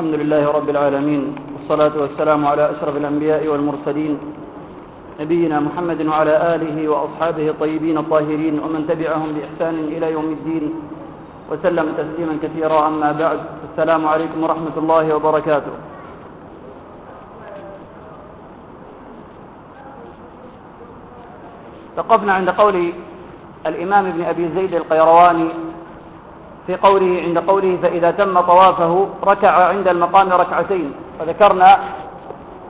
الحمد لله رب العالمين والصلاة والسلام على أشرف الأنبياء والمرسلين نبينا محمد وعلى آله وأصحابه الطيبين الطاهرين ومن تبعهم بإحسان إلى يوم الدين وسلم تسليما كثيرا أما بعد السلام عليكم ورحمة الله وبركاته. وقفنا عند قول الإمام ابن أبي زيد القيرواني في قوله عند قوله فإذا تم طوافه ركع عند المقام ركعتين. وذكرنا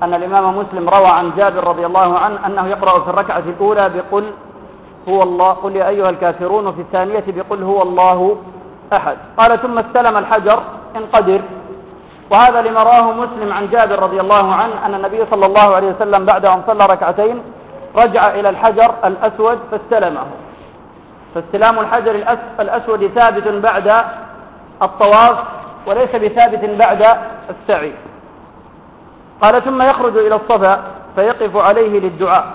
أن الإمام مسلم روى عن جابر رضي الله عنه أنه يقرأ في الركعة الأولى بقل هو الله قل يا أيها الكافرون وفي الثانية بقل هو الله أحد. قال ثم استلم الحجر إن قدر. وهذا لما رواه مسلم عن جابر رضي الله عنه أن النبي صلى الله عليه وسلم بعد أن صلى ركعتين رجع إلى الحجر الأسود فاستلمه. فاستلام الحجر الأسود ثابت بعد الطواف وليس بثابت بعد السعي. قال ثم يخرج إلى الصفا فيقف عليه للدعاء.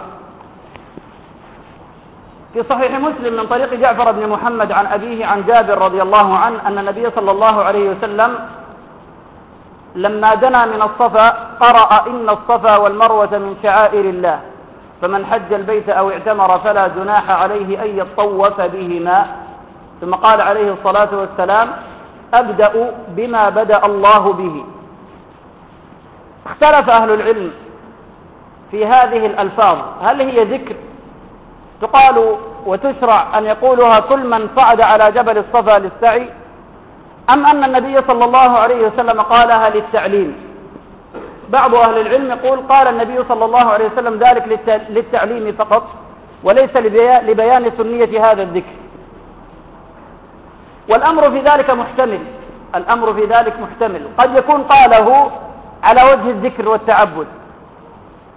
في صحيح مسلم من طريق جعفر بن محمد عن أبيه عن جابر رضي الله عنه أن النبي صلى الله عليه وسلم لما دنا من الصفا قرأ إن الصفا والمروة من شعائر الله. فمن حج البيت أو اعتمر فلا جناح عليه أن يطوف بهما. ثم قال عليه الصلاة والسلام أبدأ بما بدأ الله به. اختلف أهل العلم في هذه الألفاظ. هل هي ذكر؟ تقال وتشرع أن يقولها كل من صعد على جبل الصفا للسعي أم أن النبي صلى الله عليه وسلم قالها للتعليم؟ بعض أهل العلم يقول قال النبي صلى الله عليه وسلم ذلك للتعليم فقط وليس لبيان سنية هذا الذكر. والأمر في ذلك محتمل الأمر في ذلك محتمل. قد يكون قاله على وجه الذكر والتعبد.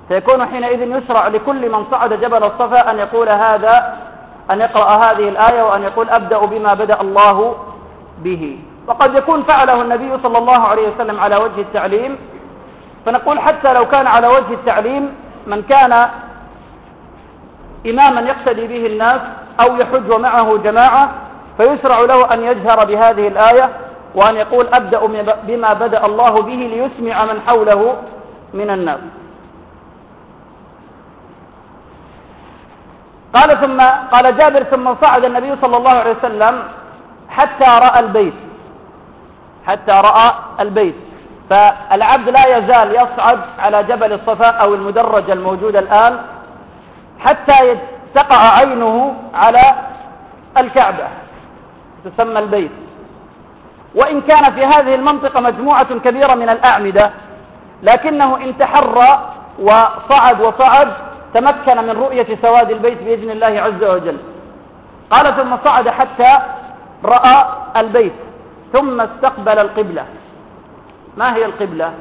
فيكون حينئذ يشرع لكل من صعد جبل الصفا أن يقول هذا أن يقرأ هذه الآية وأن يقول أبدأ بما بدأ الله به. وقد يكون فعله النبي صلى الله عليه وسلم على وجه التعليم فنقول حتى لو كان على وجه التعليم من كان إماما يقتدي به الناس أو يحج ومعه جماعة فيشرع له أن يجهر بهذه الآية وأن يقول أبدأ بما بدأ الله به ليسمع من حوله من الناس. قال ثم قال جابر ثم صعد النبي صلى الله عليه وسلم حتى رأى البيت. حتى رأى البيت. فالعبد لا يزال يصعد على جبل الصفا أو المدرج الموجود الآن حتى تقع عينه على الكعبة تسمى البيت. وإن كان في هذه المنطقة مجموعة كبيرة من الأعمدة لكنه إن تحرى وصعد وصعد تمكن من رؤية سواد البيت بإذن الله عز وجل. قال ثم صعد حتى رأى البيت ثم استقبل القبلة. ما هي القبلة؟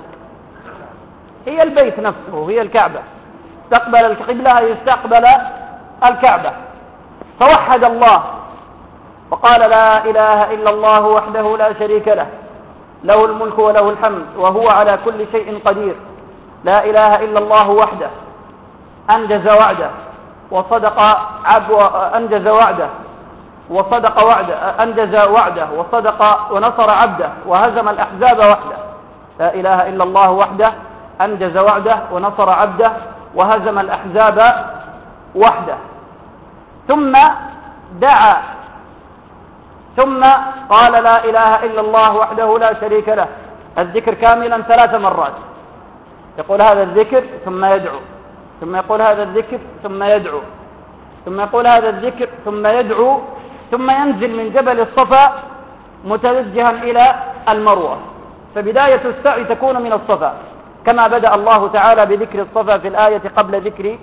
هي البيت نفسه هي الكعبة. استقبل القبلة أي استقبل الكعبة. فوحد الله. وقال لا إله إلا الله وحده لا شريك له. له الملك وله الحمد وهو على كل شيء قدير. لا إله إلا الله وحده. أنجز وعده. وصدق عبد أنجز وعده. وصدق وعده أنجز وعده. وصدق ونصر عبده. وهزم الأحزاب وحده. لا إله إلا الله وحده أنجز وعده ونصر عبده وهزم الأحزاب وحده. ثم دعا ثم قال لا إله إلا الله وحده لا شريك له. الذكر كاملا ثلاث مرات. يقول هذا الذكر ثم يدعو ثم يقول هذا الذكر ثم يدعو ثم يقول هذا الذكر ثم يدعو ثم ينزل من جبل الصفا متوجها إلى المروة. فبداية السعي تكون من الصفا كما بدأ الله تعالى بذكر الصفا في الآية قبل ذكر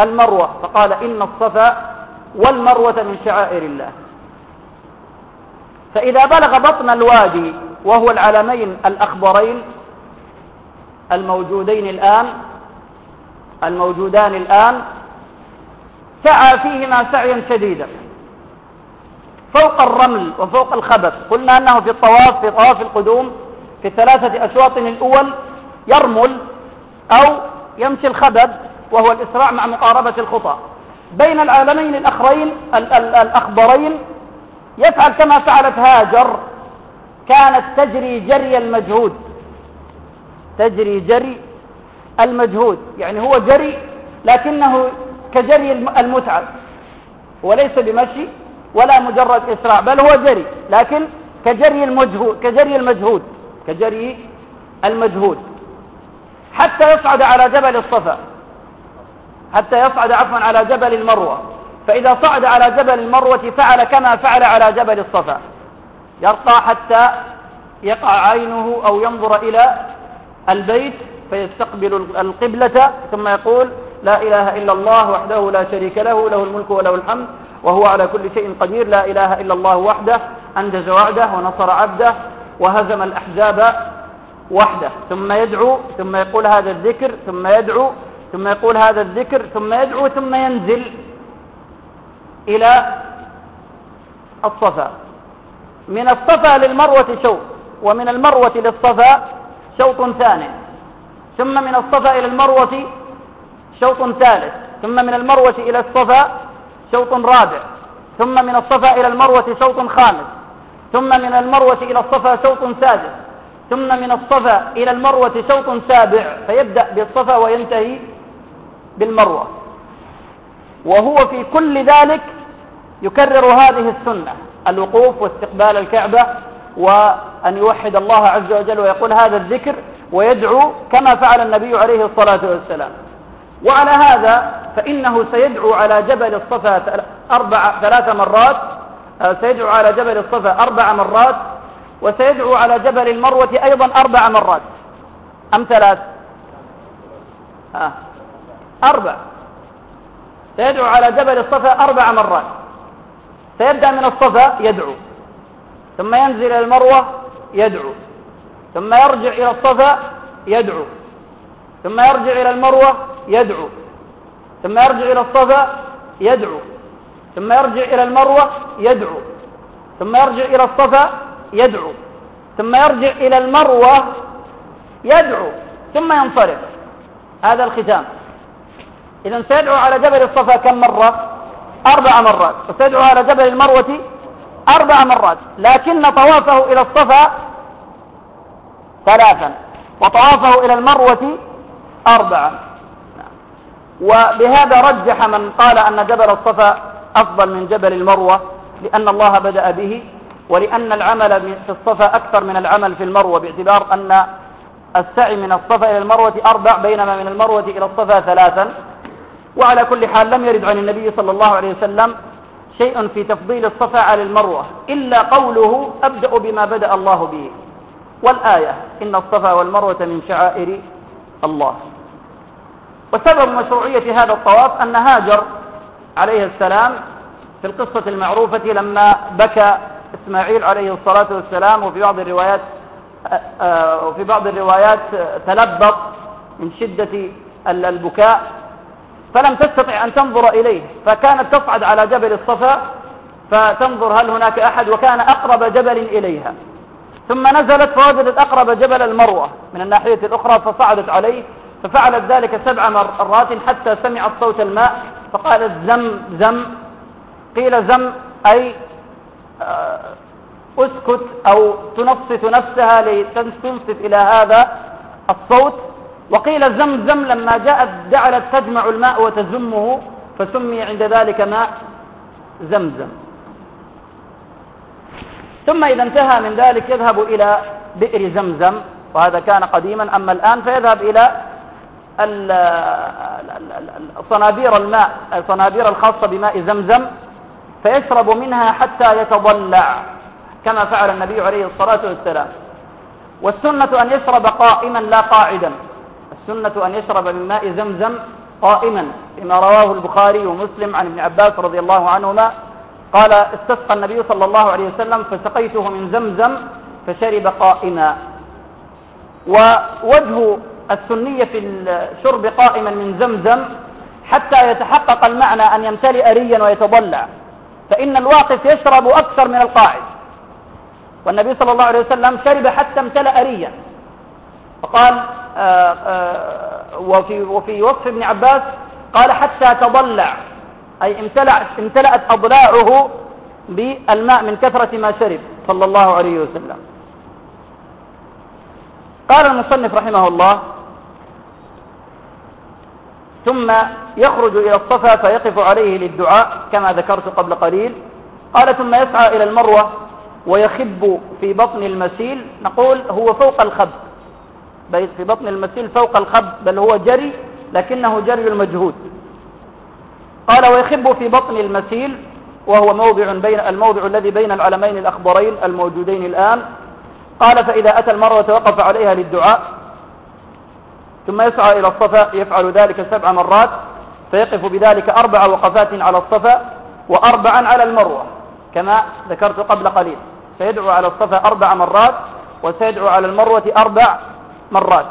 المروة فقال إن الصفا والمروة من شعائر الله. فإذا بلغ بطن الوادي وهو العلمين الأخضرين الموجودين الآن الموجودان الآن سعى فيهما سعيا شديدا. فوق الرمل وفوق الخبث قلنا أنه في الطواف في طواف القدوم في الثلاثة أشواط الأول يرمل أو يمشي الخبب وهو الإسراع مع مقاربة الخطى. بين العلمين الأخرين الأخضرين يفعل كما فعلت هاجر كانت تجري جري المجهود. تجري جري المجهود يعني هو جري لكنه كجري المتعب. وليس بمشي ولا مجرد إسراع بل هو جري لكن كجري المجهود كجري المجهود. كجري المجهود حتى يصعد على جبل الصفا حتى يصعد عفوا على جبل المروة. فإذا صعد على جبل المروة فعل كما فعل على جبل الصفا. يرقى حتى يقع عينه أو ينظر إلى البيت فيستقبل القبلة ثم يقول لا إله إلا الله وحده لا شريك له له الملك وله الحمد وهو على كل شيء قدير لا إله إلا الله وحده أنجز وعده ونصر عبده وهزم الأحزاب وحده ثم يدعو ثم يقول هذا الذكر ثم يدعو ثم يقول هذا الذكر ثم يدعو ثم ينزل إلى الصفا. من الصفا للمروة شوط ومن المروة للصفا شوط ثاني. ثم من الصفا إلى المروة شوط ثالث. ثم من المروة إلى الصفا شوط رابع. ثم من الصفا إلى المروة شوط خامس. ثم من المروة إلى الصفا شوط سادس ثم من الصفا إلى المروة شوط سابع. فيبدأ بالصفا وينتهي بالمروة. وهو في كل ذلك يكرر هذه السنة. الوقوف واستقبال الكعبة وأن يوحد الله عز وجل ويقول هذا الذكر ويدعو كما فعل النبي عليه الصلاة والسلام. وعلى هذا فإنه سيدعو على جبل الصفا أربع ثلاث مرات سيدعو على جبل الصفا أربع مرات وسيدعو على جبل المروة أيضا أربع مرات. أم ثلاث؟ آه. أربع. سيدعو على جبل الصفا أربع مرات. سيبدأ من الصفا يدعو. ثم ينزل المروة يدعو. ثم يرجع إلى الصفا يدعو. ثم يرجع إلى المروة يدعو. ثم يرجع إلى الصفا يدعو. ثم يرجع إلى المروة يدعو. ثم يرجع إلى الصفا يدعو. ثم يرجع إلى المروة يدعو. ثم ينصرف. هذا الختام. إذا سيدعو على جبل الصفا كم مرة؟ أربع مرات. وسيدعو على جبل المروة أربع مرات. لكن طوافه إلى الصفا ثلاثا. وطوافه إلى المروة أربعة وبهذا رجح من قال أن جبل الصفا أفضل من جبل المروة لأن الله بدأ به ولأن العمل في الصفا أكثر من العمل في المروة باعتبار أن السعي من الصفا إلى المروة أربع بينما من المروة إلى الصفا ثلاثا. وعلى كل حال لم يرد عن النبي صلى الله عليه وسلم شيء في تفضيل الصفا على المروة إلا قوله أبدأ بما بدأ الله به. والآية إن الصفا والمروة من شعائر الله. وسبب مشروعية هذا الطواف أن هاجر عليه السلام في القصة المعروفة لما بكى إسماعيل عليه الصلاة والسلام وفي بعض الروايات آه، وفي بعض الروايات تلبط من شدة البكاء فلم تستطع أن تنظر إليه فكانت تصعد على جبل الصفا فتنظر هل هناك أحد وكان أقرب جبل إليها. ثم نزلت فوجدت أقرب جبل المروة من الناحية الأخرى فصعدت عليه. ففعلت ذلك سبع مرات حتى سمعت صوت الماء فقالت زم زم قيل زم أي آه، أسكت أو تنصت نفسها لتنصت إلى هذا الصوت. وقيل زمزم لما جاءت جعلت تجمع الماء وتزمه فسمي عند ذلك ماء زمزم ثم إذا انتهى من ذلك يذهب إلى بئر زمزم وهذا كان قديما أما الآن فيذهب إلى صنابير الماء الصنابير الخاصة بماء زمزم فيشرب منها حتى يتضلع كما فعل النبي عليه الصلاة والسلام. والسنة أن يشرب قائما لا قاعدا. السنة أن يشرب من ماء زمزم قائما لما رواه البخاري ومسلم عن ابن عباس رضي الله عنهما. قال استسقى النبي صلى الله عليه وسلم فسقيته من زمزم فشرب قائما. ووجه السنية في الشرب قائما من زمزم حتى يتحقق المعنى أن يمتلئ ريا ويتضلع. فإن الواقف يشرب أكثر من القاعد. والنبي صلى الله عليه وسلم شرب حتى امتلأ ريا. فقال آه، آه، وفي, وفي وصف ابن عباس قال حتى تضلع. أي امتلأ امتلأت أضلاعه بالماء من كثرة ما شرب صلى الله عليه وسلم. قال المصنف رحمه الله ثم يخرج إلى الصفا فيقف عليه للدعاء كما ذكرت قبل قليل. قال ثم يسعى إلى المروة ويخب في بطن المسيل. نقول هو فوق الخب. في بطن المسيل فوق الخب بل هو جري لكنه جري المجهود قال ويخب في بطن المسيل وهو موضع بين الموضع الذي بين العلمين الأخضرين الموجودين الآن. قال فإذا أتى المروة وقف عليها للدعاء ثم يسعى إلى الصفا يفعل ذلك سبع مرات فيقف بذلك أربع وقفات على الصفا وأربعا على المروة كما ذكرت قبل قليل. سيدعو على الصفا أربع مرات وسيدعو على المروة أربع مرات.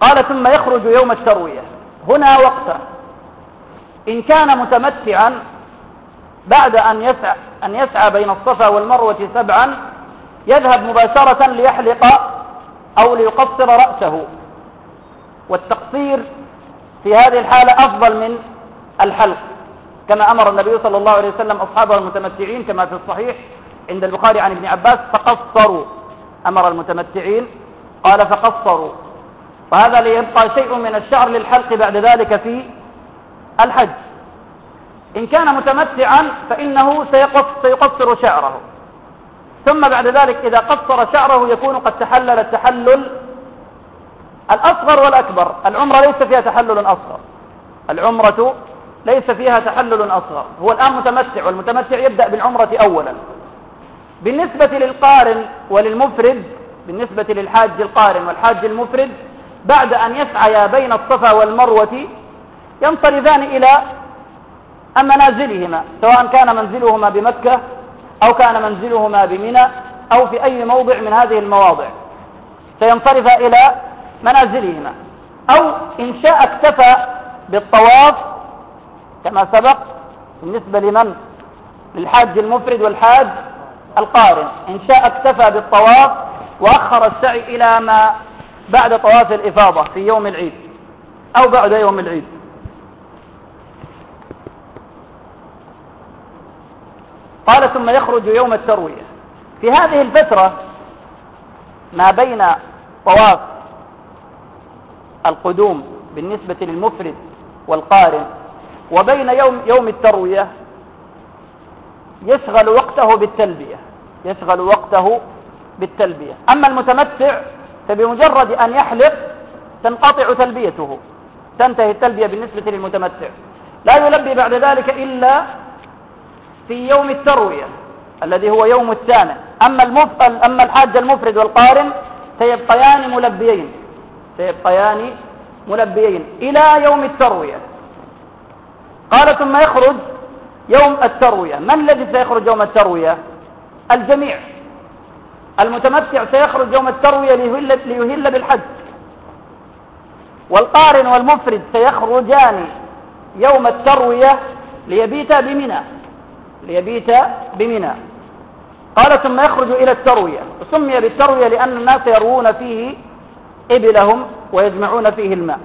قال ثم يخرج يوم التروية. هنا وقته. إن كان متمتعا بعد أن يسعى, أن يسعى بين الصفا والمروة سبعا يذهب مباشرة ليحلق أو ليقصر رأسه. والتقصير في هذه الحالة أفضل من الحلق. كما أمر النبي صلى الله عليه وسلم أصحابه المتمتعين كما في الصحيح عند البخاري عن ابن عباس فقصروا. أمر المتمتعين قال فقصروا. وهذا ليبقى شيء من الشعر للحلق بعد ذلك في الحج. إن كان متمتعا فإنه سيقصر شعره. ثم بعد ذلك إذا قصر شعره يكون قد تحلل التحلل الأصغر والأكبر. العمرة ليس فيها تحلل أصغر. العمرة ليس فيها تحلل أصغر. هو الآن متمتع والمتمتع يبدأ بالعمرة أولا. بالنسبة للقارن وللمفرد بالنسبة للحاج القارن والحاج المفرد بعد أن يسعيا بين الصفا والمروة ينصرفان إلى منازلهما سواء كان منزلهما بمكة أو كان منزلهما بمنى أو في أي موضع من هذه المواضع. سينصرف إلى منازلهما. أو إن شاء اكتفى بالطواف كما سبق بالنسبة لمن؟ للحاج المفرد والحاج القارن. إن شاء اكتفى بالطواف وأخر السعي إلى ما بعد طواف الإفاضة في يوم العيد أو بعد يوم العيد. قال ثم يخرج يوم التروية. في هذه الفترة ما بين طواف القدوم بالنسبة للمفرد والقارن وبين يوم يوم التروية يشغل وقته بالتلبية يشغل وقته بالتلبية. أما المتمتع فبمجرد أن يحلق تنقطع تلبيته تنتهي التلبية بالنسبة للمتمتع. لا يلبي بعد ذلك إلا في يوم التروية الذي هو يوم الثامن. أما, المف... أما الحاج المفرد والقارن سيبقيان ملبيين. سيبقيان ملبيين إلى يوم التروية. قال ثم يخرج يوم التروية. من الذي سيخرج يوم التروية؟ الجميع. المتمتع سيخرج يوم التروية ليهل, ليهل بالحج. والقارن والمفرد سيخرجان يوم التروية ليبيتا بمنى. ليبيت بمنى. قال ثم يخرج إلى التروية. وسمي بالتروية لأن الناس يروون فيه إبلهم ويجمعون فيه الماء.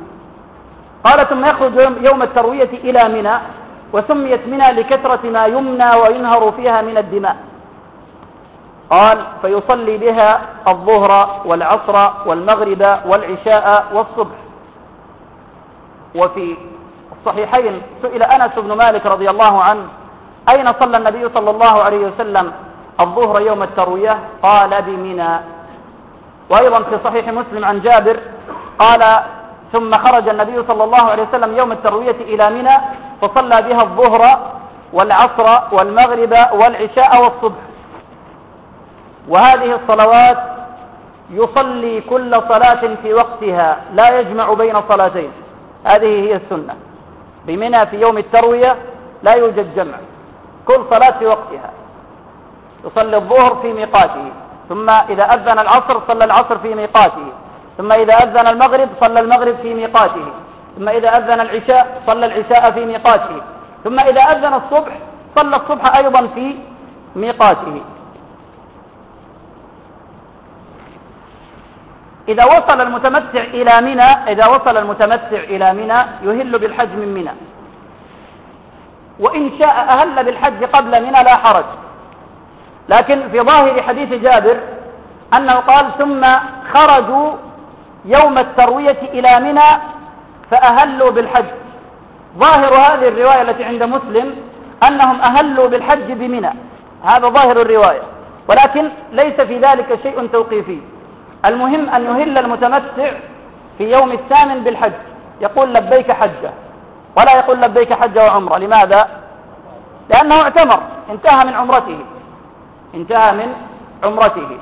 قال ثم يخرج يوم التروية إلى منى وسميت منى لكثرة ما يمنى وينهر فيها من الدماء. قال فيصلي بها الظهر والعصر والمغرب والعشاء والصبح. وفي الصحيحين سئل أنس بن مالك رضي الله عنه أين صلى النبي صلى الله عليه وسلم الظهر يوم التروية؟ قال بمنى. وأيضا في صحيح مسلم عن جابر قال ثم خرج النبي صلى الله عليه وسلم يوم التروية إلى منى فصلى بها الظهر والعصر والمغرب والعشاء والصبح. وهذه الصلوات يصلي كل صلاة في وقتها لا يجمع بين صلاتين. هذه هي السنة. بمنى في يوم التروية لا يوجد جمع. كل صلاة في وقتها. يصلي الظهر في ميقاته ثم إذا أذن العصر صلى العصر في ميقاته ثم إذا أذن المغرب صلى المغرب في ميقاته ثم إذا أذن العشاء صلى العشاء في ميقاته ثم إذا أذن الصبح صلى الصبح أيضا في ميقاته. إذا وصل المتمتع إلى منى إذا وصل المتمتع إلى منى يهل بالحج من منى. وإن شاء أهل بالحج قبل منى لا حرج. لكن في ظاهر حديث جابر أنه قال ثم خرجوا يوم التروية إلى منى فأهلوا بالحج. ظاهر هذه الرواية التي عند مسلم أنهم أهلوا بالحج بمنى. هذا ظاهر الرواية. ولكن ليس في ذلك شيء توقيفي. المهم أن يهل المتمتع في يوم الثامن بالحج. يقول لبيك حجة. ولا يقول لبيك حجة وعمرة. لماذا؟ لأنه اعتمر. انتهى من عمرته. انتهى من عمرته.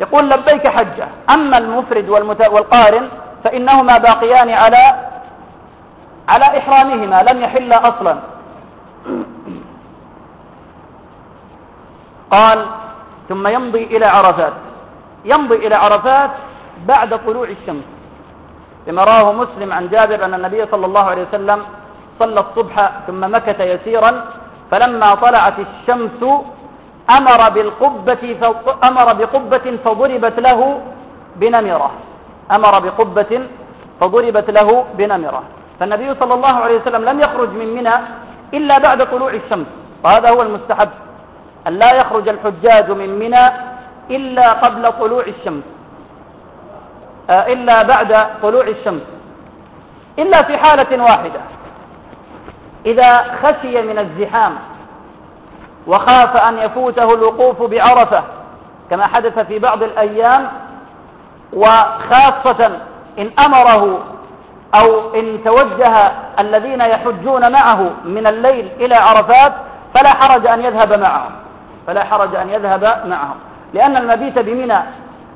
يقول لبيك حجة. أما المفرد والقارن فإنهما باقيان على على إحرامهما. لم يحل أصلا. قال ثم يمضي إلى عرفات. يمضي إلى عرفات بعد طلوع الشمس. لما رواه مسلم عن جابر أن النبي صلى الله عليه وسلم صلى الصبح ثم مكث يسيرا فلما طلعت الشمس أمر بالقبة أمر بقبة فضربت له بنمرة. أمر بقبة فضربت له بنمرة. فالنبي صلى الله عليه وسلم لم يخرج من منى إلا بعد طلوع الشمس وهذا هو المستحب. أن لا يخرج الحجاج من منى إلا قبل طلوع الشمس. آه، إلا بعد طلوع الشمس. إلا في حالة واحدة. إذا خشي من الزحام وخاف أن يفوته الوقوف بعرفة كما حدث في بعض الأيام وخاصة إن أمره أو إن توجه الذين يحجون معه من الليل إلى عرفات فلا حرج أن يذهب معهم. فلا حرج أن يذهب معهم. لأن المبيت بمنى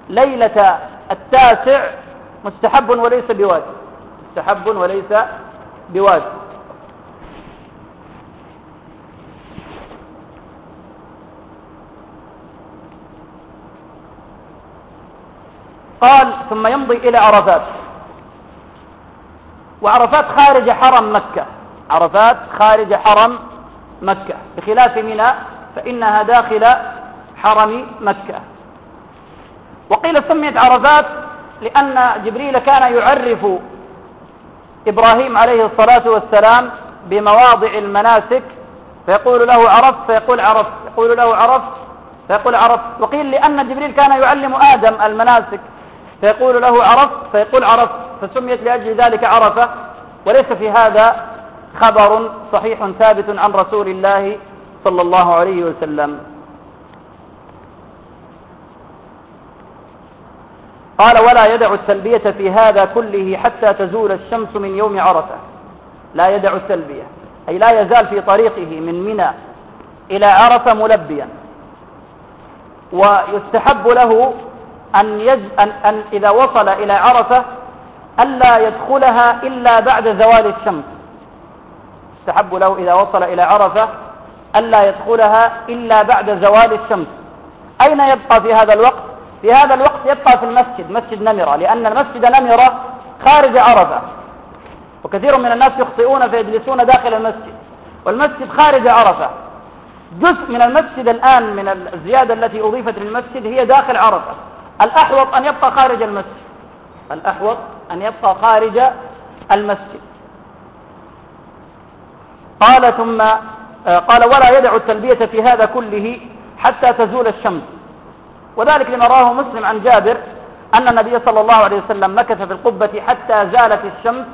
ليلة التاسع مستحب وليس بواجب. مستحب وليس بواجب. قال ثم يمضي إلى عرفات. وعرفات خارج حرم مكة. عرفات خارج حرم مكة. بخلاف منى فإنها داخل حرم مكة. وقيل سميت عرفات لأن جبريل كان يعرف إبراهيم عليه الصلاة والسلام بمواضع المناسك فيقول له عرف فيقول عرف يقول له عرف فيقول عرف. وقيل لأن جبريل كان يعلم آدم المناسك. فيقول له عرف فيقول عرف فسميت لأجل ذلك عرفة وليس في هذا خبر صحيح ثابت عن رسول الله صلى الله عليه وسلم. قال ولا يدع التلبية في هذا كله حتى تزول الشمس من يوم عرفة. لا يدع التلبية أي لا يزال في طريقه من منى إلى عرفة ملبيا ويستحب له أن, يج... أن... أن إذا وصل إلى عرفة ألا يدخلها إلا بعد زوال الشمس. يستحب له إذا وصل إلى عرفة ألا يدخلها إلا بعد زوال الشمس. أين يبقى في هذا الوقت؟ في هذا الوقت يبقى في المسجد مسجد نمرة لأن المسجد نمرة خارج عرفة. وكثير من الناس يخطئون فيجلسون داخل المسجد والمسجد خارج عرفة. جزء من المسجد الآن من الزيادة التي أضيفت للمسجد هي داخل عرفة. الأحوط أن يبقى خارج المسجد. الأحوط أن يبقى خارج المسجد. قال ثم آه، قال ولا يدع التلبية في هذا كله حتى تزول الشمس. وذلك لما رواه مسلم عن جابر أن النبي صلى الله عليه وسلم مكث في القبة حتى زالت الشمس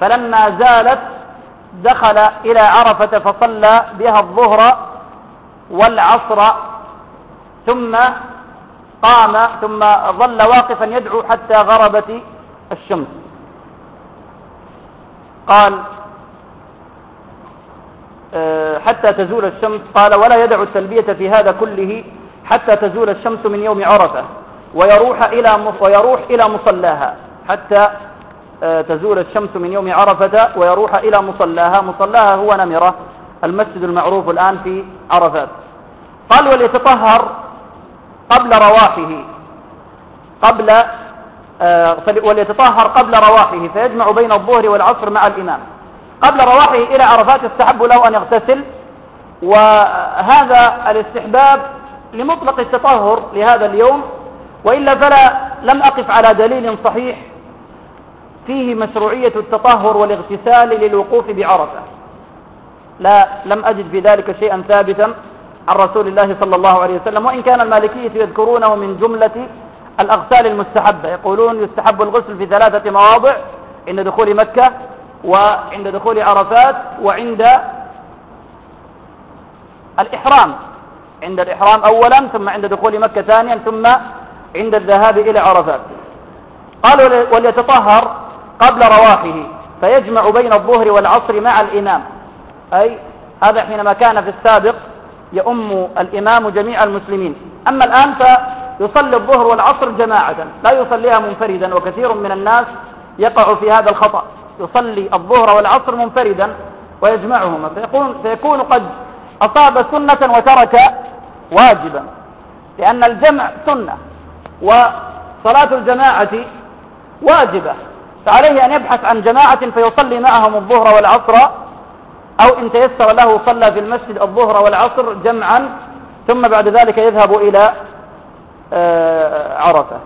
فلما زالت دخل إلى عرفة فصلى بها الظهر والعصر ثم قام ثم ظل واقفا يدعو حتى غربت الشمس. قال آه، حتى تزول الشمس. قال ولا يدع التلبية في هذا كله حتى تزول الشمس من يوم عرفة ويروح إلى ويروح إلى مصلاها حتى آه، تزول الشمس من يوم عرفة ويروح إلى مصلاها. مصلاها هو نمرة المسجد المعروف الآن في عرفات. قال وليتطهر. قبل رواحه قبل آه، وليتطهر قبل رواحه فيجمع بين الظهر والعصر مع الإمام. قبل رواحه إلى عرفات يستحب له أن يغتسل وهذا الاستحباب لمطلق التطهر لهذا اليوم وإلا فلا لم أقف على دليل صحيح فيه مشروعية التطهر والاغتسال للوقوف بعرفة. لا لم أجد في ذلك شيئا ثابتا. عن رسول الله صلى الله عليه وسلم وإن كان المالكية يذكرونه من جملة الأغسال المستحبة. يقولون يستحب الغسل في ثلاثة مواضع عند دخول مكة وعند دخول عرفات وعند الإحرام. عند الإحرام أولا ثم عند دخول مكة ثانيا ثم عند الذهاب إلى عرفات. قالوا وليتطهر قبل رواحه فيجمع بين الظهر والعصر مع الإمام. أي هذا حينما كان في السابق يؤم الإمام جميع المسلمين. أما الآن فيصلي الظهر والعصر جماعة لا يصليها منفردا وكثير من الناس يقع في هذا الخطأ. يصلي الظهر والعصر منفردا ويجمعهما. فيكون, فيكون قد أصاب سنة وترك واجبا لأن الجمع سنة وصلاة الجماعة واجبة. فعليه أن يبحث عن جماعة فيصلي معهم الظهر والعصر أو إن تيسر له صلى في المسجد الظهر والعصر جمعا ثم بعد ذلك يذهب إلى آه، عرفة.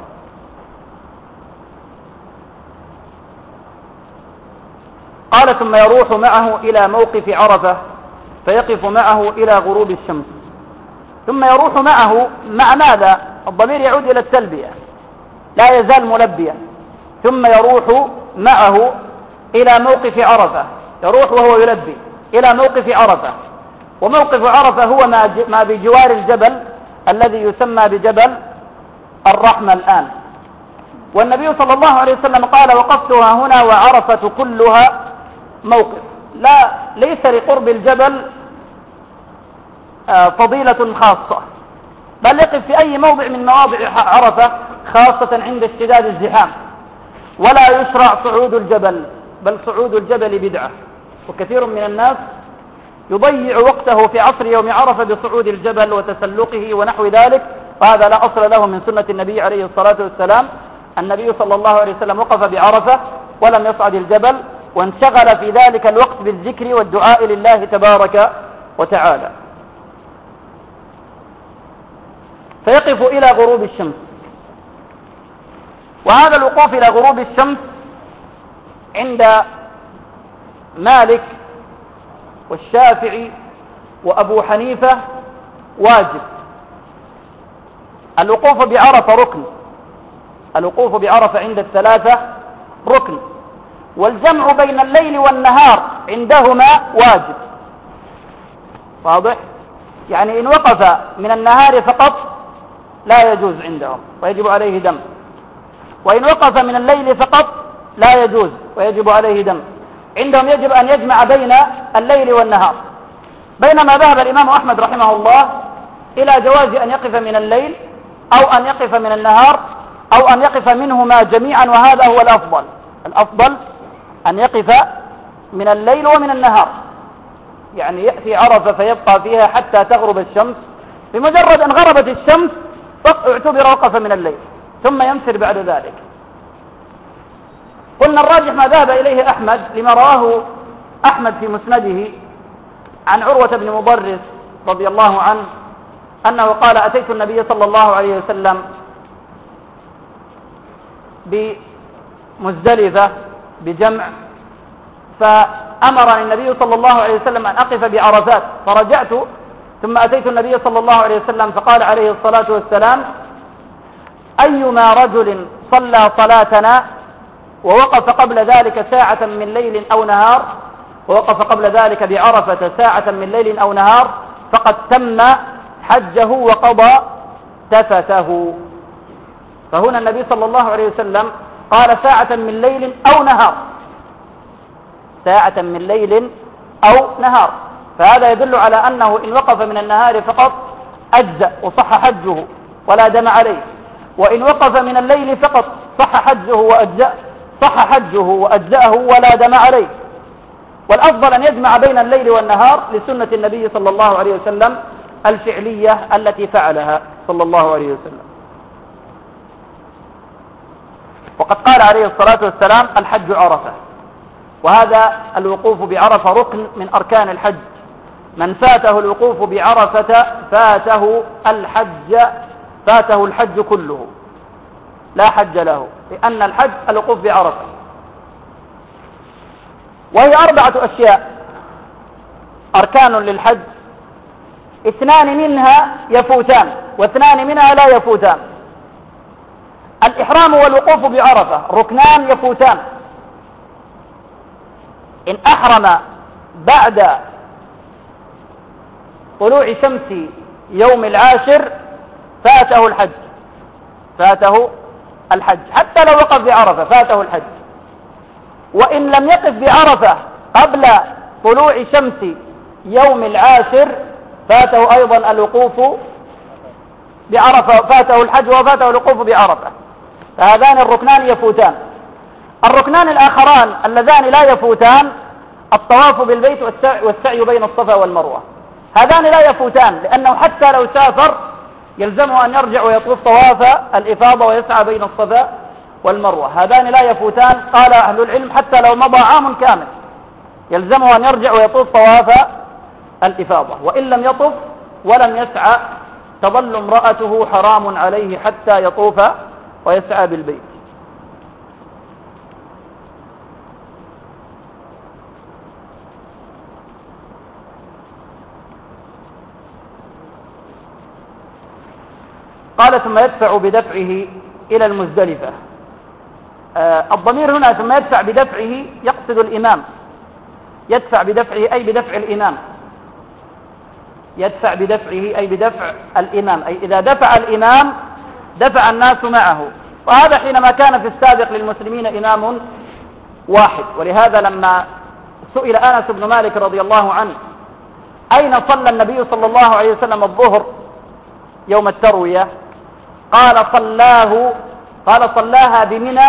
قال ثم يروح معه إلى موقف عرفة فيقف معه إلى غروب الشمس. ثم يروح معه مع ماذا؟ الضمير يعود إلى التلبية لا يزال ملبيا. ثم يروح معه إلى موقف عرفة يروح وهو يلبي. إلى موقف عرفة. وموقف عرفة هو ما بجوار الجبل الذي يسمى بجبل الرحمة الآن. والنبي صلى الله عليه وسلم قال وقفتها هنا وعرفة كلها موقف. لا ليس لقرب الجبل آه، فضيلة خاصة. بل يقف في أي موضع من مواضع عرفة خاصة عند اشتداد الزحام. ولا يشرع صعود الجبل بل صعود الجبل بدعة. وكثير من الناس يضيع وقته في عصر يوم عرفة بصعود الجبل وتسلقه ونحو ذلك وهذا لا أصل له من سنة النبي عليه الصلاة والسلام. النبي صلى الله عليه وسلم وقف بعرفة ولم يصعد الجبل وانشغل في ذلك الوقت بالذكر والدعاء لله تبارك وتعالى. فيقف إلى غروب الشمس. وهذا الوقوف إلى غروب الشمس عند مالك والشافعي وأبو حنيفة واجب. الوقوف بعرفة ركن. الوقوف بعرفة عند الثلاثة ركن. والجمع بين الليل والنهار عندهما واجب. واضح؟ يعني إن وقف من النهار فقط لا يجوز عندهم ويجب عليه دم. وإن وقف من الليل فقط لا يجوز ويجب عليه دم. عندهم يجب أن يجمع بين الليل والنهار. بينما ذهب الإمام أحمد رحمه الله إلى جواز أن يقف من الليل أو أن يقف من النهار أو أن يقف منهما جميعا وهذا هو الأفضل. الأفضل أن يقف من الليل ومن النهار. يعني يأتي عرفة فيبقى فيها حتى تغرب الشمس. بمجرد أن غربت الشمس اعتبر وقف من الليل. ثم ينفر بعد ذلك. قلنا الراجح ما ذهب إليه أحمد لما رواه أحمد في مسنده عن عروة بن مبرس رضي الله عنه أنه قال أتيت النبي صلى الله عليه وسلم بمزدلفة بجمع فأمرني النبي صلى الله عليه وسلم أن أقف بعرفات فرجعت ثم أتيت النبي صلى الله عليه وسلم فقال عليه الصلاة والسلام أيما رجل صلى صلاتنا ووقف قبل ذلك ساعة من ليل أو نهار ووقف قبل ذلك بعرفة ساعة من ليل أو نهار فقد تم حجه وقضى تفته. فهنا النبي صلى الله عليه وسلم قال ساعة من ليل أو نهار. ساعة من ليل أو نهار. فهذا يدل على أنه إن وقف من النهار فقط أجزأ وصح حجه ولا دم عليه وإن وقف من الليل فقط صح حجه وأجزأ صح حجه وأجزأه ولا دم عليه. والأفضل أن يجمع بين الليل والنهار لسنة النبي صلى الله عليه وسلم الفعلية التي فعلها صلى الله عليه وسلم. وقد قال عليه الصلاة والسلام الحج عرفة. وهذا الوقوف بعرفة ركن من أركان الحج. من فاته الوقوف بعرفة فاته الحج فاته الحج كله. لا حج له لأن الحج الوقوف بعرفة وهي أربعة أشياء. أركان للحج. اثنان منها يفوتان واثنان منها لا يفوتان. الإحرام والوقوف بعرفة ركنان يفوتان. إن أحرم بعد طلوع شمس يوم العاشر فاته الحج. فاته الحج. حتى لو وقف بعرفة فاته الحج. وإن لم يقف بعرفة قبل طلوع شمس يوم العاشر فاته أيضا الوقوف بعرفة فاته الحج وفاته الوقوف بعرفة فهذان الركنان يفوتان. الركنان الآخران اللذان لا يفوتان الطواف بالبيت والسعي بين الصفا والمروة. هذان لا يفوتان لأنه حتى لو سافر يلزمه أن يرجع ويطوف طواف الإفاضة ويسعى بين الصفا والمروة. هذان لا يفوتان قال أهل العلم حتى لو مضى عام كامل. يلزمه أن يرجع ويطوف طواف الإفاضة. وإن لم يطف ولم يسعى تظل امرأته حرام عليه حتى يطوف ويسعى بالبيت. قال ثم يدفع بدفعه إلى المزدلفة. آه الضمير هنا ثم يدفع بدفعه يقصد الإمام. يدفع بدفعه أي بدفع الإمام. يدفع بدفعه أي بدفع الإمام. أي إذا دفع الإمام دفع الناس معه. وهذا حينما كان في السابق للمسلمين إمام واحد. ولهذا لما سئل أنس بن مالك رضي الله عنه أين صلى النبي صلى الله عليه وسلم الظهر يوم التروية؟ قال صلاه قال صلاها بمنى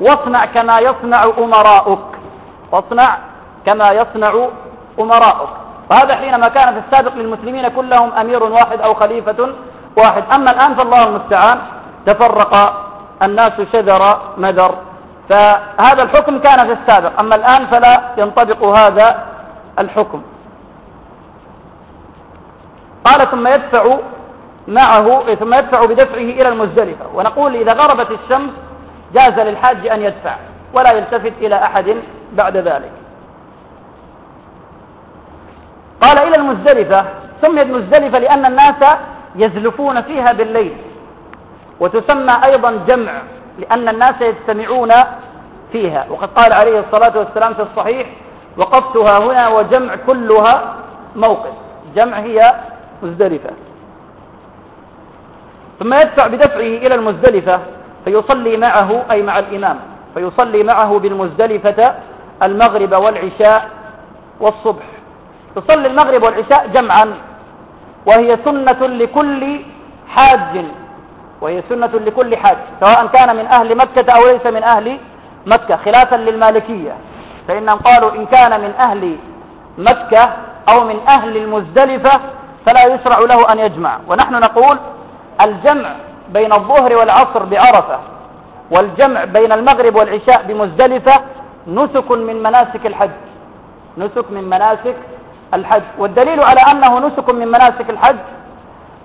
واصنع كما يصنع أمراؤك. واصنع كما يصنع أمراؤك. وهذا حينما كان في السابق للمسلمين كلهم أمير واحد أو خليفة واحد. أما الآن فالله المستعان. تفرق الناس شذر مدر. فهذا الحكم كان في السابق. أما الآن فلا ينطبق هذا الحكم. قال ثم يدفع معه ثم يدفع بدفعه إلى المزدلفة. ونقول إذا غربت الشمس جاز للحاج أن يدفع ولا يلتفت إلى أحد بعد ذلك. قال إلى المزدلفة سميت مزدلفة لأن الناس يزلفون فيها بالليل. وتسمى أيضا جمع لأن الناس يجتمعون فيها. وقد قال عليه الصلاة والسلام في الصحيح وقفتها هنا وجمع كلها موقف. جمع هي مزدلفة. ثم يدفع بدفعه إلى المزدلفة فيصلي معه أي مع الإمام فيصلي معه بالمزدلفة المغرب والعشاء والصبح. تصلي المغرب والعشاء جمعا وهي سنة لكل حاج وهي سنة لكل حاج سواء كان من أهل مكة أو ليس من أهل مكة خلافا للمالكية. فإنهم قالوا إن كان من أهل مكة أو من أهل المزدلفة فلا يشرع له أن يجمع. ونحن نقول الجمع بين الظهر والعصر بعرفة والجمع بين المغرب والعشاء بمزدلفة نسك من مناسك الحج. نسك من مناسك الحج. والدليل على أنه نسك من مناسك الحج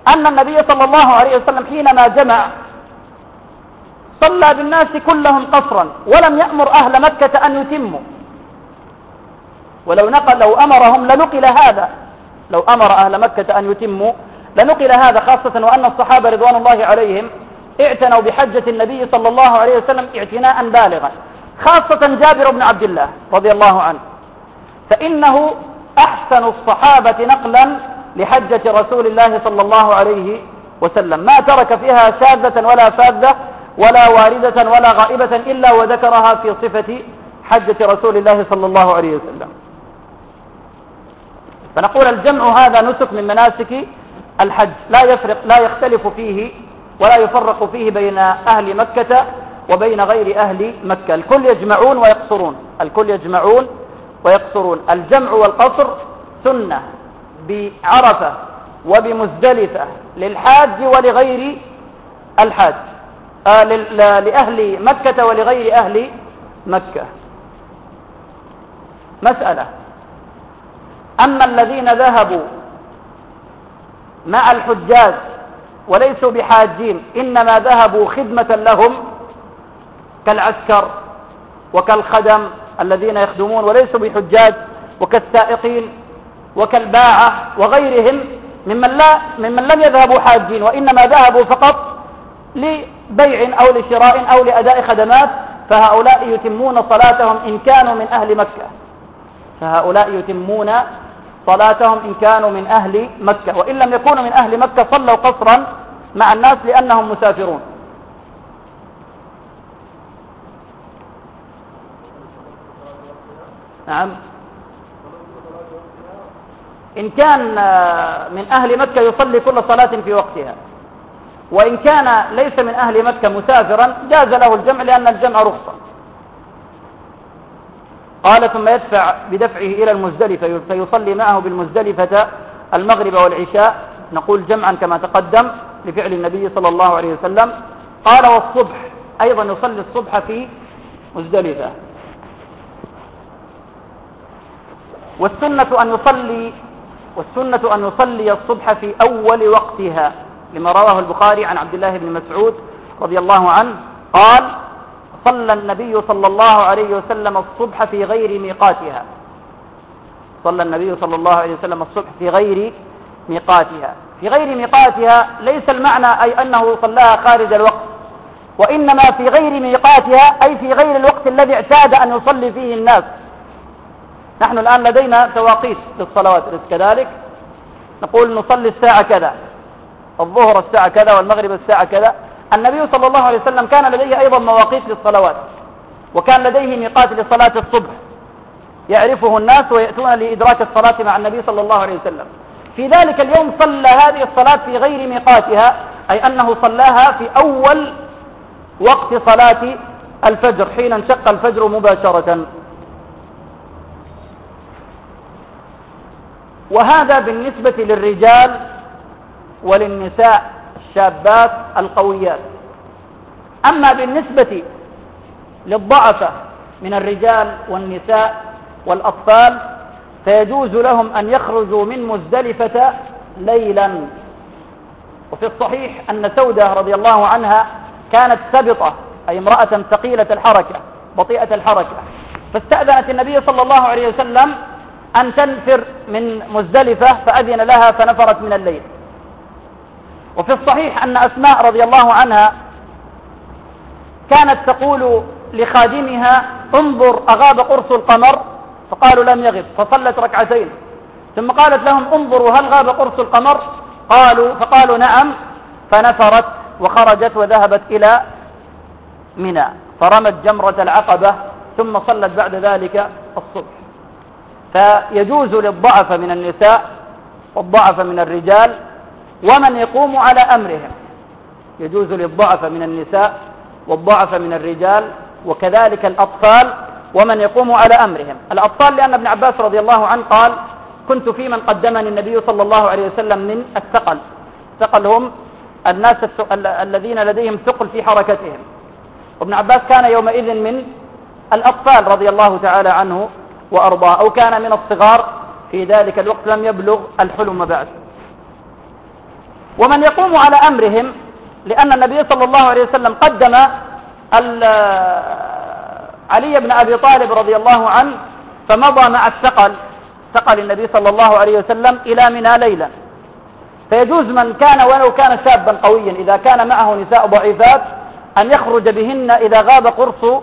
أن النبي صلى الله عليه وسلم حينما جمع صلى بالناس كلهم قصرا ولم يأمر أهل مكة أن يتموا. ولو نقل لو أمرهم لنقل هذا. لو أمر أهل مكة أن يتموا لنقل هذا خاصة وأن الصحابة رضوان الله عليهم اعتنوا بحجة النبي صلى الله عليه وسلم اعتناء بالغا خاصة جابر بن عبد الله رضي الله عنه. فإنه أحسن الصحابة نقلا لحجة رسول الله صلى الله عليه وسلم. ما ترك فيها شاذة ولا فاذة ولا واردة ولا غائبة إلا وذكرها في صفة حجة رسول الله صلى الله عليه وسلم. فنقول الجمع هذا نسك من مناسك الحج لا يفرق لا يختلف فيه ولا يفرق فيه بين أهل مكة وبين غير أهل مكة. الكل يجمعون ويقصرون الكل يجمعون ويقصرون. الجمع والقصر سنة بعرفة وبمزدلفة للحاج ولغير الحاج آه لأهل مكة ولغير أهل مكة. مسألة أما الذين ذهبوا مع الحجاج وليسوا بحاجين إنما ذهبوا خدمة لهم كالعسكر وكالخدم الذين يخدمون وليسوا بحجاج وكالسائقين وكالباعة وغيرهم ممن, لا ممن لم يذهبوا حاجين وإنما ذهبوا فقط بيع أو لشراء أو لأداء خدمات فهؤلاء يتمون صلاتهم إن كانوا من أهل مكة. فهؤلاء يتمون صلاتهم إن كانوا من أهل مكة. وإن لم يكونوا من أهل مكة صلوا قصرا مع الناس لأنهم مسافرون. نعم. إن كان من أهل مكة يصلي كل صلاة في وقتها. وإن كان ليس من أهل مكة مسافرا جاز له الجمع لأن الجمع رخصة. قال ثم يدفع بدفعه إلى المزدلفة فيصلي معه بالمزدلفة المغرب والعشاء نقول جمعا كما تقدم لفعل النبي صلى الله عليه وسلم. قال والصبح أيضا يصلي الصبح في مزدلفة. والسنة أن يصلي والسنة أن يصلي الصبح في أول وقتها لما رواه البخاري عن عبد الله بن مسعود رضي الله عنه قال صلى النبي صلى الله عليه وسلم الصبح في غير ميقاتها. صلى النبي صلى الله عليه وسلم الصبح في غير ميقاتها. في غير ميقاتها ليس المعنى أي أنه صلاها خارج الوقت وإنما في غير ميقاتها أي في غير الوقت الذي اعتاد أن يصلي فيه الناس. نحن الآن لدينا تواقيت للصلوات كذلك؟ نقول نصلي الساعة كذا الظهر الساعة كذا والمغرب الساعة كذا. النبي صلى الله عليه وسلم كان لديه أيضا مواقيت للصلوات وكان لديه ميقات لصلاة الصبح يعرفه الناس ويأتون لإدراك الصلاة مع النبي صلى الله عليه وسلم. في ذلك اليوم صلى هذه الصلاة في غير ميقاتها أي أنه صلاها في أول وقت صلاة الفجر حين انشق الفجر مباشرة. وهذا بالنسبة للرجال وللنساء. الشابات القويات. أما بالنسبة للضعفة من الرجال والنساء والأطفال فيجوز لهم أن يخرجوا من مزدلفة ليلا. وفي الصحيح أن سودة رضي الله عنها كانت سبطة أي امرأة ثقيلة الحركة بطيئة الحركة. فاستأذنت النبي صلى الله عليه وسلم أن تنفر من مزدلفة فأذن لها فنفرت من الليل. وفي الصحيح أن أسماء رضي الله عنها كانت تقول لخادمها انظر أغاب قرص القمر؟ فقالوا لم يغب فصلت ركعتين. ثم قالت لهم انظروا هل غاب قرص القمر؟ قالوا فقالوا نعم فنفرت وخرجت وذهبت إلى منى. فرمت جمرة العقبة ثم صلت بعد ذلك الصبح. فيجوز للضعف من النساء والضعف من الرجال ومن يقوم على أمرهم. يجوز للضعف من النساء والضعف من الرجال وكذلك الأطفال ومن يقوم على أمرهم. الأطفال لأن ابن عباس رضي الله عنه قال كنت في من قدمني النبي صلى الله عليه وسلم من الثقل. الثقل هم الناس الذين لديهم ثقل في حركتهم. وابن عباس كان يومئذ من الأطفال رضي الله تعالى عنه وأرضاه أو كان من الصغار. في ذلك الوقت لم يبلغ الحلم بعد. ومن يقوم على أمرهم لأن النبي صلى الله عليه وسلم قدم علي بن أبي طالب رضي الله عنه فمضى مع الثقل ثقل النبي صلى الله عليه وسلم إلى منى ليلا. فيجوز من كان ولو كان شابا قويا إذا كان معه نساء ضعيفات أن يخرج بهن إذا غاب قرص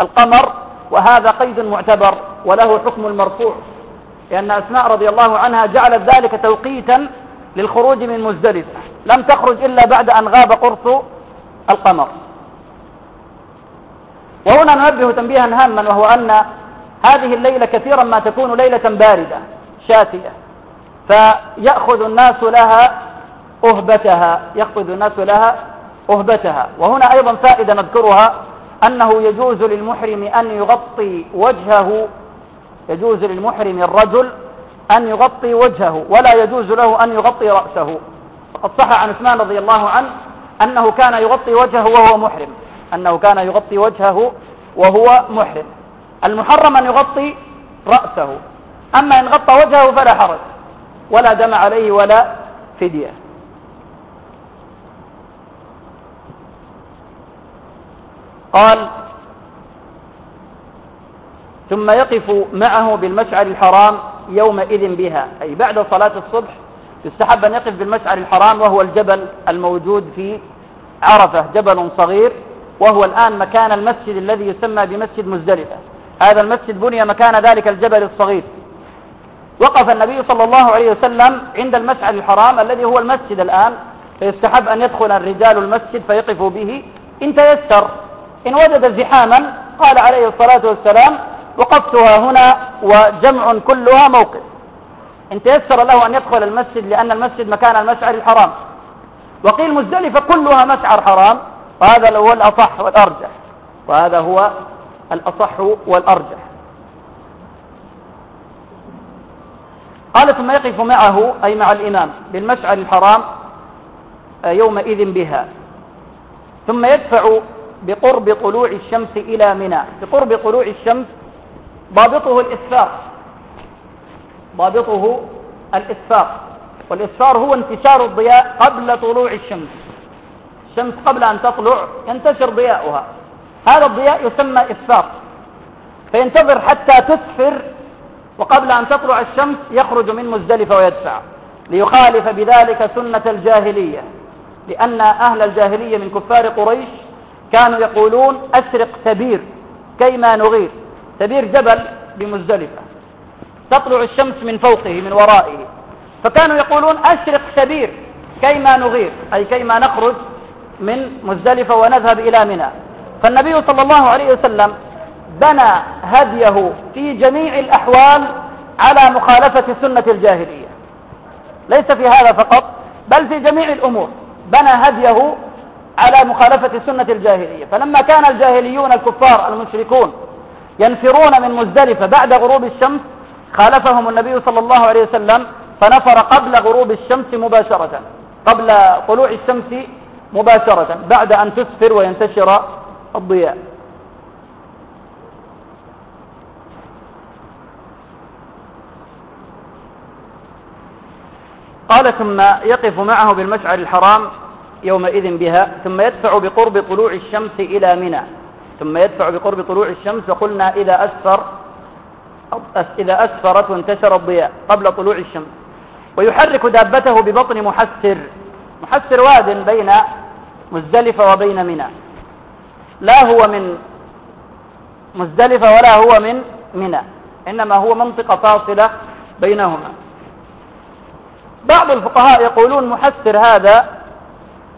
القمر وهذا قيد معتبر وله حكم المرفوع. لأن أسماء رضي الله عنها جعلت ذلك توقيتا للخروج من مزدلفة. لم تخرج إلا بعد أن غاب قرص القمر. وهنا ننبه تنبيها هاما وهو أن هذه الليلة كثيرا ما تكون ليلة باردة شاتية. فيأخذ الناس لها أهبتها يأخذ الناس لها أهبتها. وهنا أيضا فائدة نذكرها أنه يجوز للمحرم أن يغطي وجهه يجوز للمحرم الرجل أن يغطي وجهه ولا يجوز له أن يغطي رأسه. فقد صح عن عثمان رضي الله عنه أنه كان يغطي وجهه وهو محرم. أنه كان يغطي وجهه وهو محرم. المحرم أن يغطي رأسه. أما إن غطى وجهه فلا حرج. ولا دم عليه ولا فدية. قال ثم يقف معه بالمشعر الحرام يومئذ بها. أي بعد صلاة الصبح يستحب أن يقف بالمشعر الحرام وهو الجبل الموجود في عرفة جبل صغير وهو الآن مكان المسجد الذي يسمى بمسجد مزدلفة. هذا المسجد بني مكان ذلك الجبل الصغير. وقف النبي صلى الله عليه وسلم عند المشعر الحرام الذي هو المسجد الآن فيستحب أن يدخل الرجال المسجد فيقفوا به. إن تيسر إن وجد زحاما قال عليه الصلاة والسلام وقفتها هنا وجمع كلها موقف. إن تيسر له أن يدخل المسجد لأن المسجد مكان المشعر الحرام. وقيل مزدلفة كلها مشعر حرام وهذا هو الأصح والأرجح. وهذا هو الأصح والأرجح. قال ثم يقف معه أي مع الإمام بالمشعر الحرام يومئذ بها. ثم يدفع بقرب طلوع الشمس إلى منى. بقرب طلوع الشمس ضابطه الإسفار ضابطه الإسفار والإسفار هو انتشار الضياء قبل طلوع الشمس. الشمس قبل أن تطلع ينتشر ضياؤها. هذا الضياء يسمى إسفار فينتظر حتى تسفر وقبل أن تطلع الشمس يخرج من مزدلفة ويدفع. ليخالف بذلك سنة الجاهلية. لأن أهل الجاهلية من كفار قريش كانوا يقولون أشرق ثبير كيما نغير. ثبير جبل بمزدلفة. تطلع الشمس من فوقه من ورائه. فكانوا يقولون أشرق ثبير كيما نغير أي كيما نخرج من مزدلفة ونذهب إلى منى. فالنبي صلى الله عليه وسلم بنى هديه في جميع الأحوال على مخالفة سنة الجاهلية. ليس في هذا فقط بل في جميع الأمور. بنى هديه على مخالفة سنة الجاهلية. فلما كان الجاهليون الكفار المشركون ينفرون من مزدلفة. بعد غروب الشمس خالفهم النبي صلى الله عليه وسلم فنفر قبل غروب الشمس مباشرة قبل طلوع الشمس مباشرة بعد أن تسفر وينتشر الضياء. قال ثم يقف معه بالمشعر الحرام يومئذ بها ثم يدفع بقرب طلوع الشمس إلى منى. ثم يدفع بقرب طلوع الشمس وقلنا إذا أسفر إذا أسفرت وانتشر الضياء قبل طلوع الشمس. ويحرك دابته ببطن محسر. محسر واد بين مزدلفة وبين منى. لا هو من مزدلفة ولا هو من منى إنما هو منطقة فاصلة بينهما. بعض الفقهاء يقولون محسر هذا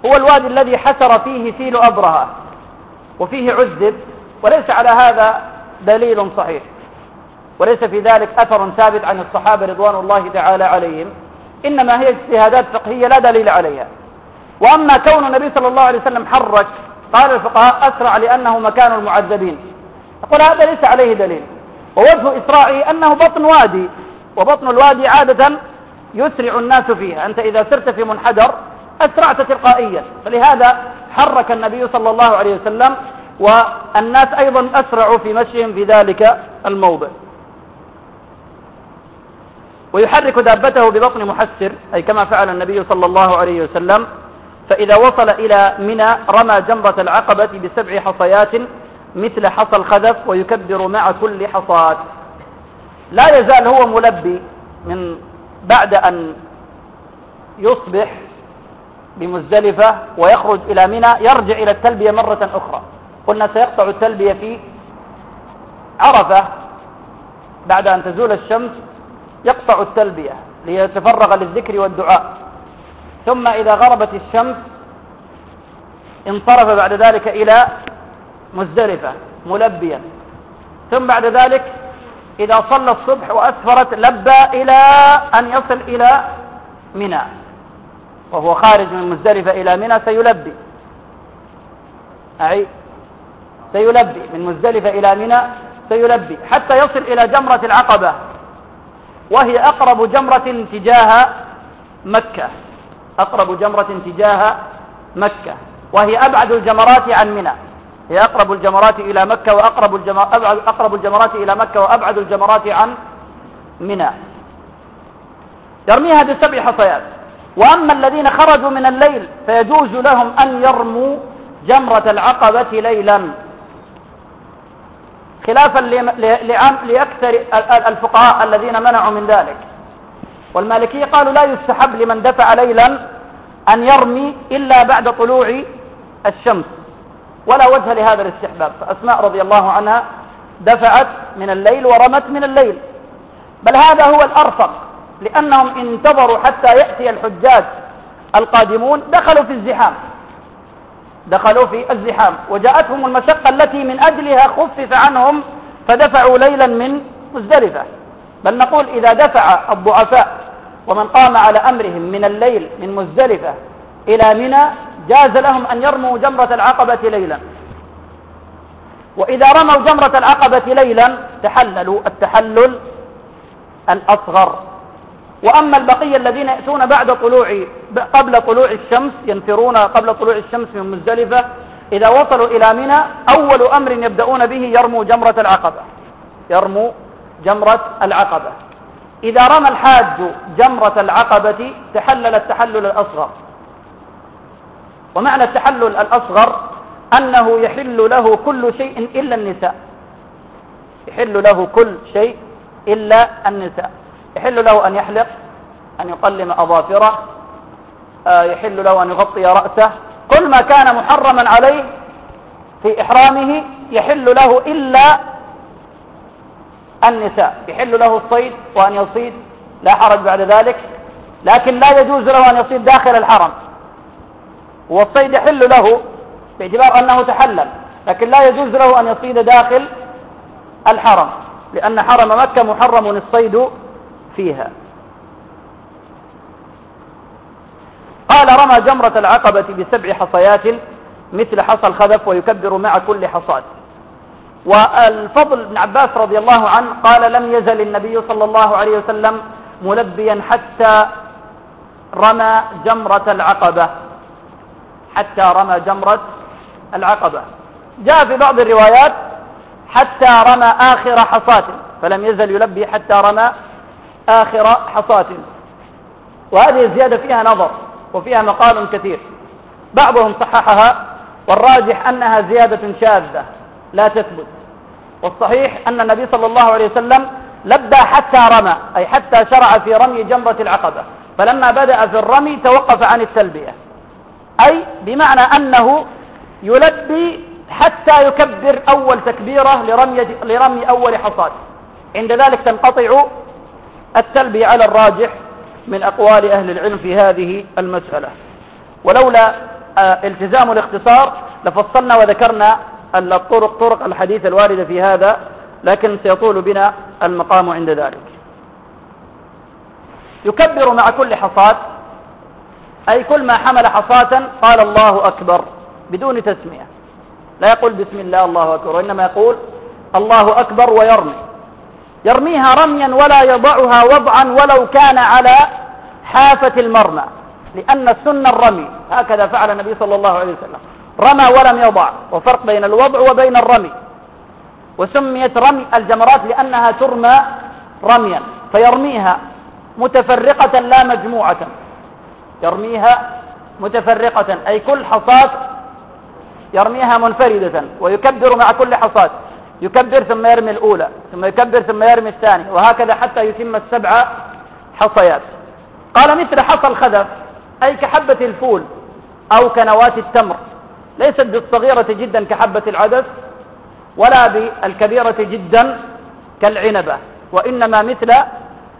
هو الوادي الذي حسر فيه فيل أبرهة. وفيه عذب وليس على هذا دليل صحيح. وليس في ذلك أثر ثابت عن الصحابة رضوان الله تعالى عليهم. إنما هي اجتهادات فقهية لا دليل عليها. وأما كون النبي صلى الله عليه وسلم حرك قال الفقهاء أسرع لأنه مكان المعذبين. يقول هذا ليس عليه دليل. ووجه إسراعه أنه بطن وادي وبطن الوادي عادة يسرع الناس فيها. أنت إذا سرت في منحدر أسرعت تلقائيا. فلهذا حرك النبي صلى الله عليه وسلم والناس أيضا أسرعوا في مشيهم في ذلك الموضع. ويحرك دابته ببطن محسر أي كما فعل النبي صلى الله عليه وسلم فإذا وصل إلى منى رمى جمرة العقبة بسبع حصيات مثل حصى الخذف ويكبر مع كل حصاة. لا يزال هو ملبي من بعد أن يصبح بمزدلفة ويخرج إلى منى يرجع إلى التلبية مرة أخرى. قلنا سيقطع التلبية في عرفة. بعد أن تزول الشمس يقطع التلبية ليتفرغ للذكر والدعاء. ثم إذا غربت الشمس انصرف بعد ذلك إلى مزدلفة ملبيا ثم بعد ذلك إذا صلى الصبح وأسفرت لبى إلى أن يصل إلى منى. وهو خارج من مزدلفة إلى منى سيلبي. أي سيلبي. من مزدلفة إلى منى سيلبي. حتى يصل إلى جمرة العقبة. وهي أقرب جمرة تجاه مكة. أقرب جمرة تجاه مكة. وهي أبعد الجمرات عن منى. هي أقرب الجمرات إلى مكة وأقرب الجمرات أقرب الجمرات إلى مكة وأبعد الجمرات عن منى. يرميها بسبع حصيات. وأما الذين خرجوا من الليل فيجوز لهم أن يرموا جمرة العقبة ليلا. خلافا لأكثر الفقهاء الذين منعوا من ذلك. والمالكية قالوا لا يستحب لمن دفع ليلا أن يرمي إلا بعد طلوع الشمس. ولا وجه لهذا الاستحباب. فأسماء رضي الله عنها دفعت من الليل ورمت من الليل. بل هذا هو الأرفق. لأنهم انتظروا حتى يأتي الحجاج القادمون دخلوا في الزحام. دخلوا في الزحام. وجاءتهم المشقة التي من أجلها خفف عنهم فدفعوا ليلا من مزدلفة. بل نقول إذا دفع الضعفاء ومن قام على أمرهم من الليل من مزدلفة إلى منى جاز لهم أن يرموا جمرة العقبة ليلا. وإذا رموا جمرة العقبة ليلا تحللوا التحلل الأصغر. وأما البقية الذين يأتون بعد طلوع قبل طلوع الشمس ينفرون قبل طلوع الشمس من مزدلفة إذا وصلوا إلى منى أول أمر يبدأون به يرموا جمرة العقبة. يرموا جمرة العقبة. إذا رمى الحاج جمرة العقبة تحلل التحلل الأصغر. ومعنى التحلل الأصغر أنه يحل له كل شيء إلا النساء. يحل له كل شيء إلا النساء. يحل له أن يحلق أن يقلم أظافره آه، يحل له أن يغطي رأسه. كل ما كان محرما عليه في إحرامه يحل له إلا النساء. يحل له الصيد وأن يصيد لا حرج بعد ذلك. لكن لا يجوز له أن يصيد داخل الحرم. والصيد يحل له باعتبار أنه تحلل لكن لا يجوز له أن يصيد داخل الحرم لأن حرم مكة محرم الصيد فيها. قال رمى جمرة العقبة بسبع حصيات مثل حصى الخذف ويكبر مع كل حصاد والفضل بن عباس رضي الله عنه قال لم يزل النبي صلى الله عليه وسلم ملبيا حتى رمى جمرة العقبة. حتى رمى جمرة العقبة. جاء في بعض الروايات حتى رمى آخر حصاة فلم يزل يلبي حتى رمى آخر حصاة وهذه الزيادة فيها نظر وفيها مقال كثير. بعضهم صححها والراجح أنها زيادة شاذة لا تثبت. والصحيح أن النبي صلى الله عليه وسلم لبى حتى رمى أي حتى شرع في رمي جمرة العقبة. فلما بدأ في الرمي توقف عن التلبية. أي بمعنى أنه يلبي حتى يكبر أول تكبيرة لرمي, لرمي أول حصاد. عند ذلك تنقطع التلبية على الراجح من أقوال أهل العلم في هذه المسألة. ولولا آه، التزام الاختصار لفصلنا وذكرنا الطرق طرق الحديث الواردة في هذا لكن سيطول بنا المقام عند ذلك. يكبر مع كل حصاد أي كل ما حمل حصاة قال الله أكبر بدون تسمية. لا يقول بسم الله الله أكبر وإنما يقول الله أكبر ويرمي. يرميها رميا ولا يضعها وضعا ولو كان على حافة المرمى لأن السنة الرمي. هكذا فعل النبي صلى الله عليه وسلم. رمى ولم يضع وفرق بين الوضع وبين الرمي. وسميت رمي الجمرات لأنها ترمى رميا فيرميها متفرقة لا مجموعة. يرميها متفرقة أي كل حصاة يرميها منفردة ويكبر مع كل حصاة يكبر ثم يرمي الأولى ثم يكبر ثم يرمي الثاني وهكذا حتى يتم السبع حصيات. قال مثل حصى الخذف أي كحبة الفول أو كنوات التمر. ليست بالصغيرة جدا كحبة العدس ولا بالكبيرة جدا كالعنبة وإنما مثل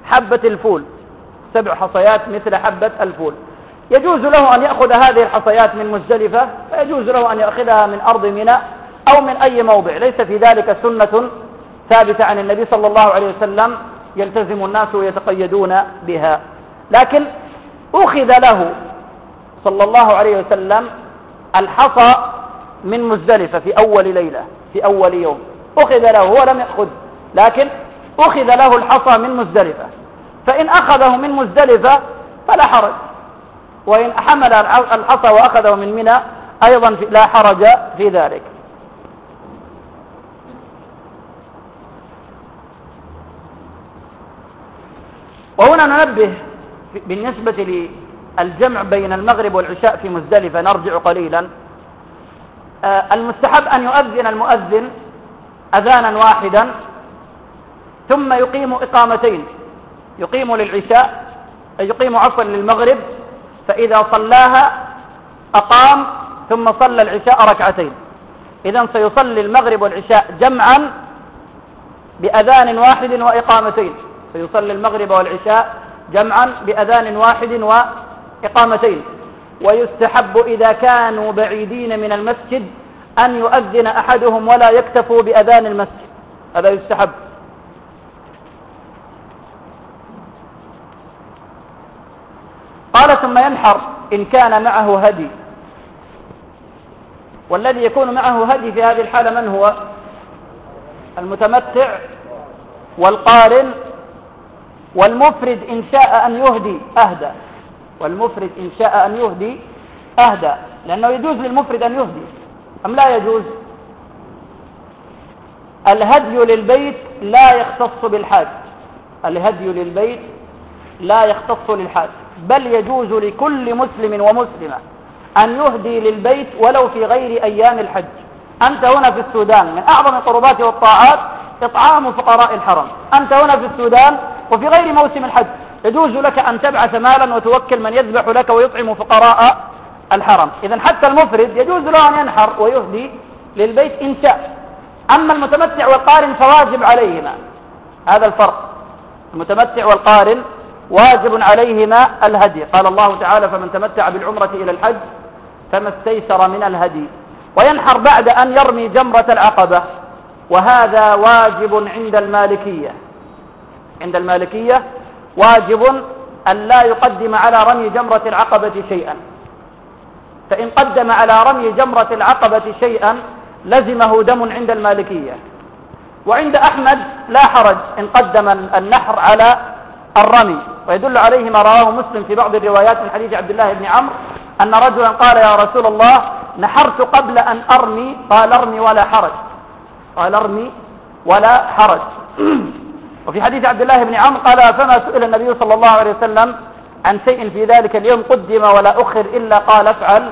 حبة الفول. سبع حصيات مثل حبة الفول. يجوز له أن يأخذ هذه الحصيات من مزدلفة فيجوز له أن يأخذها من أرض منى أو من أي موضع. ليس في ذلك سنة ثابتة عن النبي صلى الله عليه وسلم يلتزم الناس ويتقيدون بها. لكن أخذ له صلى الله عليه وسلم الحصى من مزدلفة في أول ليلة في أول يوم. أخذ له هو لم يأخذ لكن أخذ له الحصى من مزدلفة. فإن أخذه من مزدلفة فلا حرج. وإن حمل الحصى وأخذه من منى أيضا لا حرج في ذلك. وهنا ننبه بالنسبة للجمع بين المغرب والعشاء في مزدلفة نرجع قليلا. آه، المستحب أن يؤذن المؤذن أذانا واحدا ثم يقيم إقامتين يقيم للعشاء يقيم عفوا للمغرب فإذا صلاها أقام ثم صلى العشاء ركعتين. إذا سيصلي المغرب والعشاء جمعا بأذان واحد وإقامتين. سيصلي المغرب والعشاء جمعا بأذان واحد وإقامتين. ويستحب إذا كانوا بعيدين من المسجد أن يؤذن أحدهم ولا يكتفوا بأذان المسجد. هذا يستحب. قال ثم ينحر إن كان معه هدي. والذي يكون معه هدي في هذه الحالة من هو؟ المتمتع والقارن والمفرد إن شاء أن يهدي أهدى. والمفرد إن شاء أن يهدي أهدى. لأنه يجوز للمفرد أن يهدي. أم لا يجوز؟ الهدي للبيت لا يختص بالحاج. الهدي للبيت لا يختص للحاج. بل يجوز لكل مسلم ومسلمة أن يهدي للبيت ولو في غير أيام الحج. أنت هنا في السودان من أعظم القربات والطاعات إطعام فقراء الحرم. أنت هنا في السودان وفي غير موسم الحج يجوز لك أن تبعث مالا وتوكل من يذبح لك ويطعم فقراء الحرم. إذا حتى المفرد يجوز له أن ينحر ويهدي للبيت إن شاء. أما المتمتع والقارن فواجب عليهما. هذا الفرق. المتمتع والقارن واجب عليهما الهدي. قال الله تعالى فمن تمتع بالعمرة إلى الحج فما استيسر من الهدي. وينحر بعد أن يرمي جمرة العقبة. وهذا واجب عند المالكية. عند المالكية واجب أن لا يقدم على رمي جمرة العقبة شيئا. فإن قدم على رمي جمرة العقبة شيئا لزمه دم عند المالكية. وعند أحمد لا حرج إن قدم النحر على الرمي. ويدل عليه ما رواه مسلم في بعض الروايات من حديث عبد الله بن عمرو أن رجلا قال يا رسول الله نحرت قبل أن أرمي قال أرمي ولا حرج. قال أرمي ولا حرج. وفي حديث عبد الله بن عمرو قال فما سئل النبي صلى الله عليه وسلم عن شيء في ذلك اليوم قدم ولا أخر إلا قال افعل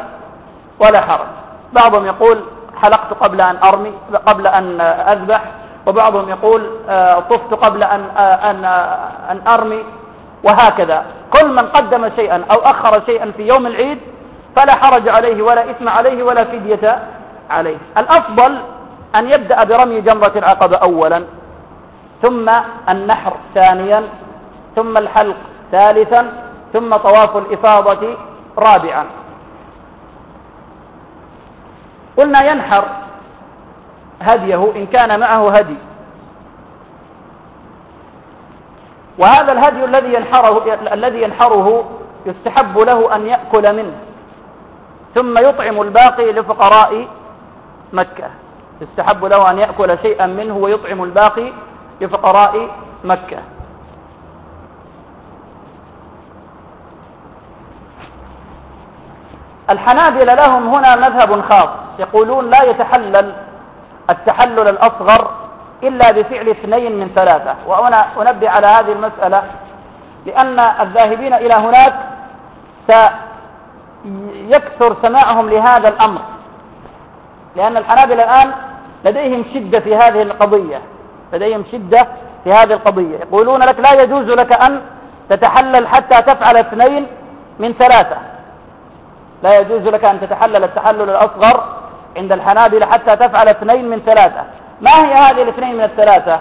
ولا حرج. بعضهم يقول حلقت قبل أن أرمي قبل أن أذبح وبعضهم يقول آه، طفت قبل أن, آه، أن, آه، أن أرمي وهكذا. كل من قدم شيئا أو أخر شيئا في يوم العيد فلا حرج عليه ولا إثم عليه ولا فدية عليه. الأفضل أن يبدأ برمي جمرة العقبة أولا. ثم النحر ثانيا ثم الحلق ثالثا ثم طواف الإفاضة رابعا. قلنا ينحر هديه إن كان معه هدي. وهذا الهدي الذي ينحره الذي ينحره يستحب له أن يأكل منه ثم يطعم الباقي لفقراء مكة. يستحب له أن يأكل شيئا منه ويطعم الباقي لفقراء مكة. الحنابلة لهم هنا مذهب خاص. يقولون لا يتحلل التحلل الأصغر إلا بفعل اثنين من ثلاثة. وأنا أنبه على هذه المسألة لأن الذاهبين إلى هناك سيكثر سماعهم لهذا الأمر. لأن الحنابلة الآن لديهم شدة في هذه القضية. لديهم شدة في هذه القضية. يقولون لك لا يجوز لك أن تتحلل حتى تفعل اثنين من ثلاثة. لا يجوز لك أن تتحلل التحلل الأصغر عند الحنابلة حتى تفعل اثنين من ثلاثة. ما هي هذه الاثنين من الثلاثة؟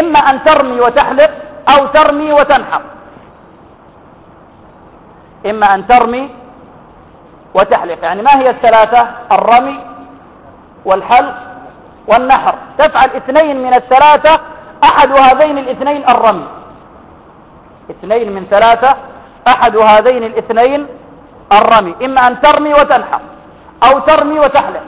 إما أن ترمي وتحلق أو ترمي وتنحر. إما أن ترمي وتحلق. يعني ما هي الثلاثة؟ الرمي والحلق والنحر. تفعل اثنين من الثلاثة أحد هذين الاثنين الرمي. اثنين من ثلاثة أحد هذين الاثنين الرمي. إما أن ترمي وتنحر أو ترمي وتحلق.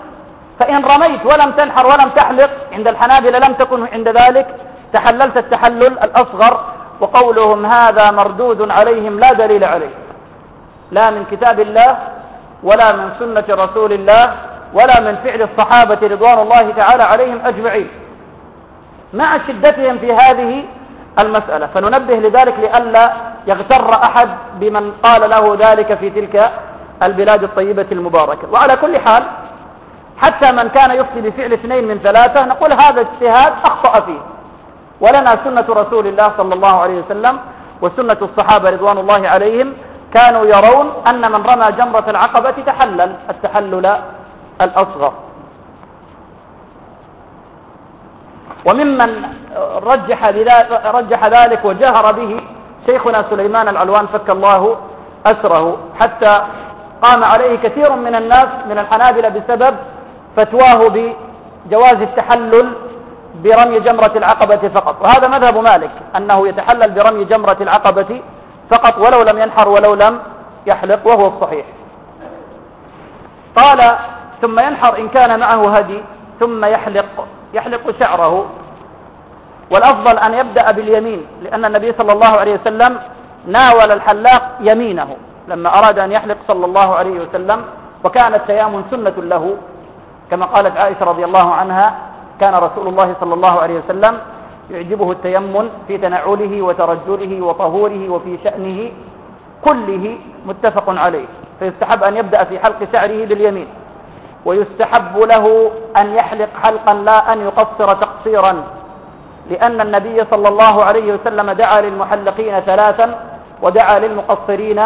فإن رميت ولم تنحر ولم تحلق عند الحنابلة لم تكن عند ذلك تحللت التحلل الأصغر وقولهم هذا مردود عليهم لا دليل عليه. لا من كتاب الله ولا من سنة رسول الله ولا من فعل الصحابة رضوان الله تعالى عليهم أجمعين. مع شدتهم في هذه المسألة. فننبه لذلك لئلا يغتر أحد بمن قال له ذلك في تلك البلاد الطيبة المباركة. وعلى كل حال حتى من كان يفتي بفعل اثنين من ثلاثة نقول هذا اجتهاد أخطأ فيه. ولنا سنة رسول الله صلى الله عليه وسلم وسنة الصحابة رضوان الله عليهم كانوا يرون أن من رمى جمرة العقبة تحلل. التحلل الأصغر. وممن رجح, رجح ذلك وجهر به شيخنا سليمان العلوان فك الله أسره. حتى قام عليه كثير من الناس من الحنابلة بسبب فتواه بجواز التحلل برمي جمرة العقبة فقط. وهذا مذهب مالك أنه يتحلل برمي جمرة العقبة فقط ولو لم ينحر ولو لم يحلق وهو الصحيح قال ثم ينحر إن كان معه هدي ثم يحلق يحلق شعره. والأفضل أن يبدأ باليمين لأن النبي صلى الله عليه وسلم ناول الحلاق يمينه لما أراد أن يحلق صلى الله عليه وسلم وكان التيامن سنة له. كما قالت عائشة رضي الله عنها كان رسول الله صلى الله عليه وسلم يعجبه التيمن في تنعله وترجله وطهوره وفي شأنه كله متفق عليه. فيستحب أن يبدأ في حلق شعره باليمين. ويستحب له أن يحلق حلقا لا أن يقصر تقصيرا لأن النبي صلى الله عليه وسلم دعا للمحلقين ثلاثا ودعا للمقصرين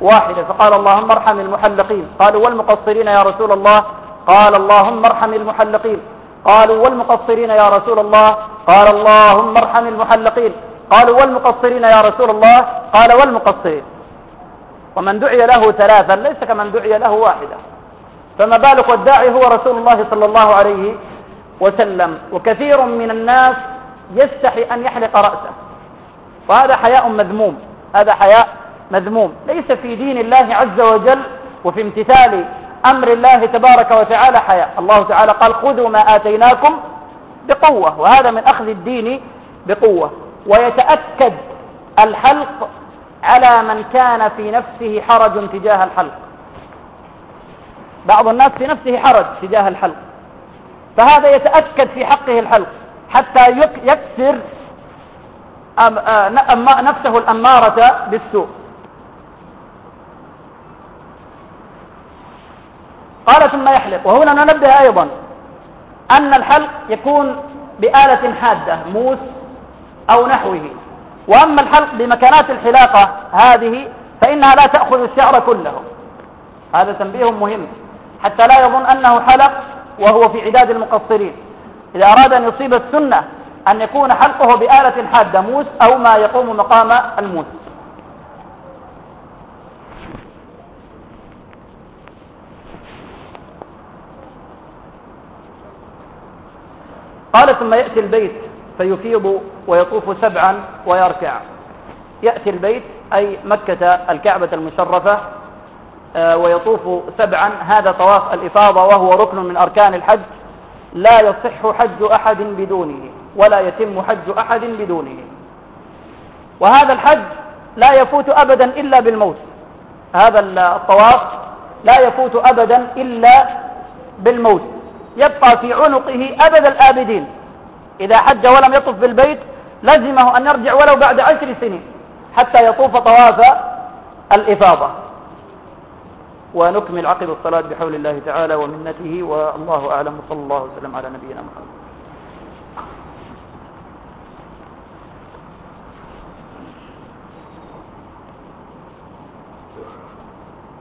واحدة فقال اللهم ارحم المحلقين. قالوا والمقصرين يا رسول الله؟ قال اللهم ارحم المحلقين. قالوا والمقصرين يا رسول الله؟ قال اللهم ارحم المحلقين. قالوا والمقصرين يا رسول الله؟ قال والمقصرين. ومن دعي له ثلاثا ليس كمن دعي له واحدا. فما بالك والداعي هو رسول الله صلى الله عليه وسلم. وكثير من الناس يستحي أن يحلق رأسه. وهذا حياء مذموم. هذا حياء مذموم. ليس في دين الله عز وجل وفي امتثال أمر الله تبارك وتعالى حياء. الله تعالى قال خذوا ما آتيناكم بقوة. وهذا من أخذ الدين بقوة. ويتأكد الحلق على من كان في نفسه حرج تجاه الحلق. بعض الناس في نفسه حرج تجاه الحلق. فهذا يتأكد في حقه الحلق حتى يكسر نفسه الأمارة بالسوء. قال ثم يحلق. وهنا ننبه أيضا أن الحلق يكون بآلة حادة موس أو نحوه. وأما الحلق بمكانات الحلاقة هذه فإنها لا تأخذ الشعر كله. هذا تنبيه مهم. حتى لا يظن أنه حلق وهو في عداد المقصرين. إذا أراد أن يصيب السنة أن يكون حلقه بآلة حادة موس أو ما يقوم مقام الموس. قال ثم يأتي البيت فيفيض ويطوف سبعا ويركع. يأتي البيت أي مكة الكعبة المشرفة ويطوف سبعا. هذا طواف الإفاضة وهو ركن من أركان الحج. لا يصح حج أحد بدونه ولا يتم حج أحد بدونه. وهذا الحج لا يفوت أبدا إلا بالموت. هذا الطواف لا يفوت أبدا إلا بالموت. يبقى في عنقه أبد الآبدين. إذا حج ولم يطف بالبيت لزمه أن يرجع ولو بعد عشر سنين حتى يطوف طواف الإفاضة. ونكمل عقب الصلاة بحول الله تعالى ومنته والله أعلم وصلى الله وسلم على نبينا محمد.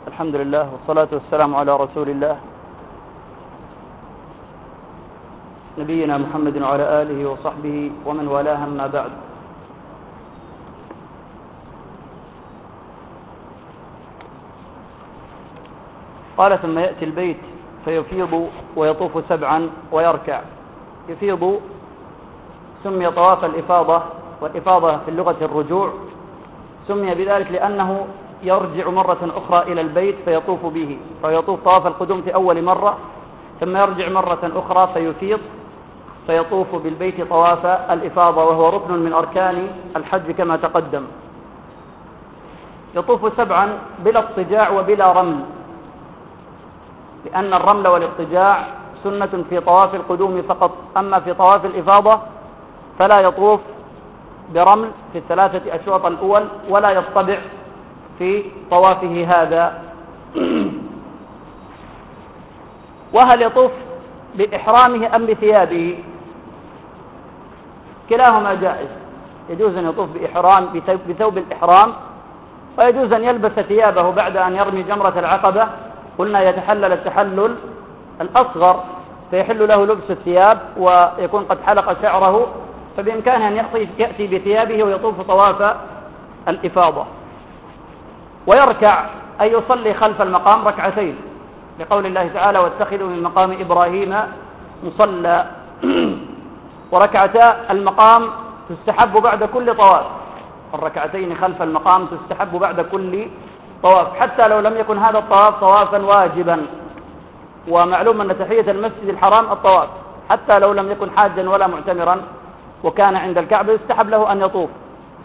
الحمد لله والصلاة والسلام على رسول الله. نبينا محمد وعلى آله وصحبه ومن والاه ما بعد. قال ثم يأتي البيت فيفيض ويطوف سبعا ويركع. يفيض سمي طواف الإفاضة والإفاضة في اللغة الرجوع. سمي بذلك لأنه يرجع مرة أخرى إلى البيت فيطوف به. فيطوف طواف القدوم في أول مرة ثم يرجع مرة أخرى فيفيض فيطوف بالبيت طواف الإفاضة وهو ركن من أركان الحج كما تقدم. يطوف سبعا بلا اضطجاع وبلا رمل. لأن الرمل والاضطجاع سنة في طواف القدوم فقط. أما في طواف الإفاضة فلا يطوف برمل في الثلاثة أشواط الأول ولا يطبع في طوافه هذا. وهل يطوف بإحرامه أم بثيابه؟ كلاهما جائز. يجوز أن يطوف بإحرام بثوب الإحرام ويجوز أن يلبس ثيابه بعد أن يرمي جمرة العقبة قلنا يتحلل التحلل الأصغر فيحل له لبس الثياب ويكون قد حلق شعره فبإمكانه أن يأتي بثيابه ويطوف طواف الإفاضة. ويركع أي يصلي خلف المقام ركعتين لقول الله تعالى واتخذوا من مقام إبراهيم مصلى. وركعتا المقام تستحب بعد كل طواف. الركعتين خلف المقام تستحب بعد كل طواف. حتى لو لم يكن هذا الطواف طوافا واجبا. ومعلوم أن تحية المسجد الحرام الطواف. حتى لو لم يكن حاجا ولا معتمرا. وكان عند الكعبة يستحب له أن يطوف.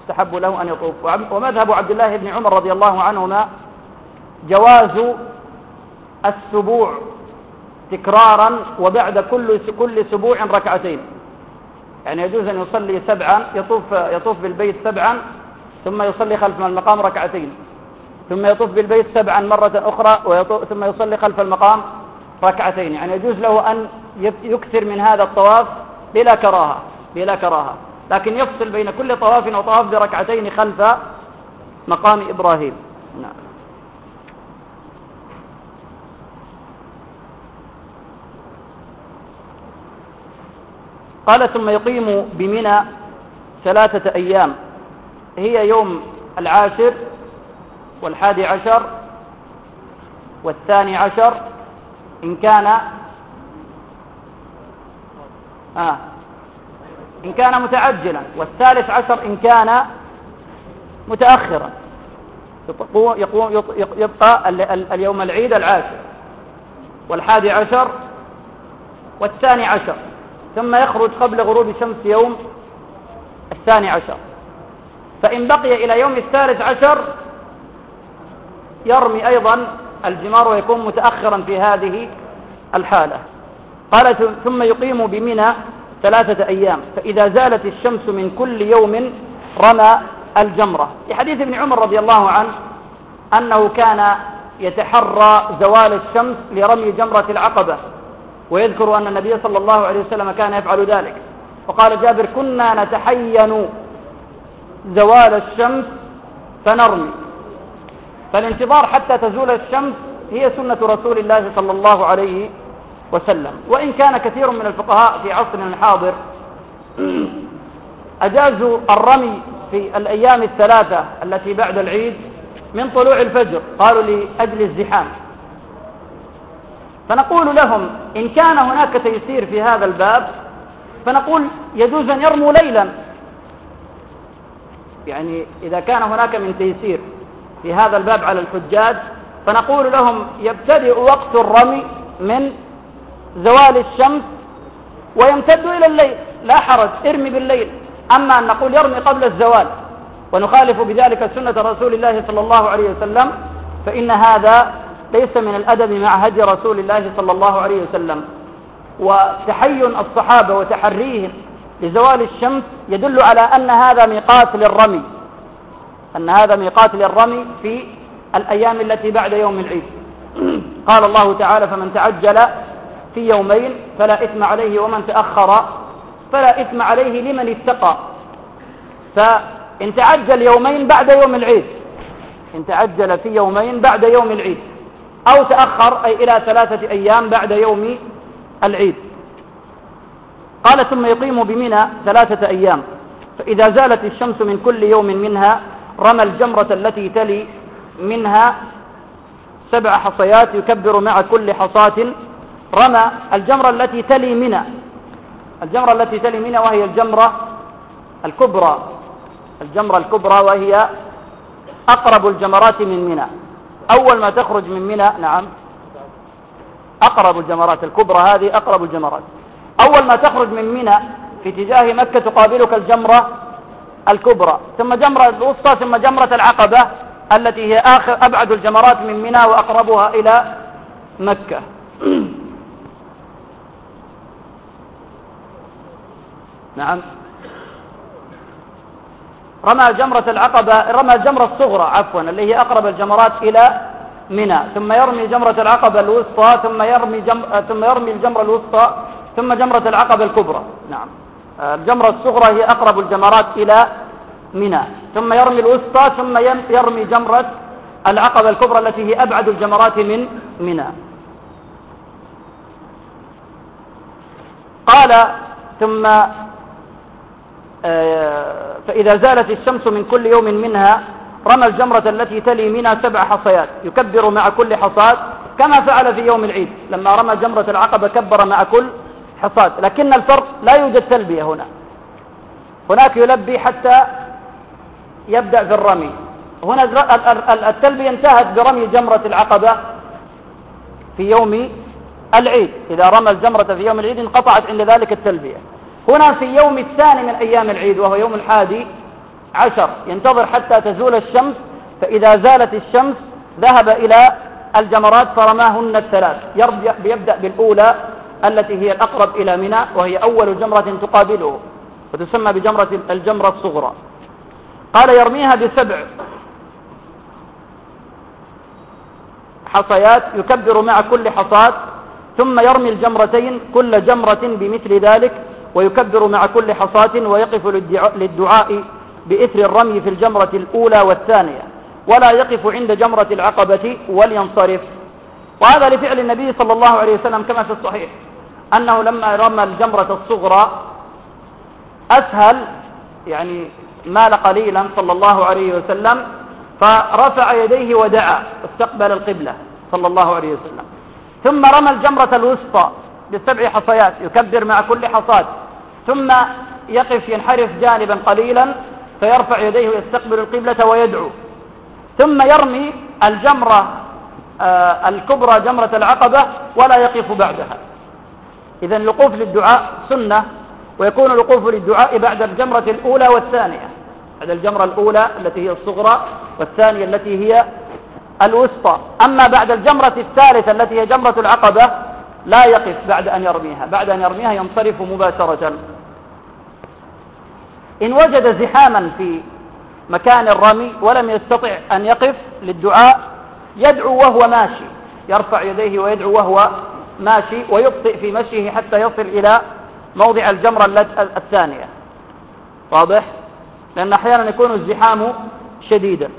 يستحب له أن يطوف. ومذهب عبد الله بن عمر رضي الله عنهما جواز السبوع تكرارا وبعد كل كل سبوع ركعتين. يعني يجوز أن يصلي سبعا يطوف يطوف بالبيت سبعا ثم يصلي خلف المقام ركعتين. ثم يطوف بالبيت سبعا مرة أخرى ثم يصلي خلف المقام ركعتين. يعني يجوز له أن يكثر من هذا الطواف بلا كراهة بلا كراهة. لكن يفصل بين كل طواف وطواف بركعتين خلف مقام إبراهيم. نعم. قال ثم يقيم بمنى ثلاثة أيام. هي يوم العاشر والحادي عشر والثاني عشر إن كان آه. إن كان متعجلا. والثالث عشر إن كان متأخرا. يقوم يبقى اليوم العيد العاشر. والحادي عشر والثاني عشر. ثم يخرج قبل غروب شمس يوم الثاني عشر. فإن بقي إلى يوم الثالث عشر يرمي أيضا الجمار ويكون متأخرا في هذه الحالة. قال ثم يقيم بمنى ثلاثة أيام فإذا زالت الشمس من كل يوم رمى الجمرة. لحديث ابن عمر رضي الله عنه أنه كان يتحرى زوال الشمس لرمي جمرة العقبة ويذكر أن النبي صلى الله عليه وسلم كان يفعل ذلك. وقال جابر كنا نتحين زوال الشمس فنرمي. فالانتظار حتى تزول الشمس هي سنة رسول الله صلى الله عليه وسلم. وإن كان كثير من الفقهاء في عصرنا الحاضر أجازوا الرمي في الأيام الثلاثة التي بعد العيد من طلوع الفجر قالوا لأجل الزحام. فنقول لهم إن كان هناك تيسير في هذا الباب فنقول يجوز أن يرموا ليلا. يعني إذا كان هناك من تيسير. في هذا الباب على الحجاج فنقول لهم يبتدئ وقت الرمي من زوال الشمس ويمتد إلى الليل. لا حرج ارمي بالليل. أما أن نقول يرمي قبل الزوال ونخالف بذلك سنة رسول الله صلى الله عليه وسلم فإن هذا ليس من الأدب مع هدي رسول الله صلى الله عليه وسلم. وتحين الصحابة وتحريهم لزوال الشمس يدل على أن هذا ميقات للرمي. أن هذا ميقات للرمي في الأيام التي بعد يوم العيد. قال الله تعالى فمن تعجل في يومين فلا إثم عليه ومن تأخر فلا إثم عليه لمن اتقى. فإن تعجل يومين بعد يوم العيد إن تعجل في يومين بعد يوم العيد أو تأخر أي إلى ثلاثة أيام بعد يوم العيد. قال ثم يقيم بمنى ثلاثة أيام فإذا زالت الشمس من كل يوم منها رمى الجمرة التي تلي منها سبع حصيات يكبر مع كل حصاة. رمى الجمرة التي تلي منى. الجمرة التي تلي منى وهي الجمرة الكبرى. الجمرة الكبرى وهي أقرب الجمرات من منى. أول ما تخرج من منى نعم. أقرب الجمرات. الكبرى هذه أقرب الجمرات. أول ما تخرج من منى في اتجاه مكة تقابلك الجمرة الكبرى ثم جمرة الوسطى ثم جمرة العقبة التي هي آخر أبعد الجمرات من منى وأقربها إلى مكة. نعم. رمى جمرة العقبة رمى الجمرة الصغرى عفوا اللي هي أقرب الجمرات إلى منى ثم يرمي جمرة العقبة الوسطى ثم يرمي جم... ثم يرمي الجمرة الوسطى ثم جمرة العقبة الكبرى. نعم. الجمرة الصغرى هي أقرب الجمرات إلى منى. ثم يرمي الوسطى ثم يرمي جمرة العقبة الكبرى التي هي أبعد الجمرات من منى. قال ثم آه، فإذا زالت الشمس من كل يوم منها رمى الجمرة التي تلي منها سبع حصيات. يكبر مع كل حصاد كما فعل في يوم العيد. لما رمى جمرة العقبة كبر مع كل حصاد لكن الفرق لا يوجد تلبية هنا. هناك يلبي حتى يبدأ في الرمي هنا التلبية انتهت برمي جمرة العقبة في يوم العيد. إذا رمى الجمرة في يوم العيد انقطعت عند ذلك التلبية. هنا في يوم الثاني من أيام العيد وهو يوم الحادي عشر. ينتظر حتى تزول الشمس فإذا زالت الشمس ذهب إلى الجمرات فرماهن الثلاث. يبدأ بالأولى التي هي الأقرب إلى منى وهي أول جمرة تقابله وتسمى بجمرة الجمرة الصغرى. قال يرميها بسبع حصيات يكبر مع كل حصاد ثم يرمي الجمرتين كل جمرة بمثل ذلك ويكبر مع كل حصاة ويقف للدعاء بإثر الرمي في الجمرة الأولى والثانية. ولا يقف عند جمرة العقبة ولينصرف. وهذا لفعل النبي صلى الله عليه وسلم كما في الصحيح. أنه لما رمى الجمرة الصغرى أسهل يعني مال قليلا صلى الله عليه وسلم فرفع يديه ودعا واستقبل القبلة صلى الله عليه وسلم. ثم رمى الجمرة الوسطى بسبع حصيات يكبر مع كل حصاد. ثم يقف ينحرف جانبا قليلا فيرفع يديه ويستقبل القبلة ويدعو. ثم يرمي الجمرة آه، الكبرى جمرة العقبة ولا يقف بعدها. إذا الوقوف للدعاء سنة ويكون الوقوف للدعاء بعد الجمرة الأولى والثانية. بعد الجمرة الأولى التي هي الصغرى والثانية التي هي الوسطى. أما بعد الجمرة الثالثة التي هي جمرة العقبة لا يقف بعد أن يرميها. بعد أن يرميها ينصرف مباشرة. إن وجد زحاما في مكان الرمي ولم يستطع أن يقف للدعاء يدعو وهو ماشي يرفع يديه ويدعو وهو ماشي ويبطئ في مشيه حتى يصل إلى موضع الجمرة الثانية. واضح؟ لأن أحيانا يكون الزحام شديدا.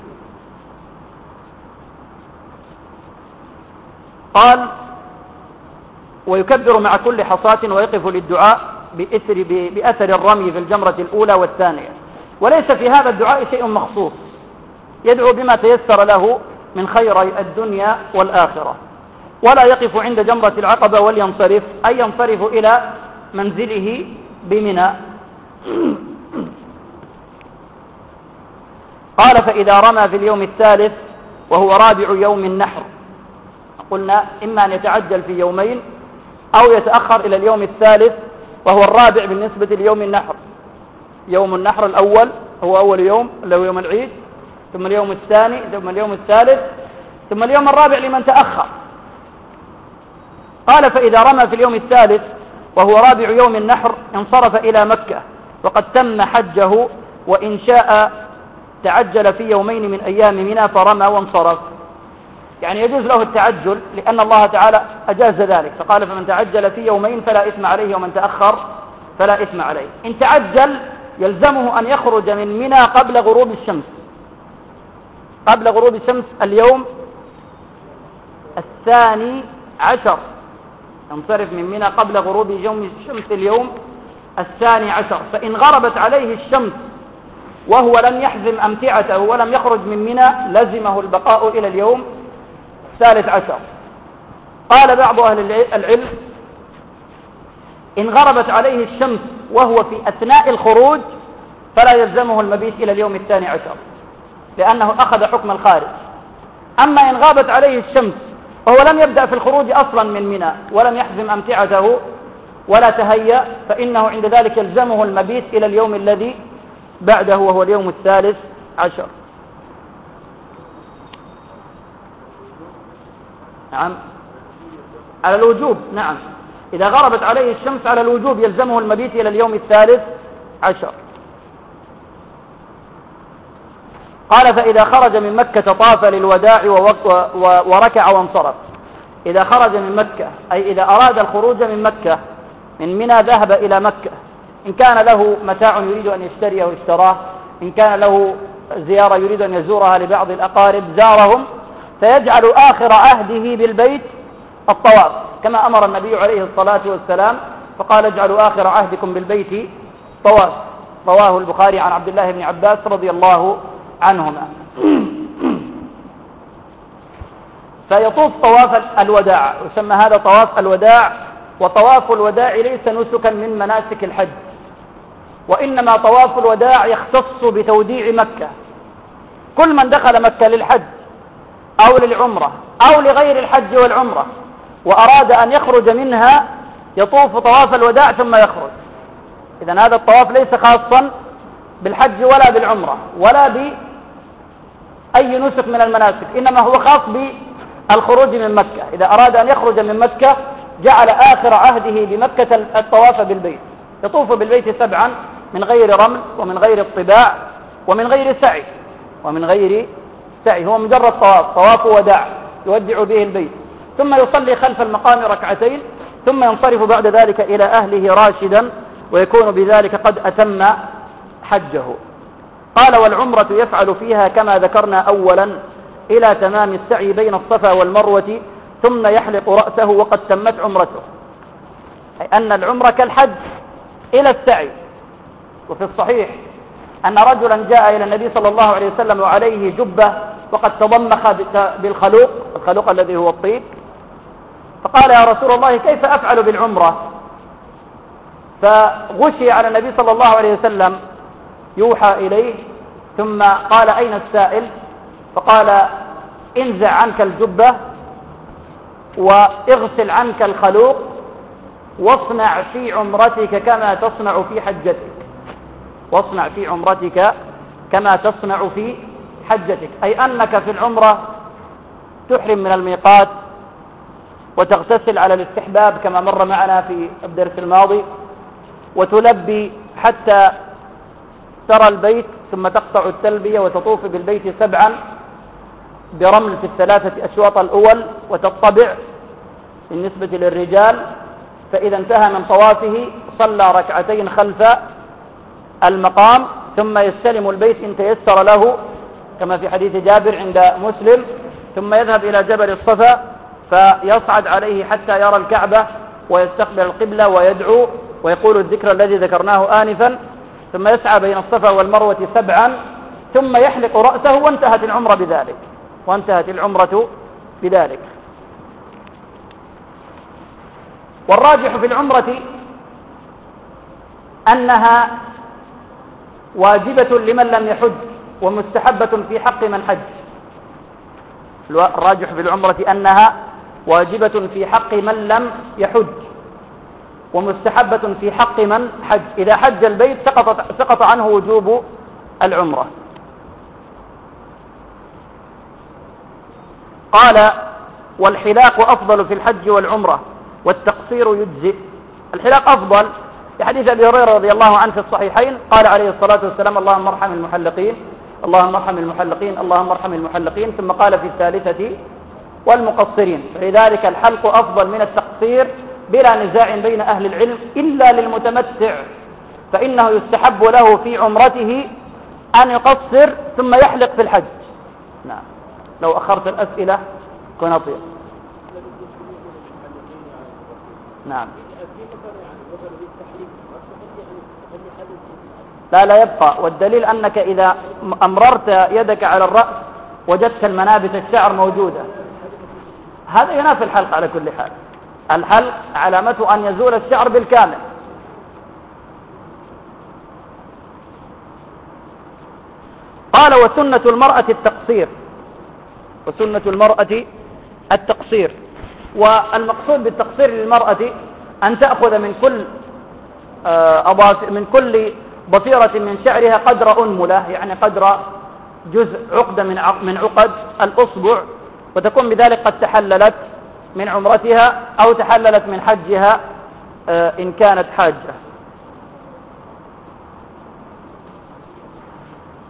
قال ويكبر مع كل حصاة ويقف للدعاء بأثر, بأثر الرمي في الجمرة الأولى والثانية. وليس في هذا الدعاء شيء مخصوص. يدعو بما تيسر له من خيري الدنيا والآخرة. ولا يقف عند جمرة العقبة ولينصرف أي ينصرف إلى منزله بمنى. قال فإذا رمى في اليوم الثالث وهو رابع يوم النحر. قلنا إما أن يتعجل في يومين أو يتأخر إلى اليوم الثالث وهو الرابع بالنسبة ليوم النحر. يوم النحر الأول هو أول يوم اللي هو يوم العيد ثم اليوم الثاني ثم اليوم الثالث ثم اليوم الرابع لمن تأخر. قال فإذا رمى في اليوم الثالث وهو رابع يوم النحر انصرف إلى مكة وقد تم حجه وإن شاء تعجل في يومين من أيام منى فرمى وانصرف. يعني يجوز له التعجل لأن الله تعالى أجاز ذلك فقال فمن تعجل في يومين فلا إثم عليه ومن تأخر فلا إثم عليه. إن تعجل يلزمه أن يخرج من منى قبل غروب الشمس. قبل غروب الشمس اليوم الثاني عشر. ينصرف من منى قبل غروب يوم الشمس اليوم الثاني عشر. فإن غربت عليه الشمس وهو لم يحزم أمتعته ولم يخرج من منى لزمه البقاء إلى اليوم الثالث عشر. قال بعض أهل العلم إن غربت عليه الشمس وهو في أثناء الخروج فلا يلزمه المبيت إلى اليوم الثاني عشر لأنه أخذ حكم الخارج. أما إن غابت عليه الشمس وهو لم يبدأ في الخروج أصلا من منى ولم يحزم أمتعته ولا تهيأ فإنه عند ذلك يلزمه المبيت إلى اليوم الذي بعده وهو اليوم الثالث عشر. نعم. على الوجوب نعم. إذا غربت عليه الشمس على الوجوب يلزمه المبيت إلى اليوم الثالث عشر. قال فإذا خرج من مكة طاف للوداع وركع وانصرف. إذا خرج من مكة أي إذا أراد الخروج من مكة من منى ذهب إلى مكة. إن كان له متاع يريد أن يشتريه واشتراه إن كان له زيارة يريد أن يزورها لبعض الأقارب زارهم فيجعل آخر عهده بالبيت الطواف كما أمر النبي عليه الصلاة والسلام فقال اجعلوا آخر عهدكم بالبيت طواف. رواه البخاري عن عبد الله بن عباس رضي الله عنهما. فيطوف طواف الوداع يسمى هذا طواف الوداع وطواف الوداع ليس نسكا من مناسك الحج وإنما طواف الوداع يختص بتوديع مكة. كل من دخل مكة للحج أو للعمرة أو لغير الحج والعمرة وأراد أن يخرج منها يطوف طواف الوداع ثم يخرج. إذا هذا الطواف ليس خاصا بالحج ولا بالعمرة ولا بأي نسك من المناسك. إنما هو خاص بالخروج من مكة. إذا أراد أن يخرج من مكة جعل آخر عهده بمكة الطواف بالبيت. يطوف بالبيت سبعا من غير رمل ومن غير اطباع ومن غير سعي. ومن غير سعي. هو مجرد طواف. طواف وداع. يودع به البيت. ثم يصلي خلف المقام ركعتين. ثم ينصرف بعد ذلك إلى أهله راشدا ويكون بذلك قد أتم حجه. قال والعمرة يفعل فيها كما ذكرنا أولا إلى تمام السعي بين الصفا والمروة ثم يحلق رأسه وقد تمت عمرته. أي أن العمرة كالحج إلى السعي. وفي الصحيح أن رجلا جاء إلى النبي صلى الله عليه وسلم وعليه جبة وقد تضمخ بالخلوق الخلوق الذي هو الطيب. فقال يا رسول الله كيف أفعل بالعمرة؟ فغشي على النبي صلى الله عليه وسلم يوحى إليه ثم قال أين السائل؟ فقال انزع عنك الجبة واغسل عنك الخلوق واصنع في عمرتك كما تصنع في حجتك. واصنع في عمرتك كما تصنع في حجتك. أي أنك في العمرة تحرم من الميقات وتغتسل على الاستحباب كما مر معنا في الدرس الماضي وتلبي حتى ترى البيت ثم تقطع التلبية وتطوف بالبيت سبعا برمل في الثلاثة أشواط الأول وتطبع بالنسبة للرجال فإذا انتهى من طوافه صلى ركعتين خلف المقام ثم يستلم البيت إن تيسر له كما في حديث جابر عند مسلم ثم يذهب إلى جبل الصفا فيصعد عليه حتى يرى الكعبة ويستقبل القبلة ويدعو ويقول الذكر الذي ذكرناه آنفا ثم يسعى بين الصفا والمروة سبعا ثم يحلق رأسه وانتهت العمرة بذلك. وانتهت العمرة بذلك. والراجح في العمرة أنها واجبة لمن لم يحج ومستحبة في حق من حج. الراجح في العمرة أنها واجبة في حق من لم يحج. ومستحبة في حق من حج. إذا حج البيت سقط, سقط عنه وجوب العمرة. قال والحلاق أفضل في الحج والعمرة والتقصير يجزئ. الحلاق أفضل في حديث أبي هريرة رضي الله عنه في الصحيحين. قال عليه الصلاة والسلام اللهم ارحم المحلقين. اللهم ارحم المحلقين. اللهم ارحم المحلقين. ثم قال في الثالثة والمقصرين. فلذلك الحلق أفضل من التقصير بلا نزاع بين أهل العلم إلا للمتمتع فإنه يستحب له في عمرته أن يقصر ثم يحلق في الحج. نعم. لو أخرت الأسئلة كن أطير نعم. لا لا يبقى. والدليل أنك إذا أمررت يدك على الرأس وجدت المنابت الشعر موجودة. هذا ينافي الحلق على كل حال. الحلق علامته أن يزول الشعر بالكامل. قال وسنة المرأة التقصير. وسنة المرأة التقصير. والمقصود بالتقصير للمرأة أن تأخذ من كل آه، من كل ضفيرة من شعرها قدر أنملة يعني قدر جزء عقدة من من عقد الأصبع وتكون بذلك قد تحللت من عمرتها أو تحللت من حجها آه، إن كانت حاجة.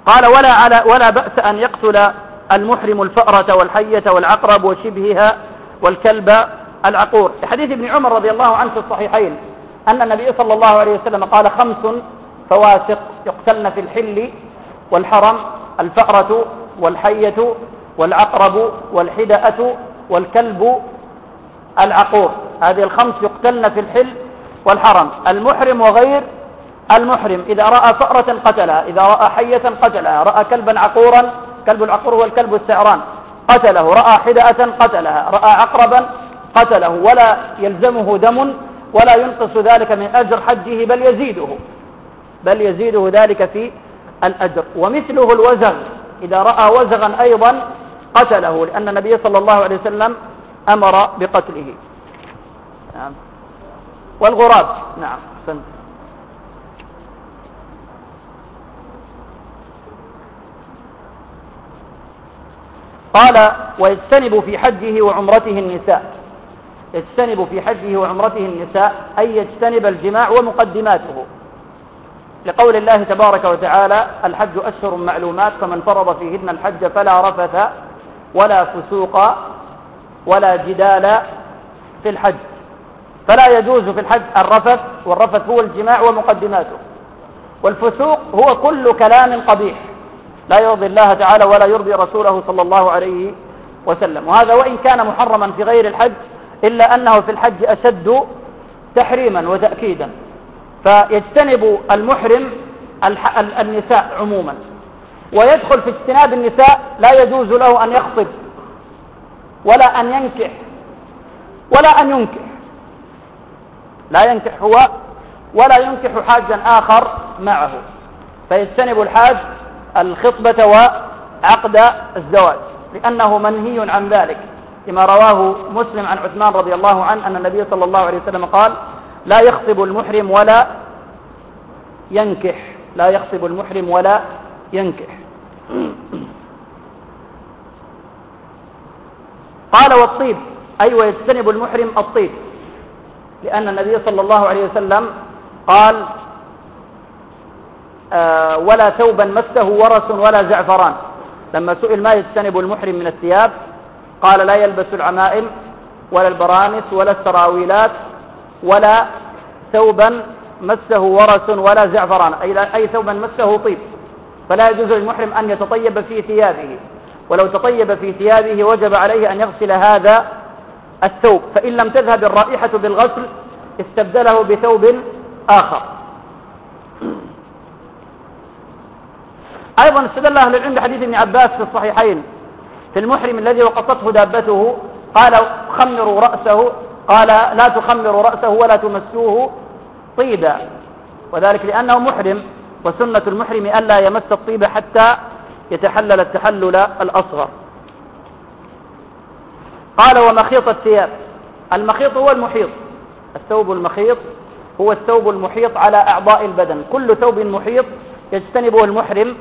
قال ولا, على ولا بأس أن يقتل المحرم الفأرة والحية والعقرب وشبهها والكلب العقور. حديث ابن عمر رضي الله عنه في الصحيحين أن النبي صلى الله عليه وسلم قال خمس فواسق يقتلن في الحل والحرم الفأرة والحية والعقرب والحدأة والكلب العقور هذه الخمس يقتلن في الحل والحرم. المحرم وغير المحرم. إذا رأى فأرة قتلها إذا رأى حية قتلها رأى كلبا عقورا كلب العقور هو الكلب السعران قتله. رأى حدأة قتلها رأى عقربا قتله. ولا يلزمه دم ولا ينقص ذلك من أجر حجه بل يزيده. بل يزيده ذلك في الأجر. ومثله الوزغ. إذا رأى وزغا أيضا قتله لأن النبي صلى الله عليه وسلم أمر بقتله. نعم. والغراب. نعم سنت. قال ويجتنب في حجه وعمرته النساء. يجتنب في حجه وعمرته النساء أي يجتنب الجماع ومقدماته. لقول الله تبارك وتعالى الحج أشهر معلومات فمن فرض فيهن الحج فلا رفث ولا فسوق ولا جدال في الحج. فلا يجوز في الحج الرفث والرفث هو الجماع ومقدماته. والفسوق هو كل كلام قبيح. لا يرضي الله تعالى ولا يرضي رسوله صلى الله عليه وسلم. وهذا وإن كان محرما في غير الحج إلا أنه في الحج أشد تحريما وتأكيدا. فيجتنب المحرم النساء عموما. ويدخل في اجتناب النساء لا يجوز له أن يخطب. ولا أن ينكح ولا أن ينكح. لا ينكح هو ولا ينكح حاجا آخر معه. فيجتنب الحاج الخطبة وعقد الزواج لأنه منهي عن ذلك. كما رواه مسلم عن عثمان رضي الله عنه أن النبي صلى الله عليه وسلم قال لا يخطب المحرم ولا ينكح لا يخطب المحرم ولا ينكح. قال والطيب. أي ويجتنب المحرم الطيب. لأن النبي صلى الله عليه وسلم قال آه ولا ثوبا مسه ورس ولا زعفران. لما سئل ما يجتنب المحرم من الثياب قال لا يلبس العمائم ولا البرانس ولا السراويلات ولا ثوبا مسه ورس ولا زعفران. أي, أي ثوبا مسه طيب. فلا يجوز للمحرم أن يتطيب في ثيابه. ولو تطيب في ثيابه وجب عليه أن يغسل هذا الثوب فإن لم تذهب الرائحة بالغسل استبدله بثوب آخر. أيضا استدل أهل العلم بحديث ابن عباس في الصحيحين في المحرم الذي وقصته دابته قال خمروا رأسه. قال لا تخمروا رأسه ولا تمسوه طيبا. وذلك لأنه محرم وسنة المحرم ألا يمس الطيب حتى يتحلل التحلل الأصغر. قال ومخيط الثياب. المخيط هو المحيط. الثوب المخيط هو الثوب المحيط على أعضاء البدن. كل ثوب محيط يجتنبه المحرم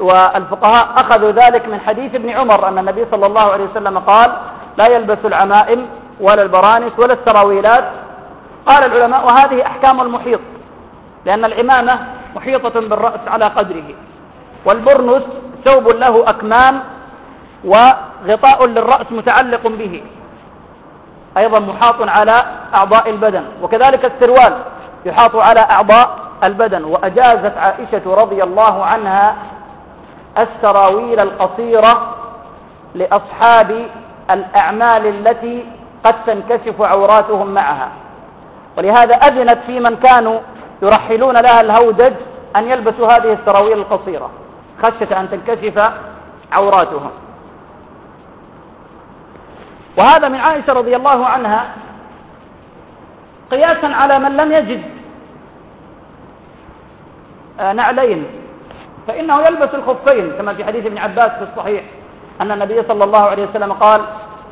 والفقهاء أخذوا ذلك من حديث ابن عمر أن النبي صلى الله عليه وسلم قال لا يلبس العمائم ولا البرانس ولا السراويلات. قال العلماء وهذه أحكام المحيط لأن العمامة محيطة بالرأس على قدره والبرنس ثوب له أكمام وغطاء للرأس متعلق به. أيضا محاط على أعضاء البدن. وكذلك السروال يحاط على أعضاء البدن. وأجازت عائشة رضي الله عنها السراويل القصيرة لأصحاب الأعمال التي قد تنكشف عوراتهم معها. ولهذا أذنت في من كانوا يرحلون لها الهودج أن يلبسوا هذه السراويل القصيرة. خشية أن تنكشف عوراتهم. وهذا من عائشة رضي الله عنها قياسا على من لم يجد آه، نعلين. فإنه يلبس الخفين كما في حديث ابن عباس في الصحيح أن النبي صلى الله عليه وسلم قال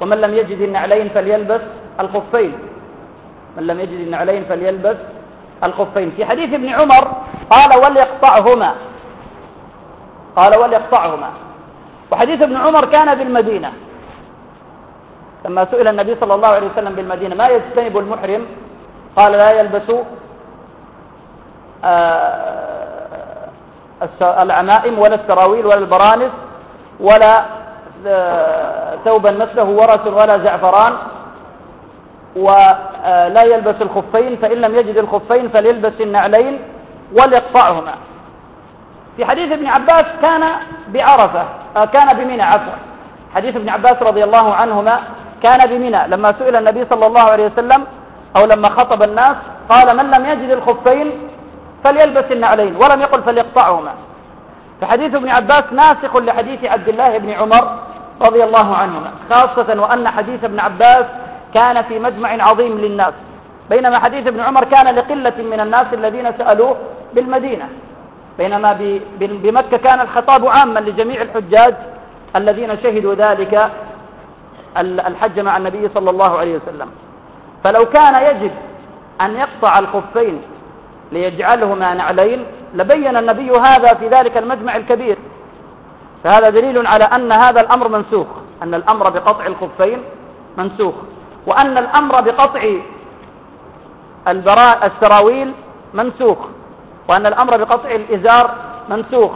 ومن لم يجد النعلين فليلبس الخفين. من لم يجد النعلين فليلبس الخفين. في حديث ابن عمر قال وليقطعهما. قال وليقطعهما. وحديث ابن عمر كان بالمدينة. لما سئل النبي صلى الله عليه وسلم بالمدينة ما يجتنب المحرم؟ قال لا يلبس آه العمائم ولا السراويل ولا البرانس ولا آه، ثوبا مثله ورس ولا زعفران ولا يلبس الخفين فإن لم يجد الخفين فليلبس النعلين وليقطعهما. في حديث ابن عباس كان بعرفة آه، كان بمنى عفوا. حديث ابن عباس رضي الله عنهما كان بمنى. لما سئل النبي صلى الله عليه وسلم أو لما خطب الناس قال من لم يجد الخفين فليلبس النعلين ولم يقل فليقطعهما. فحديث ابن عباس ناسخ لحديث عبد الله بن عمر رضي الله عنهما خاصة وأن حديث ابن عباس كان في مجمع عظيم للناس. بينما حديث ابن عمر كان لقلة من الناس الذين سألوه بالمدينة. بينما بمكة كان الخطاب عاما لجميع الحجاج الذين شهدوا ذلك الحج مع النبي صلى الله عليه وسلم. فلو كان يجب أن يقطع الخفين ليجعلهما نعلين لبين النبي هذا في ذلك المجمع الكبير. فهذا دليل على أن هذا الأمر منسوخ أن الأمر بقطع الخفين منسوخ وأن الأمر بقطع السراويل منسوخ. وأن الأمر بقطع الإزار منسوخ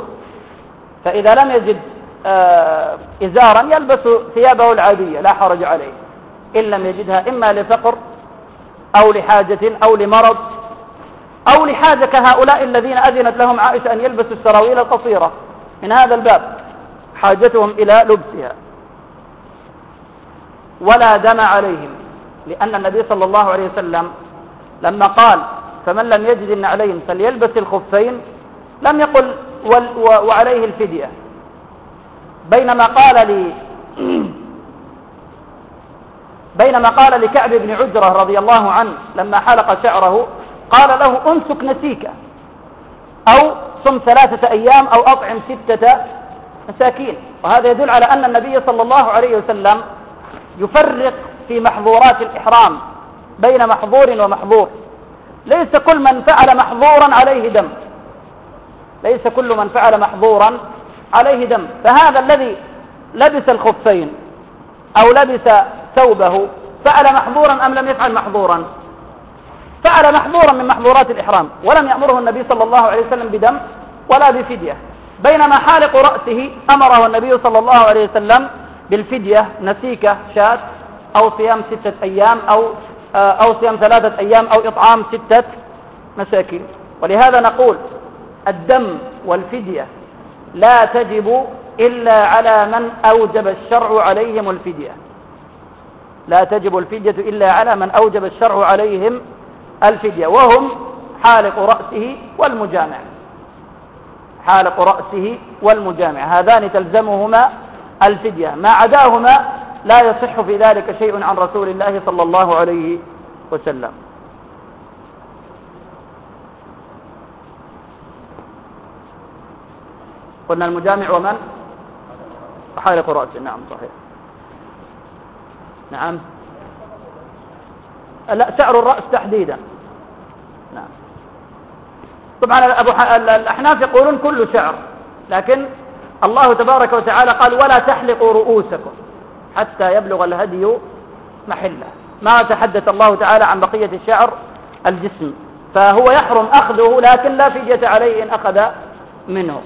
فإذا لم يجد آه، إزارا يلبس ثيابه العادية لا حرج عليه. إن لم يجدها إما لفقر أو لحاجة أو لمرض أو لحاجة كهؤلاء الذين أذنت لهم عائشة أن يلبسوا السراويل القصيرة من هذا الباب حاجتهم إلى لبسها. ولا دم عليهم لأن النبي صلى الله عليه وسلم لما قال فمن لم يجد النعلين فليلبس الخفين. لم يقل وعليه الفدية. بينما قال لي بينما قال لكعب بن عجرة رضي الله عنه لما حلق شعره قال له انسك نسيك. أو صم ثلاثة أيام أو أطعم ستة مساكين. وهذا يدل على أن النبي صلى الله عليه وسلم يفرق في محظورات الإحرام بين محظور ومحظور. ليس كل من فعل محظورا عليه دم. ليس كل من فعل محظورا عليه دم. فهذا الذي لبس الخفين أو لبس ثوبه فعل محظورا أم لم يفعل محظورا؟ فعل محظورا من محظورات الإحرام ولم يأمره النبي صلى الله عليه وسلم بدم ولا بفدية. بينما حالق رأسه أمره النبي صلى الله عليه وسلم بالفدية نسيكة شاة أو صيام ستة أيام أو أو صيام ثلاثة أيام أو إطعام ستة مساكين. ولهذا نقول الدم والفدية لا تجب إلا على من أوجب الشرع عليهم الفدية. لا تجب الفدية إلا على من أوجب الشرع عليهم الفدية. وهم حالق رأسه والمجامع. حالق رأسه والمجامع. هذان تلزمهما الفدية. ما عداهما لا يصح في ذلك شيء عن رسول الله صلى الله عليه وسلم. قلنا المجامع ومن؟ حالق رأسه نعم صحيح. نعم. لا شعر الرأس تحديدا. نعم. طبعا أبو الأحناف يقولون كل شعر لكن الله تبارك وتعالى قال ولا تحلقوا رؤوسكم. حتى يبلغ الهدي محلة. ما تحدث الله تعالى عن بقية الشعر؟ الجسم. فهو يحرم أخذه لكن لا فدية عليه إن أخذ منه.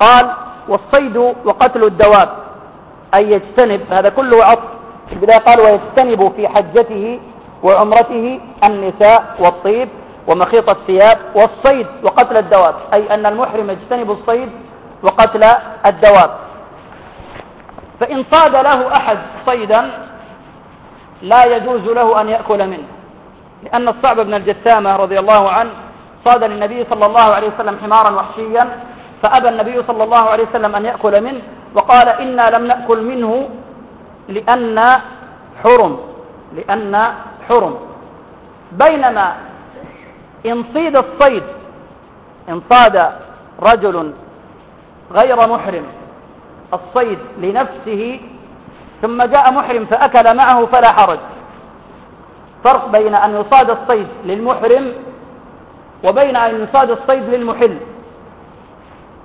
قال والصيد وقتل الدواب. أي يجتنب هذا كله عطف. في البداية قال ويجتنب في حجته وعمرته النساء والطيب ومخيط الثياب والصيد وقتل الدواب. أي أن المحرم يجتنب الصيد وقتل الدواب. فإن صاد له أحد صيدا لا يجوز له أن يأكل منه لأن الصعب بن الجسامة رضي الله عنه صاد للنبي صلى الله عليه وسلم حمارا وحشيا فأبى النبي صلى الله عليه وسلم أن يأكل منه وقال إنا لم نأكل منه لأن حرم لأن حرم. بينما إن صيد الصيد إن صاد رجل غير محرم الصيد لنفسه ثم جاء محرم فأكل معه فلا حرج. فرق بين أن يصاد الصيد للمحرم وبين أن يصاد الصيد للمحل.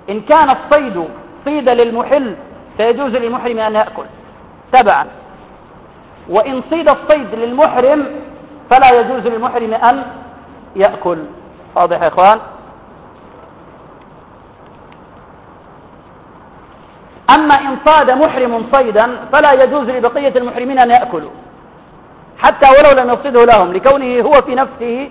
إن كان الصيد صيد للمحل فيجوز للمحرم أن يأكل تبعا. وإن صيد الصيد للمحرم فلا يجوز للمحرم أن يأكل. واضح يا إخوان؟ أما إن صاد محرم صيدا فلا يجوز لبقية المحرمين أن يأكلوا. حتى ولو لم يصده لهم لكونه هو في نفسه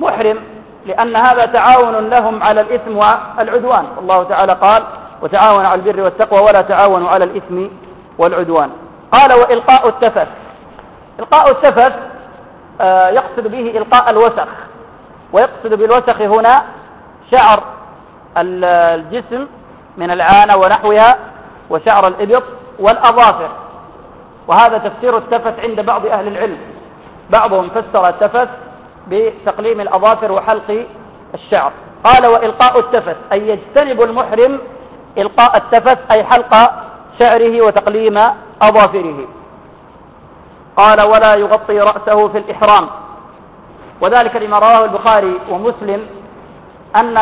محرم لأن هذا تعاون لهم على الإثم والعدوان. الله تعالى قال وتعاون على البر والتقوى ولا تعاونوا على الإثم والعدوان قال وإلقاء التفت إلقاء التفت آه، يقصد به إلقاء الوسخ. ويقصد بالوسخ هنا شعر الجسم من العانة ونحوها وشعر الإبط والأظافر. وهذا تفسير التفت عند بعض أهل العلم. بعضهم فسر التفت بتقليم الأظافر وحلق الشعر. قال وإلقاء التفت أي يجتنب المحرم إلقاء التفت أي حلق شعره وتقليم أظافره. قال ولا يغطي رأسه في الإحرام. وذلك لما رواه البخاري ومسلم أن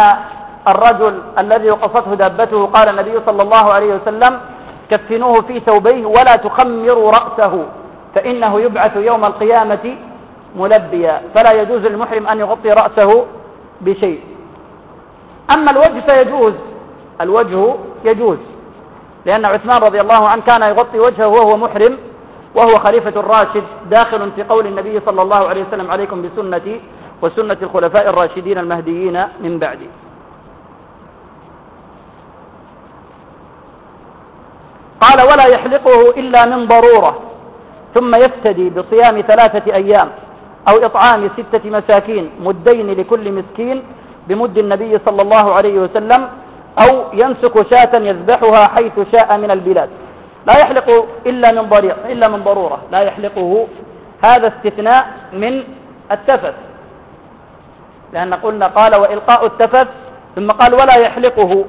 الرجل الذي وقفته دابته قال النبي صلى الله عليه وسلم كفنوه في ثوبيه ولا تخمروا رأسه فإنه يبعث يوم القيامة ملبيا فلا يجوز للمحرم أن يغطي رأسه بشيء. أما الوجه فيجوز الوجه يجوز لأن عثمان رضي الله عنه كان يغطي وجهه وهو محرم وهو خليفة الراشد داخل في قول النبي صلى الله عليه وسلم عليكم بسنتي وسنة الخلفاء الراشدين المهديين من بعدي. قال ولا يحلقه إلا من ضرورة ثم يفتدي بصيام ثلاثة أيام أو إطعام ستة مساكين مدين لكل مسكين بمد النبي صلى الله عليه وسلم أو ينسك شاة يذبحها حيث شاء من البلاد. لا يحلق إلا من ضرير إلا من ضرورة. لا يحلقه. هذا استثناء من التفت لأن قلنا قال وإلقاء التفت ثم قال ولا يحلقه.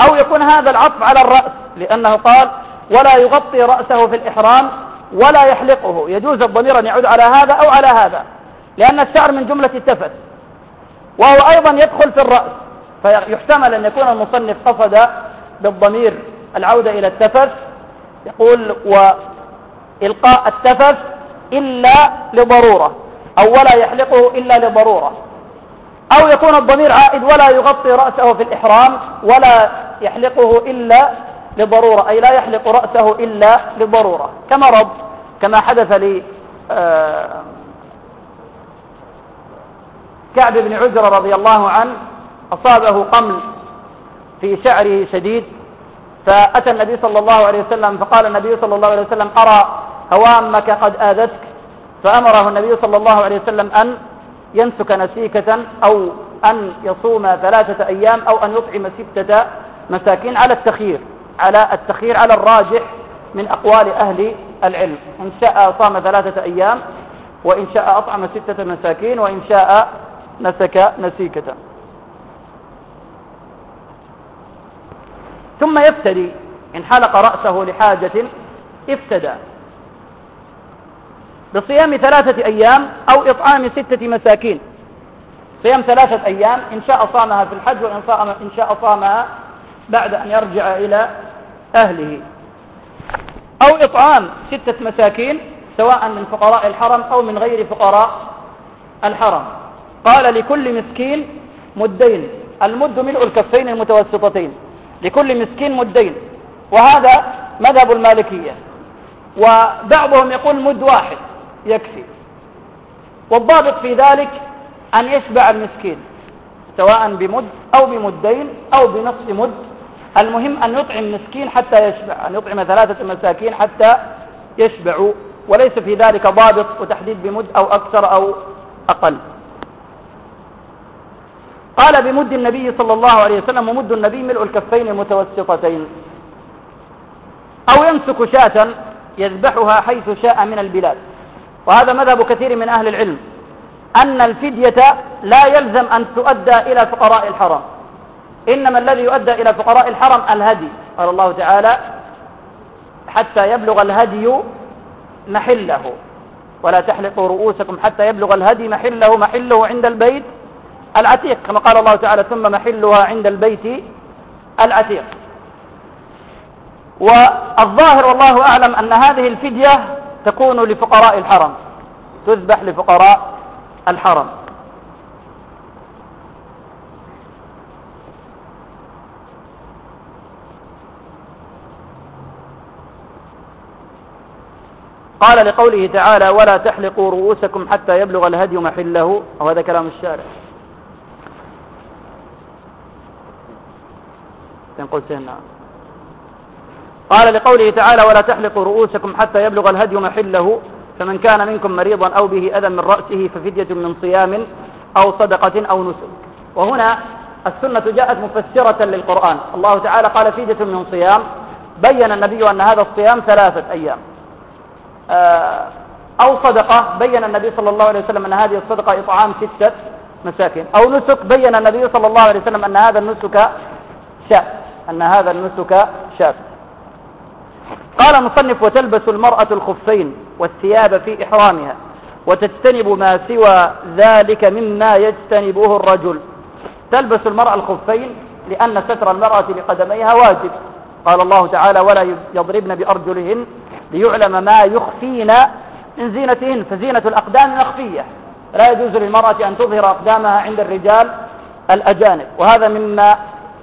أو يكون هذا العطف على الرأس لأنه قال ولا يغطي رأسه في الإحرام ولا يحلقه. يجوز الضمير أن يعود على هذا أو على هذا لأن الشعر من جملة التفت وهو أيضا يدخل في الرأس فيحتمل أن يكون المصنف قصد بالضمير العودة إلى التفت يقول وإلقاء التفت إلا لضرورة أو ولا يحلقه إلا لضرورة. أو يكون الضمير عائد ولا يغطي رأسه في الإحرام ولا يحلقه إلا لضرورة أي لا يحلق رأسه إلا لضرورة. كمرض كما حدث لي آه، كعب بن عجرة رضي الله عنه أصابه قمل في شعره شديد فأتى النبي صلى الله عليه وسلم فقال النبي صلى الله عليه وسلم أرى هوامك قد آذتك. فأمره النبي صلى الله عليه وسلم أن ينسك نسيكة أو أن يصوم ثلاثة أيام أو أن يطعم ستة مساكين على التخيير على التخيير على الراجح من أقوال أهل العلم. إن شاء صام ثلاثة أيام وإن شاء أطعم ستة مساكين وإن شاء نسك نسيكة. ثم يفتدي إن حلق رأسه لحاجة افتدى بصيام ثلاثة أيام أو إطعام ستة مساكين. صيام ثلاثة أيام إن شاء صامها في الحج وإن إن شاء صامها بعد أن يرجع إلى أهله. أو إطعام ستة مساكين سواء من فقراء الحرم أو من غير فقراء الحرم. قال لكل مسكين مدين. المد ملء الكفين المتوسطتين. لكل مسكين مدين. وهذا مذهب المالكية. وبعضهم يقول مد واحد. يكفي. والضابط في ذلك أن يشبع المسكين سواء بمد أو بمدين أو بنصف مد. المهم أن يطعم مسكين حتى يشبع أن يطعم ثلاثة مساكين حتى يشبعوا. وليس في ذلك ضابط وتحديد بمد أو أكثر أو أقل. قال بمد النبي صلى الله عليه وسلم ومد النبي ملء الكفين المتوسطتين. أو يمسك شاة يذبحها حيث شاء من البلاد. وهذا مذهب كثير من أهل العلم أن الفدية لا يلزم أن تؤدى إلى فقراء الحرم إنما الذي يؤدى إلى فقراء الحرم الهدي. قال الله تعالى حتى يبلغ الهدي محله. ولا تحلقوا رؤوسكم حتى يبلغ الهدي محله محله عند البيت العتيق كما قال الله تعالى ثم محلها عند البيت العتيق. والظاهر والله أعلم أن هذه الفدية تكون لفقراء الحرم تذبح لفقراء الحرم. قال لقوله تعالى ولا تحلقوا رؤوسكم حتى يبلغ الهدي محله. وهذا كلام الشارع. قلت نعم قال لقوله تعالى ولا تحلقوا رؤوسكم حتى يبلغ الهدي محله فمن كان منكم مريضا أو به أذى من رأسه ففدية من صيام أو صدقة أو نسك. وهنا السنة جاءت مفسرة للقرآن. الله تعالى قال فدية من صيام. بين النبي أن هذا الصيام ثلاثة أيام. آه، أو صدقة. بين النبي صلى الله عليه وسلم أن هذه الصدقة إطعام ستة مساكين. أو نسك. بين النبي صلى الله عليه وسلم أن هذا النسك شاء أن هذا النسك شاف قال المصنف وتلبس المرأة الخفين والثياب في إحرامها وتجتنب ما سوى ذلك مما يجتنبه الرجل. تلبس المرأة الخفين لأن ستر المرأة لقدميها واجب. قال الله تعالى ولا يضربن بأرجلهن ليعلم ما يخفين من زينتهن فزينة الأقدام مخفية. لا يجوز للمرأة أن تظهر أقدامها عند الرجال الأجانب. وهذا مما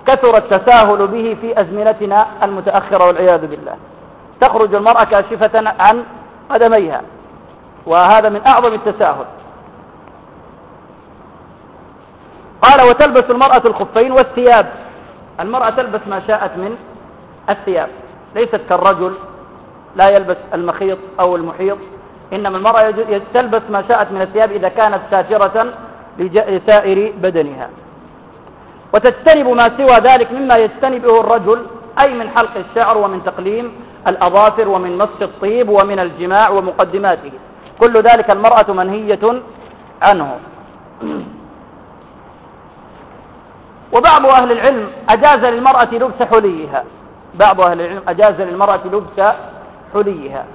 كثر التساهل به في أزمنتنا المتأخرة والعياذ بالله. تخرج المرأة كاشفة عن قدميها. وهذا من أعظم التساهل. قال وتلبس المرأة الخفين والثياب. المرأة تلبس ما شاءت من الثياب. ليست كالرجل لا يلبس المخيط أو المحيط. إنما المرأة تلبس ما شاءت من الثياب إذا كانت ساترة لسائر بدنها. وتجتنب ما سوى ذلك مما يجتنبه الرجل أي من حلق الشعر ومن تقليم الأظافر ومن مص الطيب ومن الجماع ومقدماته. كل ذلك المرأة منهية عنه. وبعض أهل العلم أجاز للمرأة لبس حليها. بعض أهل العلم أجاز للمرأة لبس حليها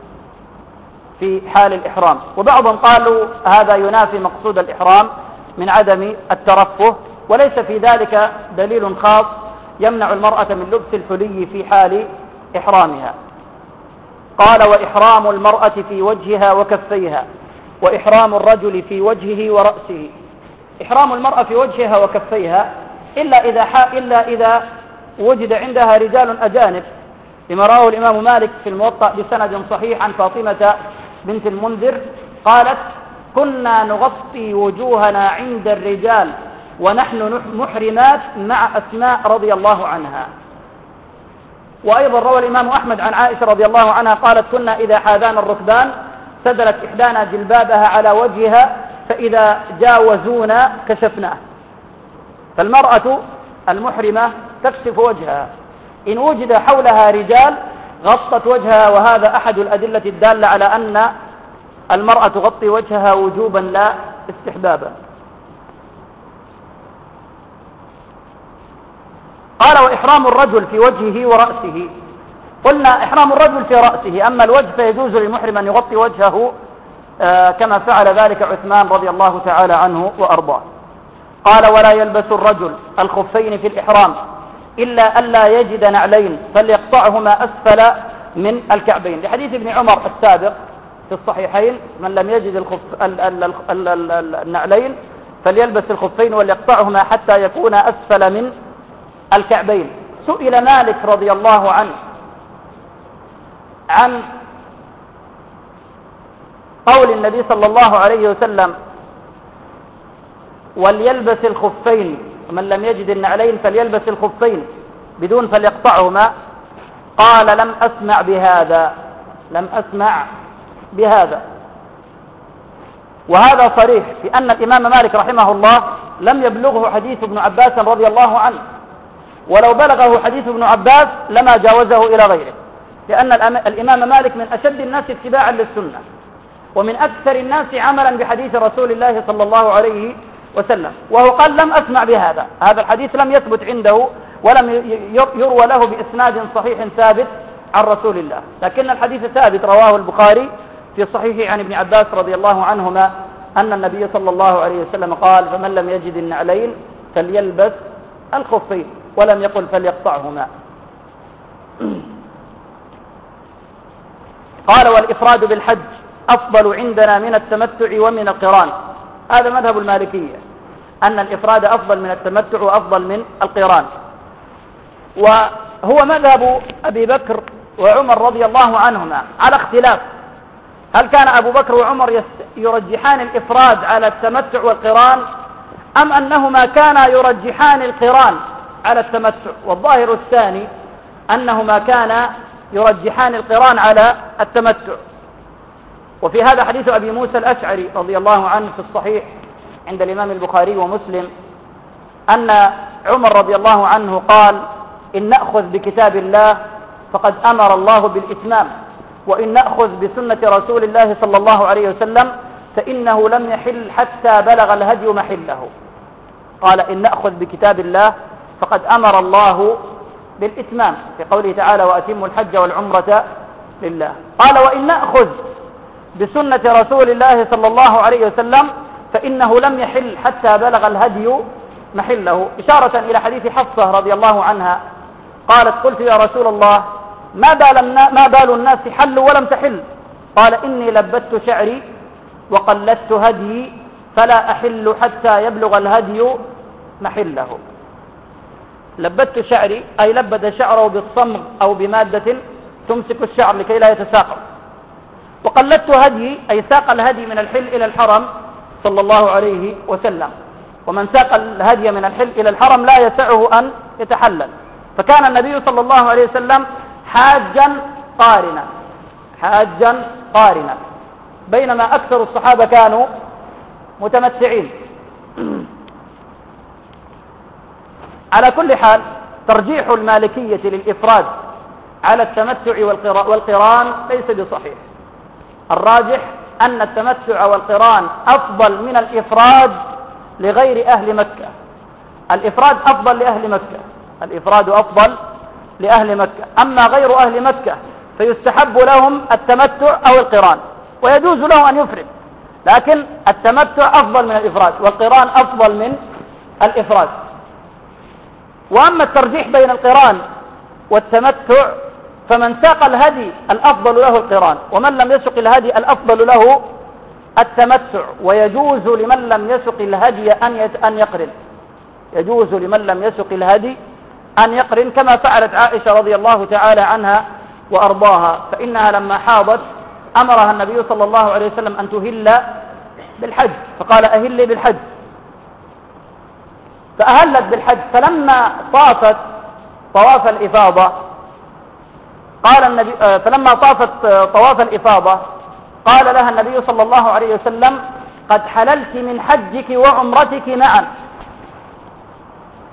في حال الإحرام. وبعضهم قالوا هذا ينافي مقصود الإحرام من عدم الترفه وليس في ذلك دليل خاص يمنع المرأة من لبس الحلي في حال إحرامها. قال وإحرام المرأة في وجهها وكفيها وإحرام الرجل في وجهه ورأسه. إحرام المرأة في وجهها وكفيها إلا إذا, إلا إذا وجد عندها رجال أجانب لما رواه الإمام مالك في الموطأ بسند صحيح عن فاطمة بنت المنذر قالت كنا نغطي وجوهنا عند الرجال ونحن محرمات مع أسماء رضي الله عنها. وأيضا روى الإمام أحمد عن عائشة رضي الله عنها قالت كنا إذا حاذانا الركبان سدلت إحدانا جلبابها على وجهها فإذا جاوزونا كشفناه. فالمرأة المحرمة تكشف وجهها. إن وجد حولها رجال غطت وجهها وهذا أحد الأدلة الدالة على أن المرأة تغطي وجهها وجوبا لا استحبابا. قال وإحرام الرجل في وجهه ورأسه. قلنا إحرام الرجل في رأسه أما الوجه فيجوز للمحرم أن يغطي وجهه آه، كما فعل ذلك عثمان رضي الله تعالى عنه وأرضاه. قال ولا يلبس الرجل الخفين في الإحرام إلا ألا يجد نعلين فليقطعهما أسفل من الكعبين. لحديث ابن عمر السابق في الصحيحين من لم يجد الخف النعلين فليلبس الخفين وليقطعهما حتى يكون أسفل من الكعبين. سئل مالك رضي الله عنه عن قول النبي صلى الله عليه وسلم وليلبس الخفين. ومن لم يجد النعلين فليلبس الخفين بدون فليقطعهما. قال لم أسمع بهذا لم أسمع بهذا. وهذا صريح في أن الإمام مالك رحمه الله لم يبلغه حديث ابن عباس رضي الله عنه. ولو بلغه حديث ابن عباس لما جاوزه إلى غيره. لأن الإمام مالك من أشد الناس اتباعا للسنة ومن أكثر الناس عملا بحديث رسول الله صلى الله عليه وسلم. وهو قال لم أسمع بهذا. هذا الحديث لم يثبت عنده ولم يروى له بإسناد صحيح ثابت عن رسول الله. لكن الحديث ثابت رواه البخاري في صحيح عن ابن عباس رضي الله عنهما أن النبي صلى الله عليه وسلم قال فمن لم يجد النعلين فليلبس الخفين. ولم يقل فليقطعهما. قال والإفراد بالحج أفضل عندنا من التمتع ومن القران. هذا مذهب المالكية. أن الإفراد أفضل من التمتع وأفضل من القران. وهو مذهب أبي بكر وعمر رضي الله عنهما على اختلاف. هل كان أبو بكر وعمر يرجحان الإفراد على التمتع والقران أم أنهما كانا يرجحان القران؟ على التمتع. والظاهر الثاني أنهما كانا يرجحان القران على التمتع. وفي هذا حديث أبي موسى الأشعري رضي الله عنه في الصحيح عند الإمام البخاري ومسلم أن عمر رضي الله عنه قال إن نأخذ بكتاب الله فقد أمر الله بالإتمام وإن نأخذ بسنة رسول الله صلى الله عليه وسلم فإنه لم يحل حتى بلغ الهدي محله. قال إن نأخذ بكتاب الله فقد أمر الله بالإتمام في قوله تعالى وأتم الحج والعمرة لله. قال وإن نأخذ بسنة رسول الله صلى الله عليه وسلم فإنه لم يحل حتى بلغ الهدي محله. إشارة إلى حديث حفصة رضي الله عنها قالت قلت يا رسول الله ما بال, ما بال الناس حلوا ولم تحل؟ قال إني لبت شعري وقلدت هدي فلا أحل حتى يبلغ الهدي محله. لبت شعري أي لبد شعره بالصمغ أو بمادة تمسك الشعر لكي لا يتساقط. وقلدت هدي أي ساق الهدي من الحل إلى الحرم صلى الله عليه وسلم. ومن ساق الهدي من الحل إلى الحرم لا يسعه أن يتحلل. فكان النبي صلى الله عليه وسلم حاجا قارنا. حاجا قارنا. بينما أكثر الصحابة كانوا متمتعين. على كل حال ترجيح المالكية للإفراد على التمتع والقران ليس بصحيح. الراجح أن التمتع والقران أفضل من الإفراد لغير أهل مكة. الإفراد أفضل لأهل مكة. الإفراد أفضل لأهل مكة. أما غير أهل مكة فيستحب لهم التمتع أو القران ويجوز له أن يفرد. لكن التمتع أفضل من الإفراد والقران أفضل من الإفراد. وأما الترجيح بين القران والتمتع فمن ساق الهدي الأفضل له القران ومن لم يسق الهدي الأفضل له التمتع ويجوز لمن لم يسق الهدي أن أن يقرن. يجوز لمن لم يسق الهدي أن يقرن كما فعلت عائشة رضي الله تعالى عنها وأرضاها فإنها لما حاضت أمرها النبي صلى الله عليه وسلم أن تهل بالحج فقال أهلي بالحج. فأهلت بالحج. فلما طافت طواف الإفاضة قال النبي آه، فلما طافت آه، طواف الإفاضة قال لها النبي صلى الله عليه وسلم قد حللت من حجك وعمرتك معا.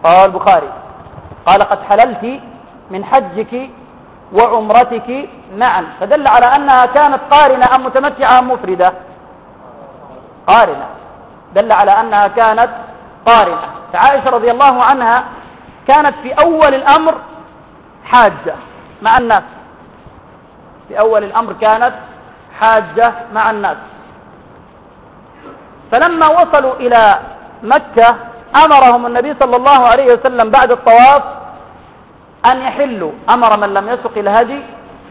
قال البخاري. قال قد حللت من حجك وعمرتك معا. فدل على أنها كانت قارنة أم متمتعة أم مفردة. قارنة. دل على أنها كانت قارنة. فعائشة رضي الله عنها كانت في أول الأمر حاجة مع الناس. في أول الأمر كانت حاجة مع الناس. فلما وصلوا إلى مكة أمرهم النبي صلى الله عليه وسلم بعد الطواف أن يحلوا. أمر من لم يسق الهدي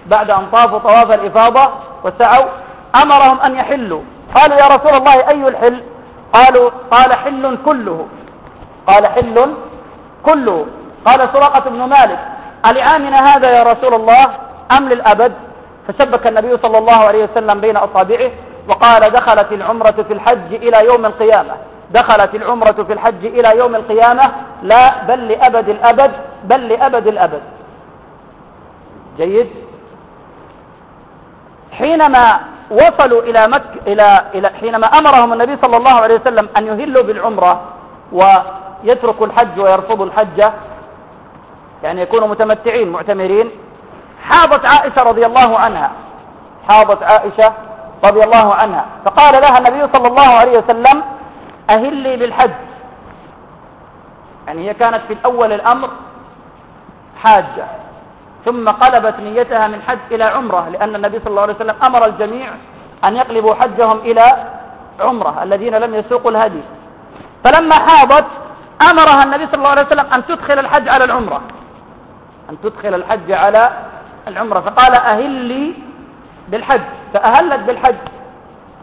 بعد أن طافوا طواف الإفاضة وسعوا. أمرهم أن يحلوا. قالوا يا رسول الله أي الحل؟ قالوا قال حل كله. قال حل كله. قال سراقة بن مالك ألعامنا هذا يا رسول الله أم للأبد؟ فشبك النبي صلى الله عليه وسلم بين أصابعه وقال دخلت العمرة في الحج إلى يوم القيامة. دخلت العمرة في الحج إلى يوم القيامة لا بل لأبد الأبد بل لأبد الأبد. جيد. حينما وصلوا إلى مك إلى إلى حينما أمرهم النبي صلى الله عليه وسلم أن يهلوا بالعمرة ويتركوا الحج ويرفضوا الحج يعني يكونوا متمتعين معتمرين. حاضت عائشة رضي الله عنها حاضت عائشة رضي الله عنها فقال لها النبي صلى الله عليه وسلم أهلي بالحج يعني هي كانت في الأول الأمر حاجة. ثم قلبت نيتها من حج إلى عمرة لأن النبي صلى الله عليه وسلم أمر الجميع أن يقلبوا حجهم إلى عمرة الذين لم يسوقوا الهدي. فلما حاضت أمرها النبي صلى الله عليه وسلم أن تدخل الحج على العمرة. أن تدخل الحج على العمرة. فقال أهلي بالحج. فأهلت بالحج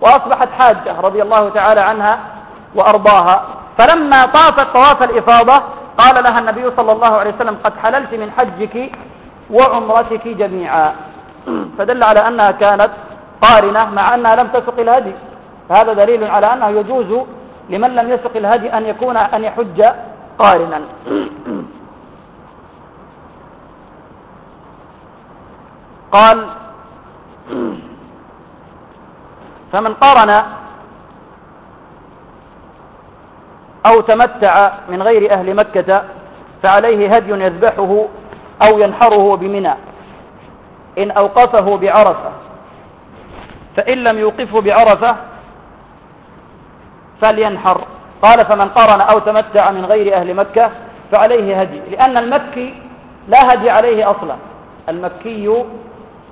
وأصبحت حاجة رضي الله تعالى عنها وأرضاها. فلما طافت طواف الإفاضة قال لها النبي صلى الله عليه وسلم قد حللت من حجك وعمرتك جميعا. فدل على أنها كانت قارنة مع أنها لم تسق الهدي. هذا دليل على أنه يجوز لمن لم يسق الهدي أن يكون أن يحج قارنا. قال فمن قارن أو تمتع من غير أهل مكة فعليه هدي يذبحه أو ينحره بمنى إن أوقفه بعرفة فإن لم يوقفه بعرفة فلينحر. قال فمن قارن أو تمتع من غير أهل مكة فعليه هدي لأن المكي لا هدي عليه أصلا المكي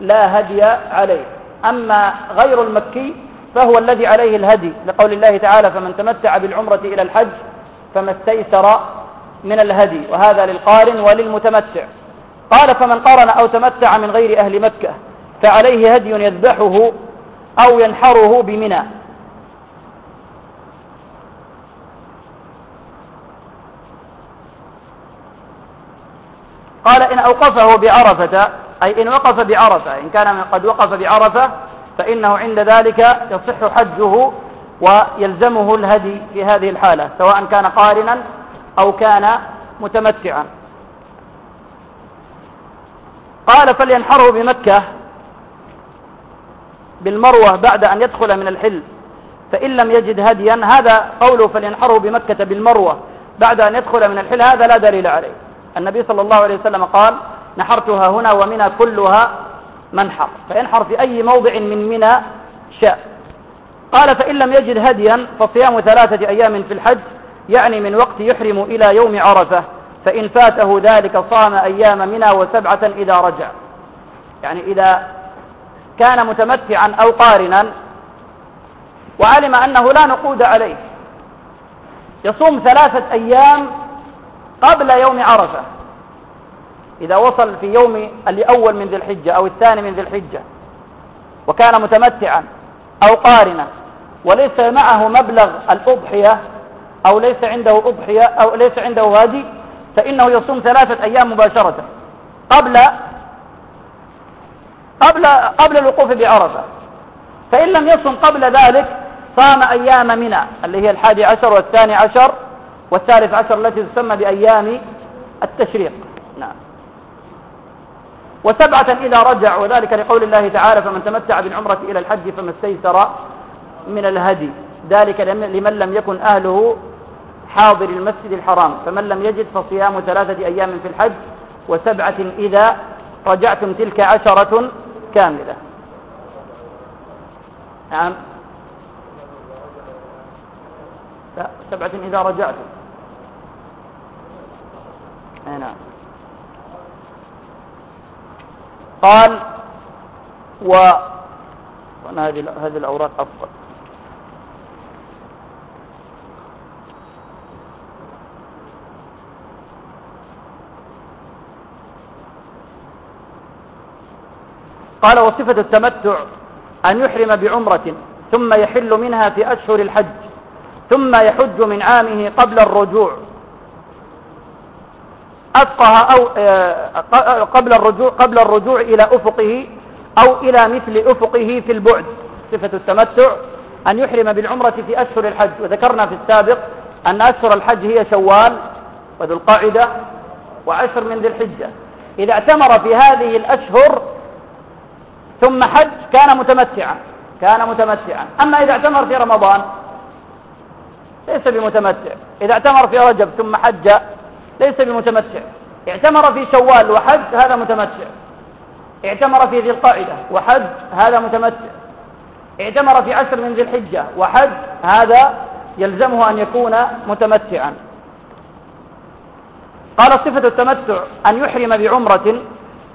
لا هدي عليه. أما غير المكي فهو الذي عليه الهدي لقول الله تعالى فمن تمتع بالعمرة إلى الحج فما استيسر من الهدي وهذا للقارن وللمتمتع. قال فمن قارن أو تمتع من غير أهل مكة فعليه هدي يذبحه أو ينحره بمنى. قال إن أوقفه بعرفة أي إن وقف بعرفة إن كان قد وقف بعرفة فإنه عند ذلك يصح حجه ويلزمه الهدي في هذه الحالة سواء كان قارنا أو كان متمتعا. قال فلينحره بمكة بالمروة بعد أن يدخل من الحل فإن لم يجد هديا هذا قوله فلينحره بمكة بالمروة بعد أن يدخل من الحل هذا لا دليل عليه. النبي صلى الله عليه وسلم قال نحرتها هنا ومنى كلها منحر. فينحر في أي موضع من منى شاء. قال فإن لم يجد هديا فصيام ثلاثة أيام في الحج يعني من وقت يحرم إلى يوم عرفة. فإن فاته ذلك صام أيام منى وسبعة إذا رجع. يعني إذا كان متمتعا أو قارنا وعلم أنه لا نقود عليه يصوم ثلاثة أيام قبل يوم عرفة. إذا وصل في يوم الأول من ذي الحجة أو الثاني من ذي الحجة وكان متمتعا أو قارنا وليس معه مبلغ الأضحية أو ليس عنده أضحية أو ليس عنده هادي فإنه يصوم ثلاثة أيام مباشرة قبل قبل قبل الوقوف بعرفة. فإن لم يصم قبل ذلك صام أيام منى اللي هي الحادي عشر والثاني عشر والثالث عشر التي تسمى بأيام التشريق. نعم. وسبعة إذا رجع وذلك لقول الله تعالى فمن تمتع بالعمرة إلى الحج فما استيسر من الهدي ذلك لمن لم يكن أهله حاضر المسجد الحرام فمن لم يجد فصيام ثلاثة أيام في الحج وسبعة إذا رجعتم تلك عشرة كاملة. نعم. لا سبعة إذا رجعتم. نعم. قال و هذه هذه الأوراق أفضل. قال وصفة التمتع أن يحرم بعمرة ثم يحل منها في أشهر الحج ثم يحج من عامه قبل الرجوع. أفقه أو آه، قبل الرجوع قبل الرجوع إلى أفقه أو إلى مثل أفقه في البعد. صفة التمتع أن يحرم بالعمرة في أشهر الحج. وذكرنا في السابق أن أشهر الحج هي شوال وذو القاعدة وعشر من ذي الحجة. إذا اعتمر في هذه الأشهر ثم حج كان متمتعا كان متمتعا. أما إذا اعتمر في رمضان ليس بمتمتع. إذا اعتمر في رجب ثم حج ليس بمتمتع. اعتمر في شوال وحج هذا متمتع. اعتمر في ذي القاعدة وحج هذا متمتع. اعتمر في عشر من ذي الحجة وحج هذا يلزمه أن يكون متمتعا. قال صفة التمتع أن يحرم بعمرة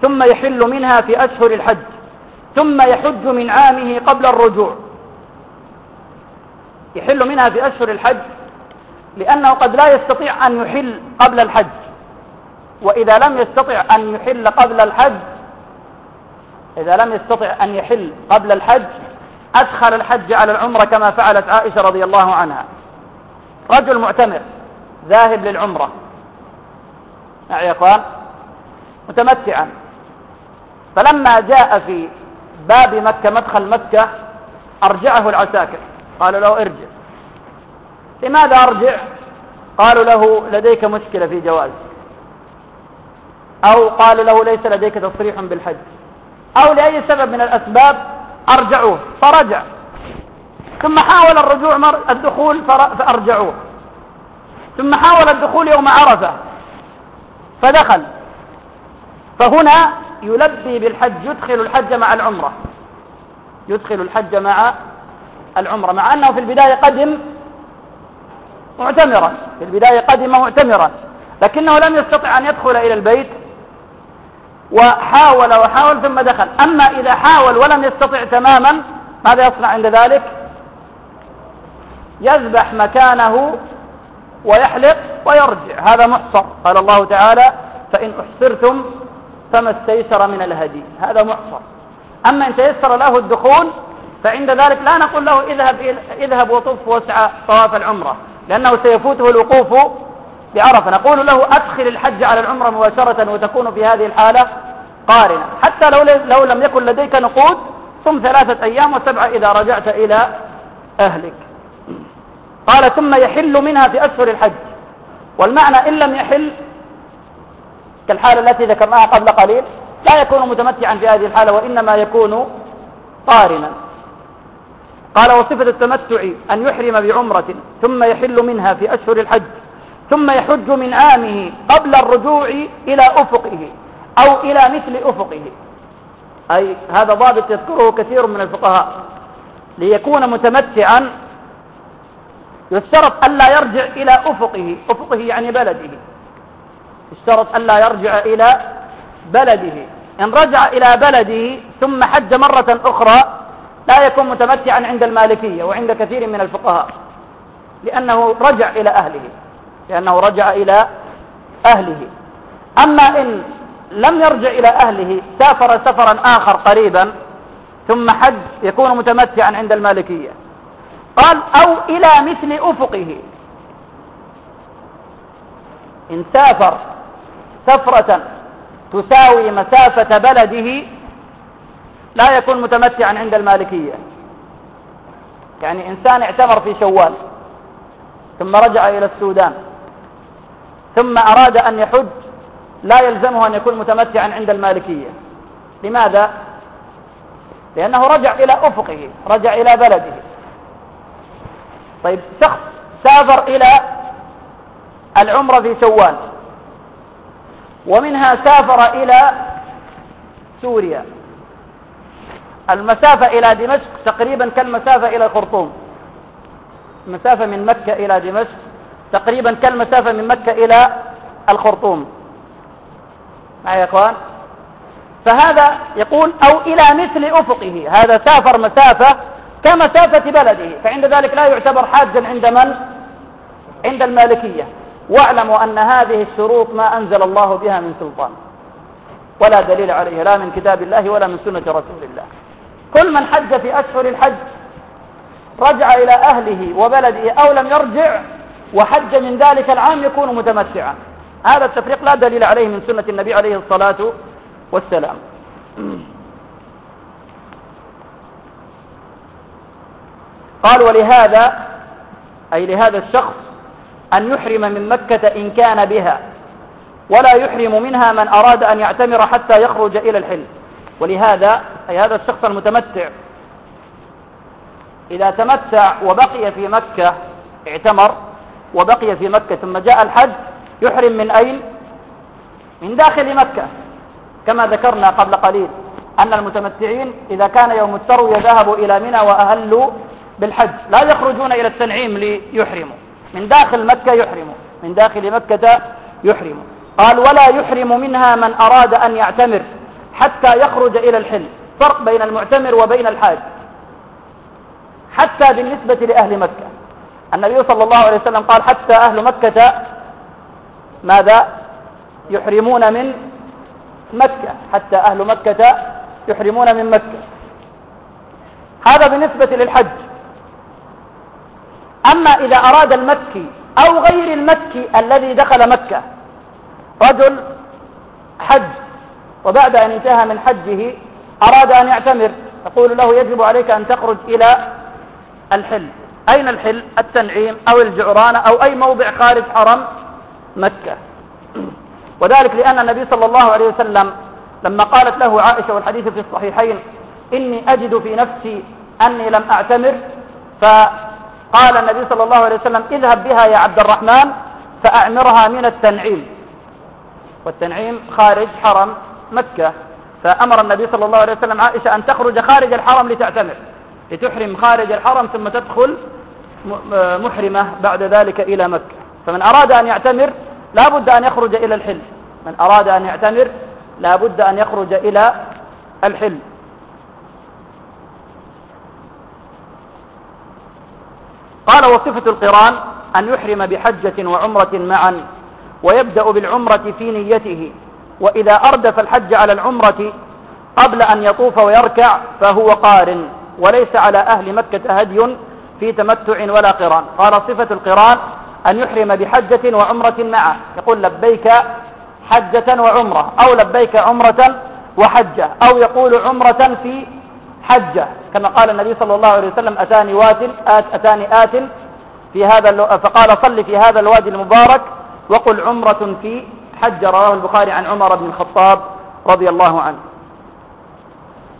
ثم يحل منها في أشهر الحج. ثم يحج من عامه قبل الرجوع. يحل منها في أشهر الحج لأنه قد لا يستطيع أن يحل قبل الحج. وإذا لم يستطع أن يحل قبل الحج إذا لم يستطع أن يحل قبل الحج أدخل الحج على العمرة كما فعلت عائشة رضي الله عنها. رجل معتمر ذاهب للعمرة. معي يا أخوان متمتعا. فلما جاء في باب مكة مدخل مكة أرجعه العساكر. قالوا له ارجع. لماذا أرجع؟ قالوا له لديك مشكلة في جواز. أو قالوا له ليس لديك تصريح بالحج. أو لأي سبب من الأسباب أرجعوه. فرجع. ثم حاول الرجوع مر الدخول فأرجعوه. ثم حاول الدخول يوم عرفة. فدخل. فهنا يلبي بالحج يدخل الحج مع العمرة. يدخل الحج مع العمرة مع أنه في البداية قدم معتمرا. في البداية قدم معتمرا. لكنه لم يستطع أن يدخل إلى البيت وحاول وحاول ثم دخل. أما إذا حاول ولم يستطع تماما ماذا يصنع عند ذلك؟ يذبح مكانه ويحلق ويرجع. هذا محصر. قال الله تعالى فإن أحصرتم فما استيسر من الهدي. هذا محصر. أما إن تيسر له الدخول فعند ذلك لا نقول له اذهب, اذهب وطف واسعى طواف العمرة لأنه سيفوته الوقوف بعرفة. نقول له أدخل الحج على العمرة مباشرة وتكون في هذه الحالة قارنة. حتى لو, لو لم يكن لديك نقود ثم ثلاثة أيام وسبعة إذا رجعت إلى أهلك. قال ثم يحل منها في أشهر الحج. والمعنى إن لم يحل كالحالة التي ذكرناها قبل قليل لا يكون متمتعا في هذه الحالة وإنما يكون قارنا قال وصفة التمتع أن يحرم بعمرة ثم يحل منها في أشهر الحج ثم يحج من عامه قبل الرجوع إلى أفقه أو إلى مثل أفقه. أي هذا ضابط يذكره كثير من الفقهاء. ليكون متمتعا يشترط ألا يرجع إلى أفقه. أفقه يعني بلده. يشترط ألا يرجع إلى بلده. إن رجع إلى بلده ثم حج مرة أخرى لا يكون متمتعا عند المالكية وعند كثير من الفقهاء لأنه رجع إلى أهله لأنه رجع إلى أهله. أما إن لم يرجع إلى أهله سافر سفرا آخر قريبا ثم حج يكون متمتعا عند المالكية. قال أو إلى مثل أفقه. إن سافر سفرة تساوي مسافة بلده لا يكون متمتعا عند المالكية. يعني إنسان اعتمر في شوال ثم رجع إلى السودان ثم أراد أن يحج لا يلزمه أن يكون متمتعا عند المالكية. لماذا؟ لأنه رجع إلى أفقه رجع إلى بلده. طيب شخص سافر إلى العمرة في شوال. ومنها سافر إلى سوريا. المسافة إلى دمشق تقريبا كالمسافة إلى الخرطوم المسافة من مكة إلى دمشق تقريبا كالمسافة من مكة إلى الخرطوم. معي يا أخوان؟ فهذا يقول أو إلى مثل أفقه. هذا سافر مسافة كمسافة بلده. فعند ذلك لا يعتبر حاجا عند من؟ عند المالكية. واعلموا أن هذه الشروط ما أنزل الله بها من سلطان. ولا دليل عليه لا من كتاب الله ولا من سنة رسول الله. كل من حج في أشهر الحج رجع إلى أهله وبلده أو لم يرجع وحج من ذلك العام يكون متمتعا. هذا التفريق لا دليل عليه من سنة النبي عليه الصلاة والسلام. قال ولهذا أي لهذا الشخص أن يحرم من مكة إن كان بها ولا يحرم منها من أراد أن يعتمر حتى يخرج إلى الحل ولهذا أي هذا الشخص المتمتع إذا تمتع وبقي في مكة اعتمر وبقي في مكة ثم جاء الحج يحرم من أين؟ من داخل مكة. كما ذكرنا قبل قليل أن المتمتعين إذا كان يوم التروية ذهبوا إلى منى وأهلوا بالحج لا يخرجون إلى التنعيم ليحرموا. من داخل مكة يحرموا من داخل مكة يحرموا قال ولا يحرم منها من أراد أن يعتمر حتى يخرج إلى الحل. فرق بين المعتمر وبين الحاج. حتى بالنسبة لأهل مكة. النبي صلى الله عليه وسلم قال حتى أهل مكة ماذا؟ يحرمون من مكة. حتى أهل مكة يحرمون من مكة. هذا بالنسبة للحج. أما إذا أراد المكي أو غير المكي الذي دخل مكة رجل حج وبعد أن انتهى من حجه أراد أن يعتمر تقول له يجب عليك أن تخرج إلى الحل. أين الحل؟ التنعيم أو الجعرانة أو أي موضع خارج حرم مكة. وذلك لأن النبي صلى الله عليه وسلم لما قالت له عائشة والحديث في الصحيحين إني أجد في نفسي أني لم أعتمر فقال النبي صلى الله عليه وسلم اذهب بها يا عبد الرحمن فأعمرها من التنعيم. والتنعيم خارج حرم مكة. فأمر النبي صلى الله عليه وسلم عائشة أن تخرج خارج الحرم لتعتمر. لتحرم خارج الحرم ثم تدخل محرمة بعد ذلك إلى مكة. فمن أراد أن يعتمر لا بد أن يخرج إلى الحل. من أراد أن يعتمر لا بد أن يخرج إلى الحل. قال وصفة القرآن أن يحرم بحجة وعمرة معا ويبدأ بالعمرة في نيته وإذا أردف الحج على العمرة قبل أن يطوف ويركع فهو قارن وليس على أهل مكة هدي في تمتع ولا قران. قال صفة القرآن أن يحرم بحجة وعمرة معه يقول لبيك حجة وعمرة أو لبيك عمرة وحجة أو يقول عمرة في حجة كما قال النبي صلى الله عليه وسلم أتاني وات آت أتاني آت في هذا فقال صل في هذا الوادي المبارك وقل عمرة في حج. رواه البخاري عن عمر بن الخطاب رضي الله عنه.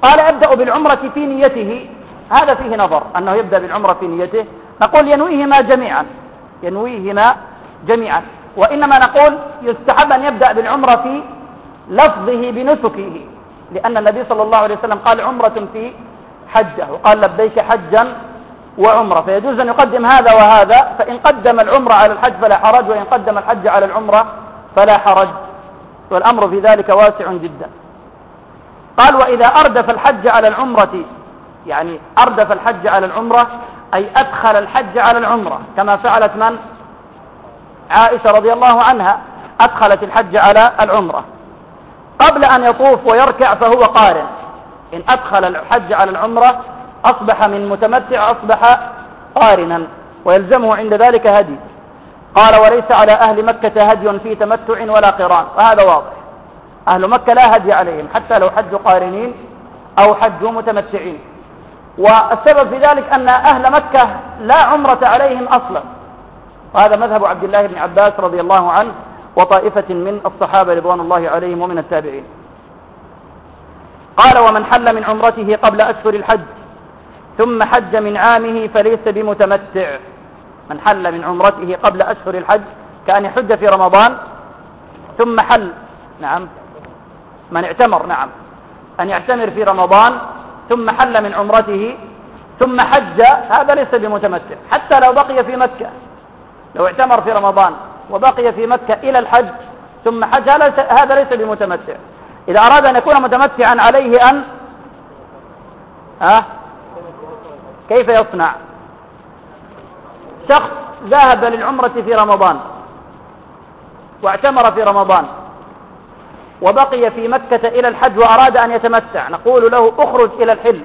قال أبدأ بالعمرة في نيته. هذا فيه نظر أنه يبدأ بالعمرة في نيته. نقول ينويهما جميعا. ينويهما جميعا. وإنما نقول يستحب أن يبدأ بالعمرة في لفظه بنسكه. لأن النبي صلى الله عليه وسلم قال عمرة في حجة وقال لبيك حجا وعمرة. فيجوز أن يقدم هذا وهذا فإن قدم العمرة على الحج فلا حرج وإن قدم الحج على العمرة فلا حرج. والأمر في ذلك واسع جدا. قال وإذا أردف الحج على العمرة يعني أردف الحج على العمرة أي أدخل الحج على العمرة كما فعلت من؟ عائشة رضي الله عنها أدخلت الحج على العمرة. قبل أن يطوف ويركع فهو قارن. إن أدخل الحج على العمرة أصبح من متمتع أصبح قارنا ويلزمه عند ذلك هدي. قال وليس على أهل مكة هدي في تمتع ولا قران. وهذا واضح. أهل مكة لا هدي عليهم حتى لو حجوا قارنين أو حجوا متمتعين. والسبب في ذلك أن أهل مكة لا عمرة عليهم أصلا. وهذا مذهب عبد الله بن عباس رضي الله عنه وطائفة من الصحابة رضوان الله عليهم ومن التابعين. قال ومن حل من عمرته قبل أشهر الحج ثم حج من عامه فليس بمتمتع. من حل من عمرته قبل أشهر الحج كأن يحج في رمضان ثم حل. نعم. من اعتمر نعم. أن يعتمر في رمضان ثم حل من عمرته ثم حج هذا ليس بمتمتع. حتى لو بقي في مكة لو اعتمر في رمضان وبقي في مكة إلى الحج ثم حج. هذا ليس بمتمتع. إذا أراد أن يكون متمتعا عليه أن ها؟ كيف يصنع؟ شخص ذهب للعمرة في رمضان واعتمر في رمضان وبقي في مكة إلى الحج وأراد أن يتمتع نقول له اخرج إلى الحل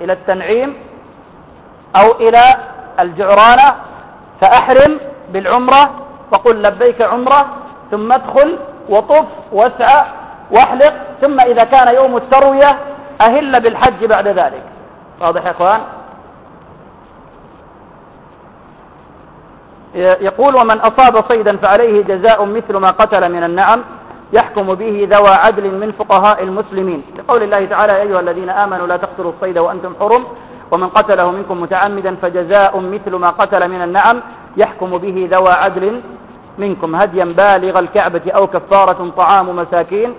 إلى التنعيم أو إلى الجعرانة فأحرم بالعمرة وقل لبيك عمرة ثم ادخل وطف واسعى واحلق ثم إذا كان يوم التروية أهل بالحج بعد ذلك. واضح يا أخوان؟ يقول ومن أصاب صيدا فعليه جزاء مثل ما قتل من النعم يحكم به ذوى عدل من فقهاء المسلمين. لقول الله تعالى يا أيها الذين آمنوا لا تقتلوا الصيد وأنتم حرم ومن قتله منكم متعمدا فجزاء مثل ما قتل من النعم يحكم به ذوى عدل منكم هديا بالغ الكعبة أو كفارة طعام مساكين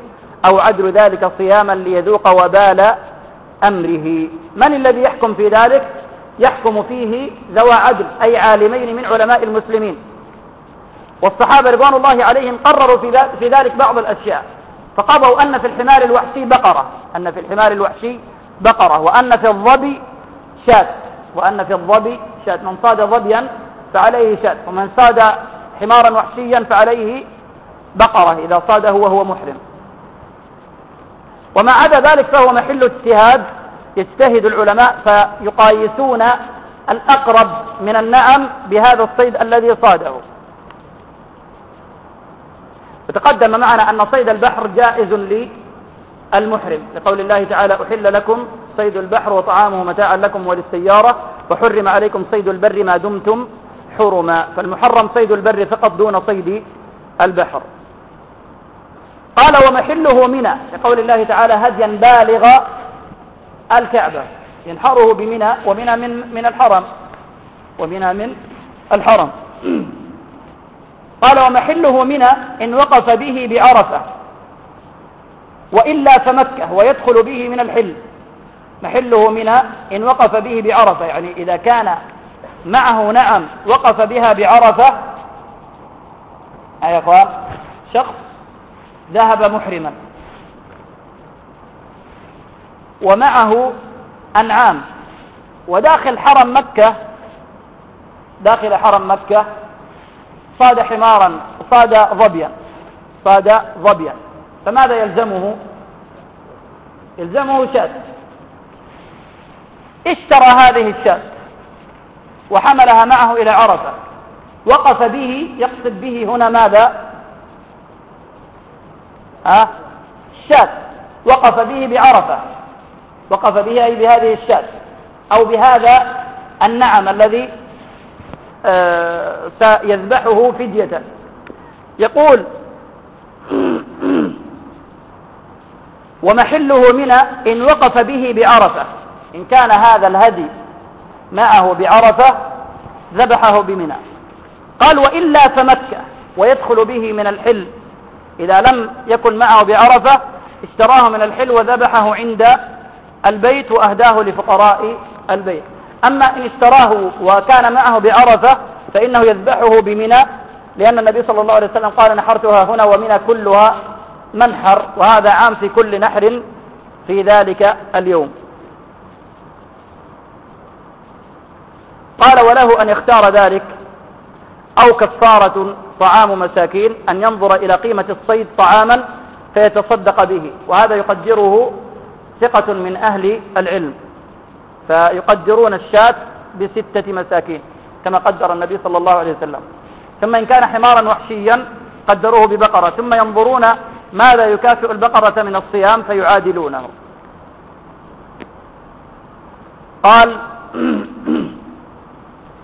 أو عدل ذلك صياما ليذوق وبال أمره. من الذي يحكم في ذلك؟ يحكم فيه ذوى عدل أي عالمين من علماء المسلمين. والصحابة رضوان الله عليهم قرروا في ذلك بعض الأشياء. فقضوا أن في الحمار الوحشي بقرة أن في الحمار الوحشي بقرة وأن في الظبي شاة وأن في الظبي شاة. من صاد ظبيا فعليه شاة ومن صاد حمارا وحشيا فعليه بقرة إذا صاده وهو محرم. وما عدا ذلك فهو محل اجتهاد يجتهد العلماء فيقايسون الأقرب من النعم بهذا الصيد الذي صاده. وتقدم معنا أن صيد البحر جائز المحرم. لقول الله تعالى أحل لكم صيد البحر وطعامه متاعا لكم وللسيارة وحرم عليكم صيد البر ما دمتم حرما فالمحرم صيد البر فقط دون صيد البحر. قال ومحله منى لقول الله تعالى هديا بالغ الكعبة. ينحره بمنى ومنى من من الحرم. ومنى من الحرم. قال ومحله منى إن وقف به بعرفة. وإلا فمكة ويدخل به من الحل. محله منى إن وقف به بعرفة يعني إذا كان معه نعم وقف بها بعرفة. يا أخوان شخص ذهب محرما. ومعه أنعام. وداخل حرم مكة داخل حرم مكة صاد حمارا صاد ظبيا صاد ظبيا. فماذا يلزمه؟ يلزمه شاة. اشترى هذه الشاة. وحملها معه إلى عرفة. وقف به يقصد به هنا ماذا؟ ها؟ الشاة. وقف به بعرفة. وقف به أي بهذه الشاة. أو بهذا النعم الذي آه سيذبحه فدية. يقول ومحله منى إن وقف به بعرفة. إن كان هذا الهدي معه بعرفة ذبحه بمنى. قال وإلا فمكة ويدخل به من الحل. إذا لم يكن معه بعرفة اشتراه من الحل وذبحه عند البيت وأهداه لفقراء البيت. أما إن اشتراه وكان معه بعرفة فإنه يذبحه بمنى لأن النبي صلى الله عليه وسلم قال نحرتها هنا ومنى كلها منحر وهذا عام في كل نحر في ذلك اليوم. قال وله أن يختار ذلك أو كفارة طعام مساكين أن ينظر إلى قيمة الصيد طعاما فيتصدق به وهذا يقدره ثقة من أهل العلم فيقدرون الشاة بستة مساكين كما قدر النبي صلى الله عليه وسلم. ثم إن كان حمارا وحشيا قدروه ببقرة ثم ينظرون ماذا يكافئ البقرة من الصيام فيعادلونه. قال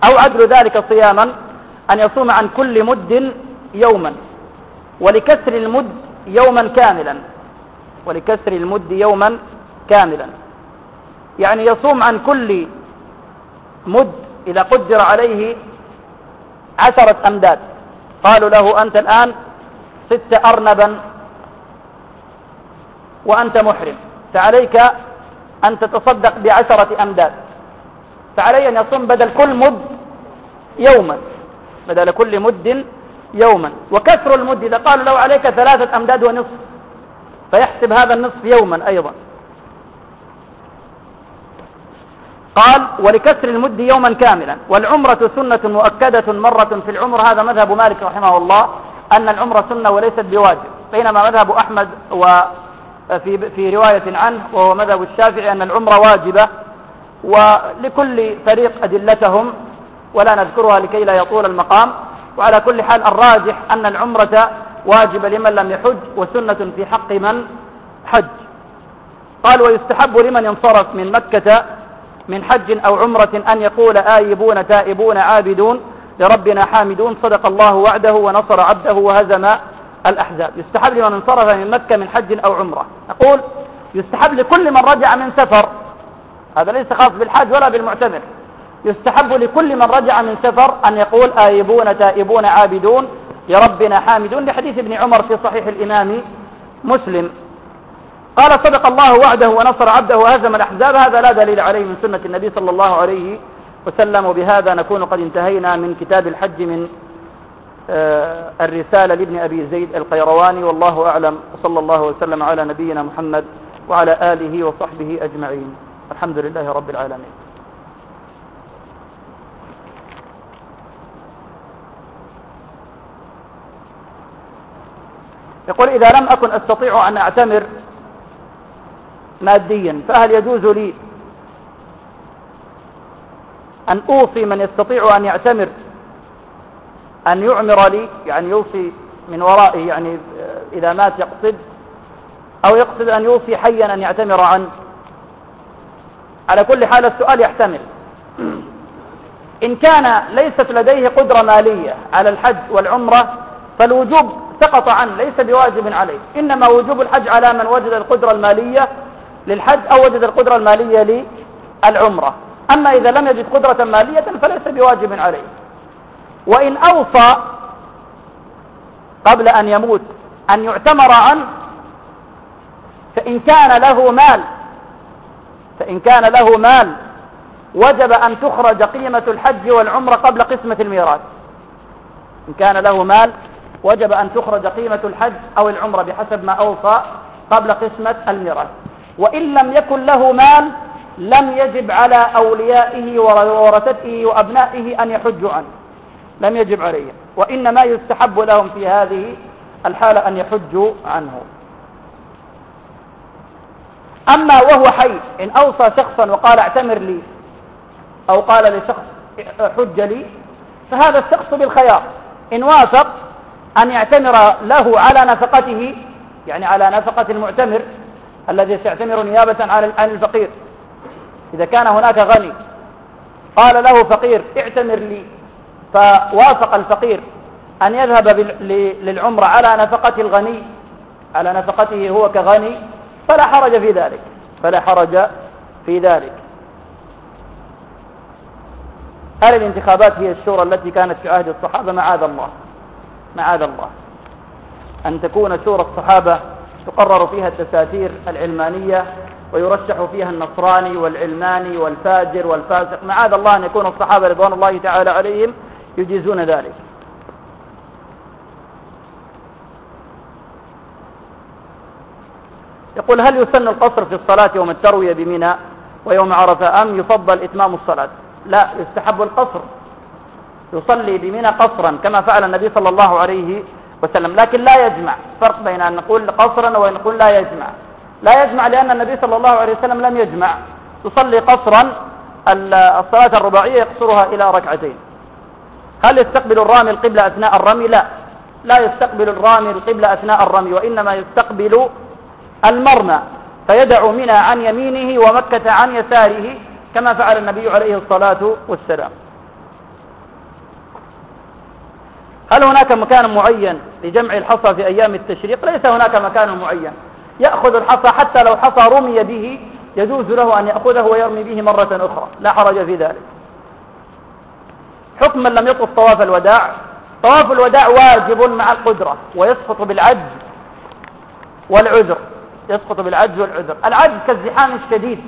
أو عدل ذلك صياما أن يصوم عن كل مد يوما ولكسر المد يوما كاملا ولكسر المد يوما كاملا. يعني يصوم عن كل مد إذا قدر عليه عشرة أمداد. قالوا له أنت الآن ست أرنبا وأنت محرم فعليك أن تتصدق بعشرة أمداد. فعلي أن يصوم بدل كل مد يوما بدل كل مد يوما. وكسر المد إذا قالوا له عليك ثلاثة أمداد ونصف فيحسب هذا النصف يوما أيضا. قال ولكسر المد يوما كاملا. والعمرة سنة مؤكدة مرة في العمر. هذا مذهب مالك رحمه الله أن العمرة سنة وليست بواجب. بينما مذهب أحمد وفي في رواية عنه وهو مذهب الشافعي أن العمرة واجبة ولكل فريق أدلتهم ولا نذكرها لكي لا يطول المقام. وعلى كل حال الراجح أن العمرة واجبة لمن لم يحج وسنة في حق من حج. قال ويستحب لمن ينصرف من مكة من حج أو عمرة أن يقول آيبون تائبون عابدون لربنا حامدون صدق الله وعده ونصر عبده وهزم الأحزاب. يستحب لمن انصرف من مكة من حج أو عمرة. نقول يستحب لكل من رجع من سفر هذا ليس خاص بالحاج ولا بالمعتمر. يستحب لكل من رجع من سفر أن يقول آيبون تائبون عابدون لربنا حامدون لحديث ابن عمر في صحيح الإمام مسلم. قال صدق الله وعده ونصر عبده وهزم الأحزاب هذا لا دليل عليه من سنة النبي صلى الله عليه وسلم. وبهذا نكون قد انتهينا من كتاب الحج من آه، الرسالة لابن أبي زيد القيرواني والله أعلم. صلى الله وسلم على نبينا محمد وعلى آله وصحبه أجمعين. الحمد لله رب العالمين. يقول إذا لم أكن أستطيع أن أعتمر ماديا فهل يجوز لي أن أوصي من يستطيع أن يعتمر؟ أن يعمر لي يعني يوصي من ورائه يعني إذا مات يقصد أو يقصد أن يوصي حيا أن يعتمر عنه؟ على كل حال السؤال يحتمل. إن كان ليست لديه قدرة مالية على الحج والعمرة فالوجوب سقط عنه ليس بواجب عليه. إنما وجوب الحج على من وجد القدرة المالية للحج أو وجد القدرة المالية للعمرة. أما إذا لم يجد قدرة مالية فليس بواجب عليه. وإن أوصى قبل أن يموت أن يعتمر عنه فإن كان له مال فإن كان له مال وجب أن تخرج قيمة الحج والعمرة قبل قسمة الميراث. إن كان له مال وجب أن تخرج قيمة الحج أو العمرة بحسب ما أوصى قبل قسمة الميراث. وإن لم يكن له مال لم يجب على أوليائه وورثته وأبنائه أن يحجوا عنه. لم يجب عليهم. وإنما يستحب لهم في هذه الحالة أن يحجوا عنه. أما وهو حي إن أوصى شخصا وقال اعتمر لي أو قال لشخص حج لي فهذا الشخص بالخيار. إن وافق أن يعتمر له على نفقته يعني على نفقة المعتمر الذي سيعتمر نيابة عن الفقير. إذا كان هناك غني قال له فقير اعتمر لي فوافق الفقير أن يذهب للعمرة على نفقة الغني على نفقته هو كغني فلا حرج في ذلك. فلا حرج في ذلك. هل الانتخابات هي الشورى التي كانت في عهد الصحابة معاذ الله. معاذ الله. أن تكون شورى الصحابة تقرر فيها التساتير العلمانية ويرشح فيها النصراني والعلماني والفاجر والفاسق. معاذ الله أن يكون الصحابة رضوان الله تعالى عليهم يجيزون ذلك. يقول هل يسن القصر في الصلاة يوم التروية بمنى ويوم عرفة أم يفضل إتمام الصلاة؟ لا يستحب القصر. يصلي بمنى قصرا كما فعل النبي صلى الله عليه وسلم لكن لا يجمع فرق بين أن نقول قصرا وأن نقول لا يجمع. لا يجمع لأن النبي صلى الله عليه وسلم لم يجمع. يصلي قصرا الصلاة الرباعية يقصرها إلى ركعتين. هل يستقبل الرامي القبلة أثناء الرمي؟ لا. لا يستقبل الرامي القبلة أثناء الرمي وإنما يستقبل المرمى فيدع منى عن يمينه ومكة عن يساره كما فعل النبي عليه الصلاة والسلام. هل هناك مكان معين لجمع الحصى في أيام التشريق؟ ليس هناك مكان معين. يأخذ الحصى حتى لو حصى رمي به يجوز له أن يأخذه ويرمي به مرة أخرى. لا حرج في ذلك. حكم من لم يطف طواف الوداع. طواف الوداع واجب مع القدرة ويسقط بالعجز والعذر. يسقط بالعجز والعذر. العجز كالزحام الشديد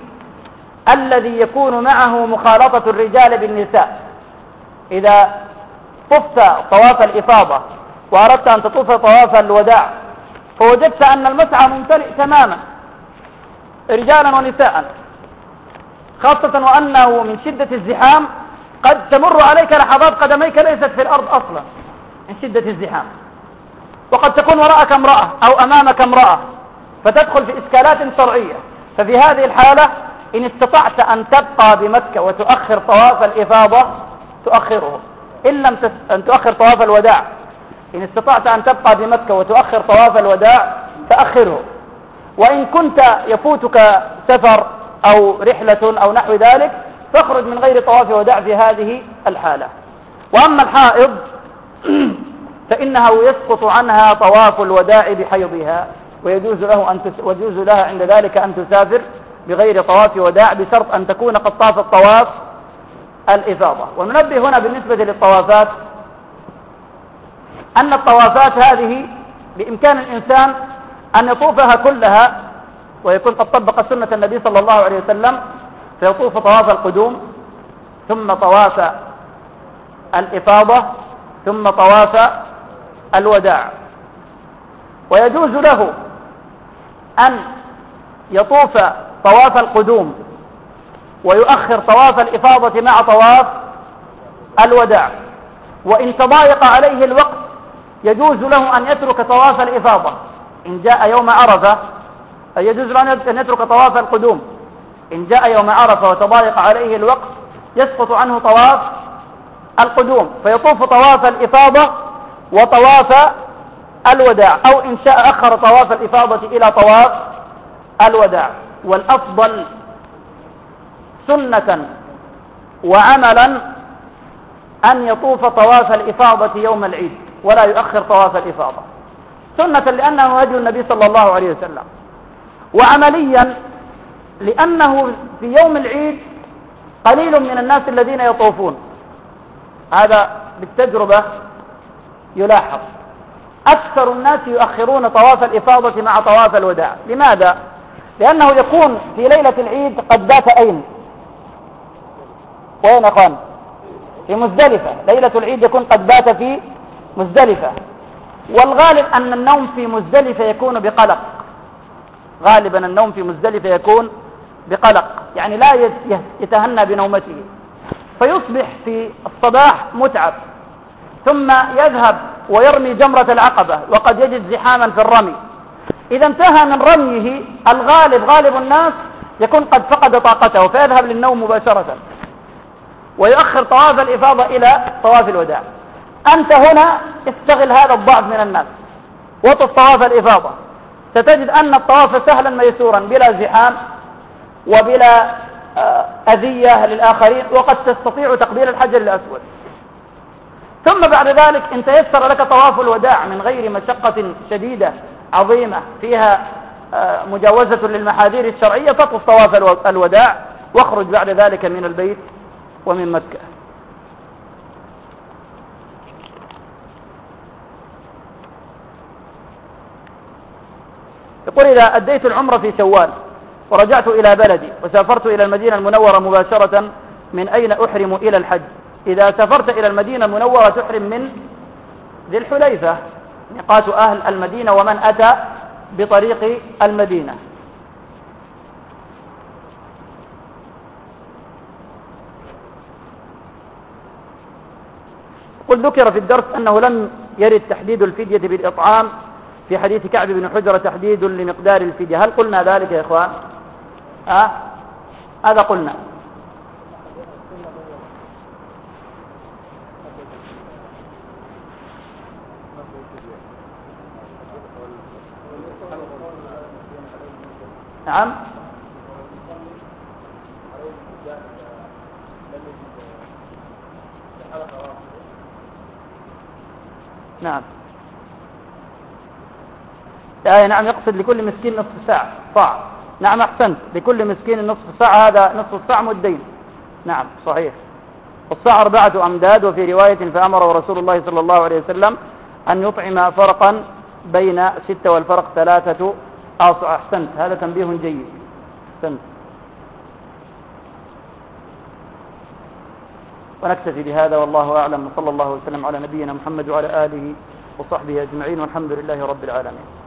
الذي يكون معه مخالطة الرجال بالنساء. إذا طفت طواف الإفاضة وأردت أن تطوف طواف الوداع فوجدت أن المسعى ممتلئ تماما رجالا ونساء. خاصة وأنه من شدة الزحام قد تمر عليك لحظات قدميك ليست في الأرض أصلا من شدة الزحام. وقد تكون وراءك امرأة أو أمامك امرأة فتدخل في إشكالات شرعية. ففي هذه الحالة إن استطعت أن تبقى بمكة وتؤخر طواف الإفاضة تؤخره. إن لم تس... أن تؤخر طواف الوداع. إن استطعت أن تبقى بمكة وتؤخر طواف الوداع فأخره وإن كنت يفوتك سفر أو رحلة أو نحو ذلك فاخرج من غير طواف وداع في هذه الحالة. وأما الحائض فإنه يسقط عنها طواف الوداع بحيضها. ويجوز له أن تس... ويجوز لها عند ذلك أن تسافر بغير طواف وداع بشرط أن تكون قد طافت طواف الإفاضة. وننبه هنا بالنسبة للطوافات أن الطوافات هذه بإمكان الإنسان أن يطوفها كلها ويكون قد طبق سنة النبي صلى الله عليه وسلم فيطوف طواف القدوم ثم طواف الإفاضة ثم طواف الوداع. ويجوز له أن يطوف طواف القدوم ويؤخر طواف الإفاضة مع طواف الوداع. وإن تضايق عليه الوقت يجوز له أن يترك طواف الإفاضة. إن جاء يوم عرفة يجوز له أن يترك طواف القدوم. إن جاء يوم عرفة وتضايق عليه الوقت يسقط عنه طواف القدوم. فيطوف طواف الإفاضة وطواف الوداع أو إن شاء أخر طواف الإفاضة إلى طواف الوداع. والأفضل سنة وعملا أن يطوف طواف الإفاضة يوم العيد ولا يؤخر طواف الإفاضة. سنة لأنه هدي النبي صلى الله عليه وسلم. وعمليا لأنه في يوم العيد قليل من الناس الذين يطوفون. هذا بالتجربة يلاحظ. أكثر الناس يؤخرون طواف الإفاضة مع طواف الوداع. لماذا؟ لأنه يكون في ليلة العيد قد بات أين؟ وين أخوان؟ في مزدلفة. ليلة العيد يكون قد بات في مزدلفة. والغالب أن النوم في مزدلفة يكون بقلق. غالبا النوم في مزدلفة يكون بقلق. يعني لا يتهنى بنومته. فيصبح في الصباح متعب. ثم يذهب ويرمي جمرة العقبة وقد يجد زحاما في الرمي. إذا انتهى من رميه الغالب غالب الناس يكون قد فقد طاقته فيذهب للنوم مباشرة. ويؤخر طواف الإفاضة إلى طواف الوداع. أنت هنا استغل هذا الضعف من الناس. وطف طواف الإفاضة. ستجد أن الطواف سهلا ميسورا بلا زحام وبلا آه، أذية للآخرين وقد تستطيع تقبيل الحجر الأسود. ثم بعد ذلك إن تيسر لك طواف الوداع من غير مشقة شديدة عظيمة فيها آه، مجاوزة للمحاذير الشرعية تطف طواف الوداع واخرج بعد ذلك من البيت ومن مكة. يقول إذا أديت العمرة في شوال ورجعت إلى بلدي وسافرت إلى المدينة المنورة مباشرة من أين أحرم إلى الحج؟ إذا سافرت إلى المدينة المنورة تحرم من ذي الحليفة ميقات أهل المدينة ومن أتى بطريق المدينة. قل ذكر في الدرس أنه لم يرد تحديد الفدية بالإطعام في حديث كعب بن حجرة تحديد لمقدار الفدية. هل قلنا ذلك يا إخوان؟ أه؟ هذا قلنا؟ نعم. نعم. آية نعم يقصد لكل مسكين نصف ساعة صاع. نعم أحسنت. لكل مسكين نصف ساعة هذا نصف الساعة مدين. نعم صحيح. والساعة أربعة أمداد وفي رواية فأمر رسول الله صلى الله عليه وسلم أن يطعم فرقا بين ستة والفرق ثلاثة أحسنت. هذا تنبيه جيد. أحسنت. ونكتفي بهذا والله أعلم. وصلى الله وسلم على نبينا محمد وعلى آله وصحبه أجمعين والحمد لله رب العالمين.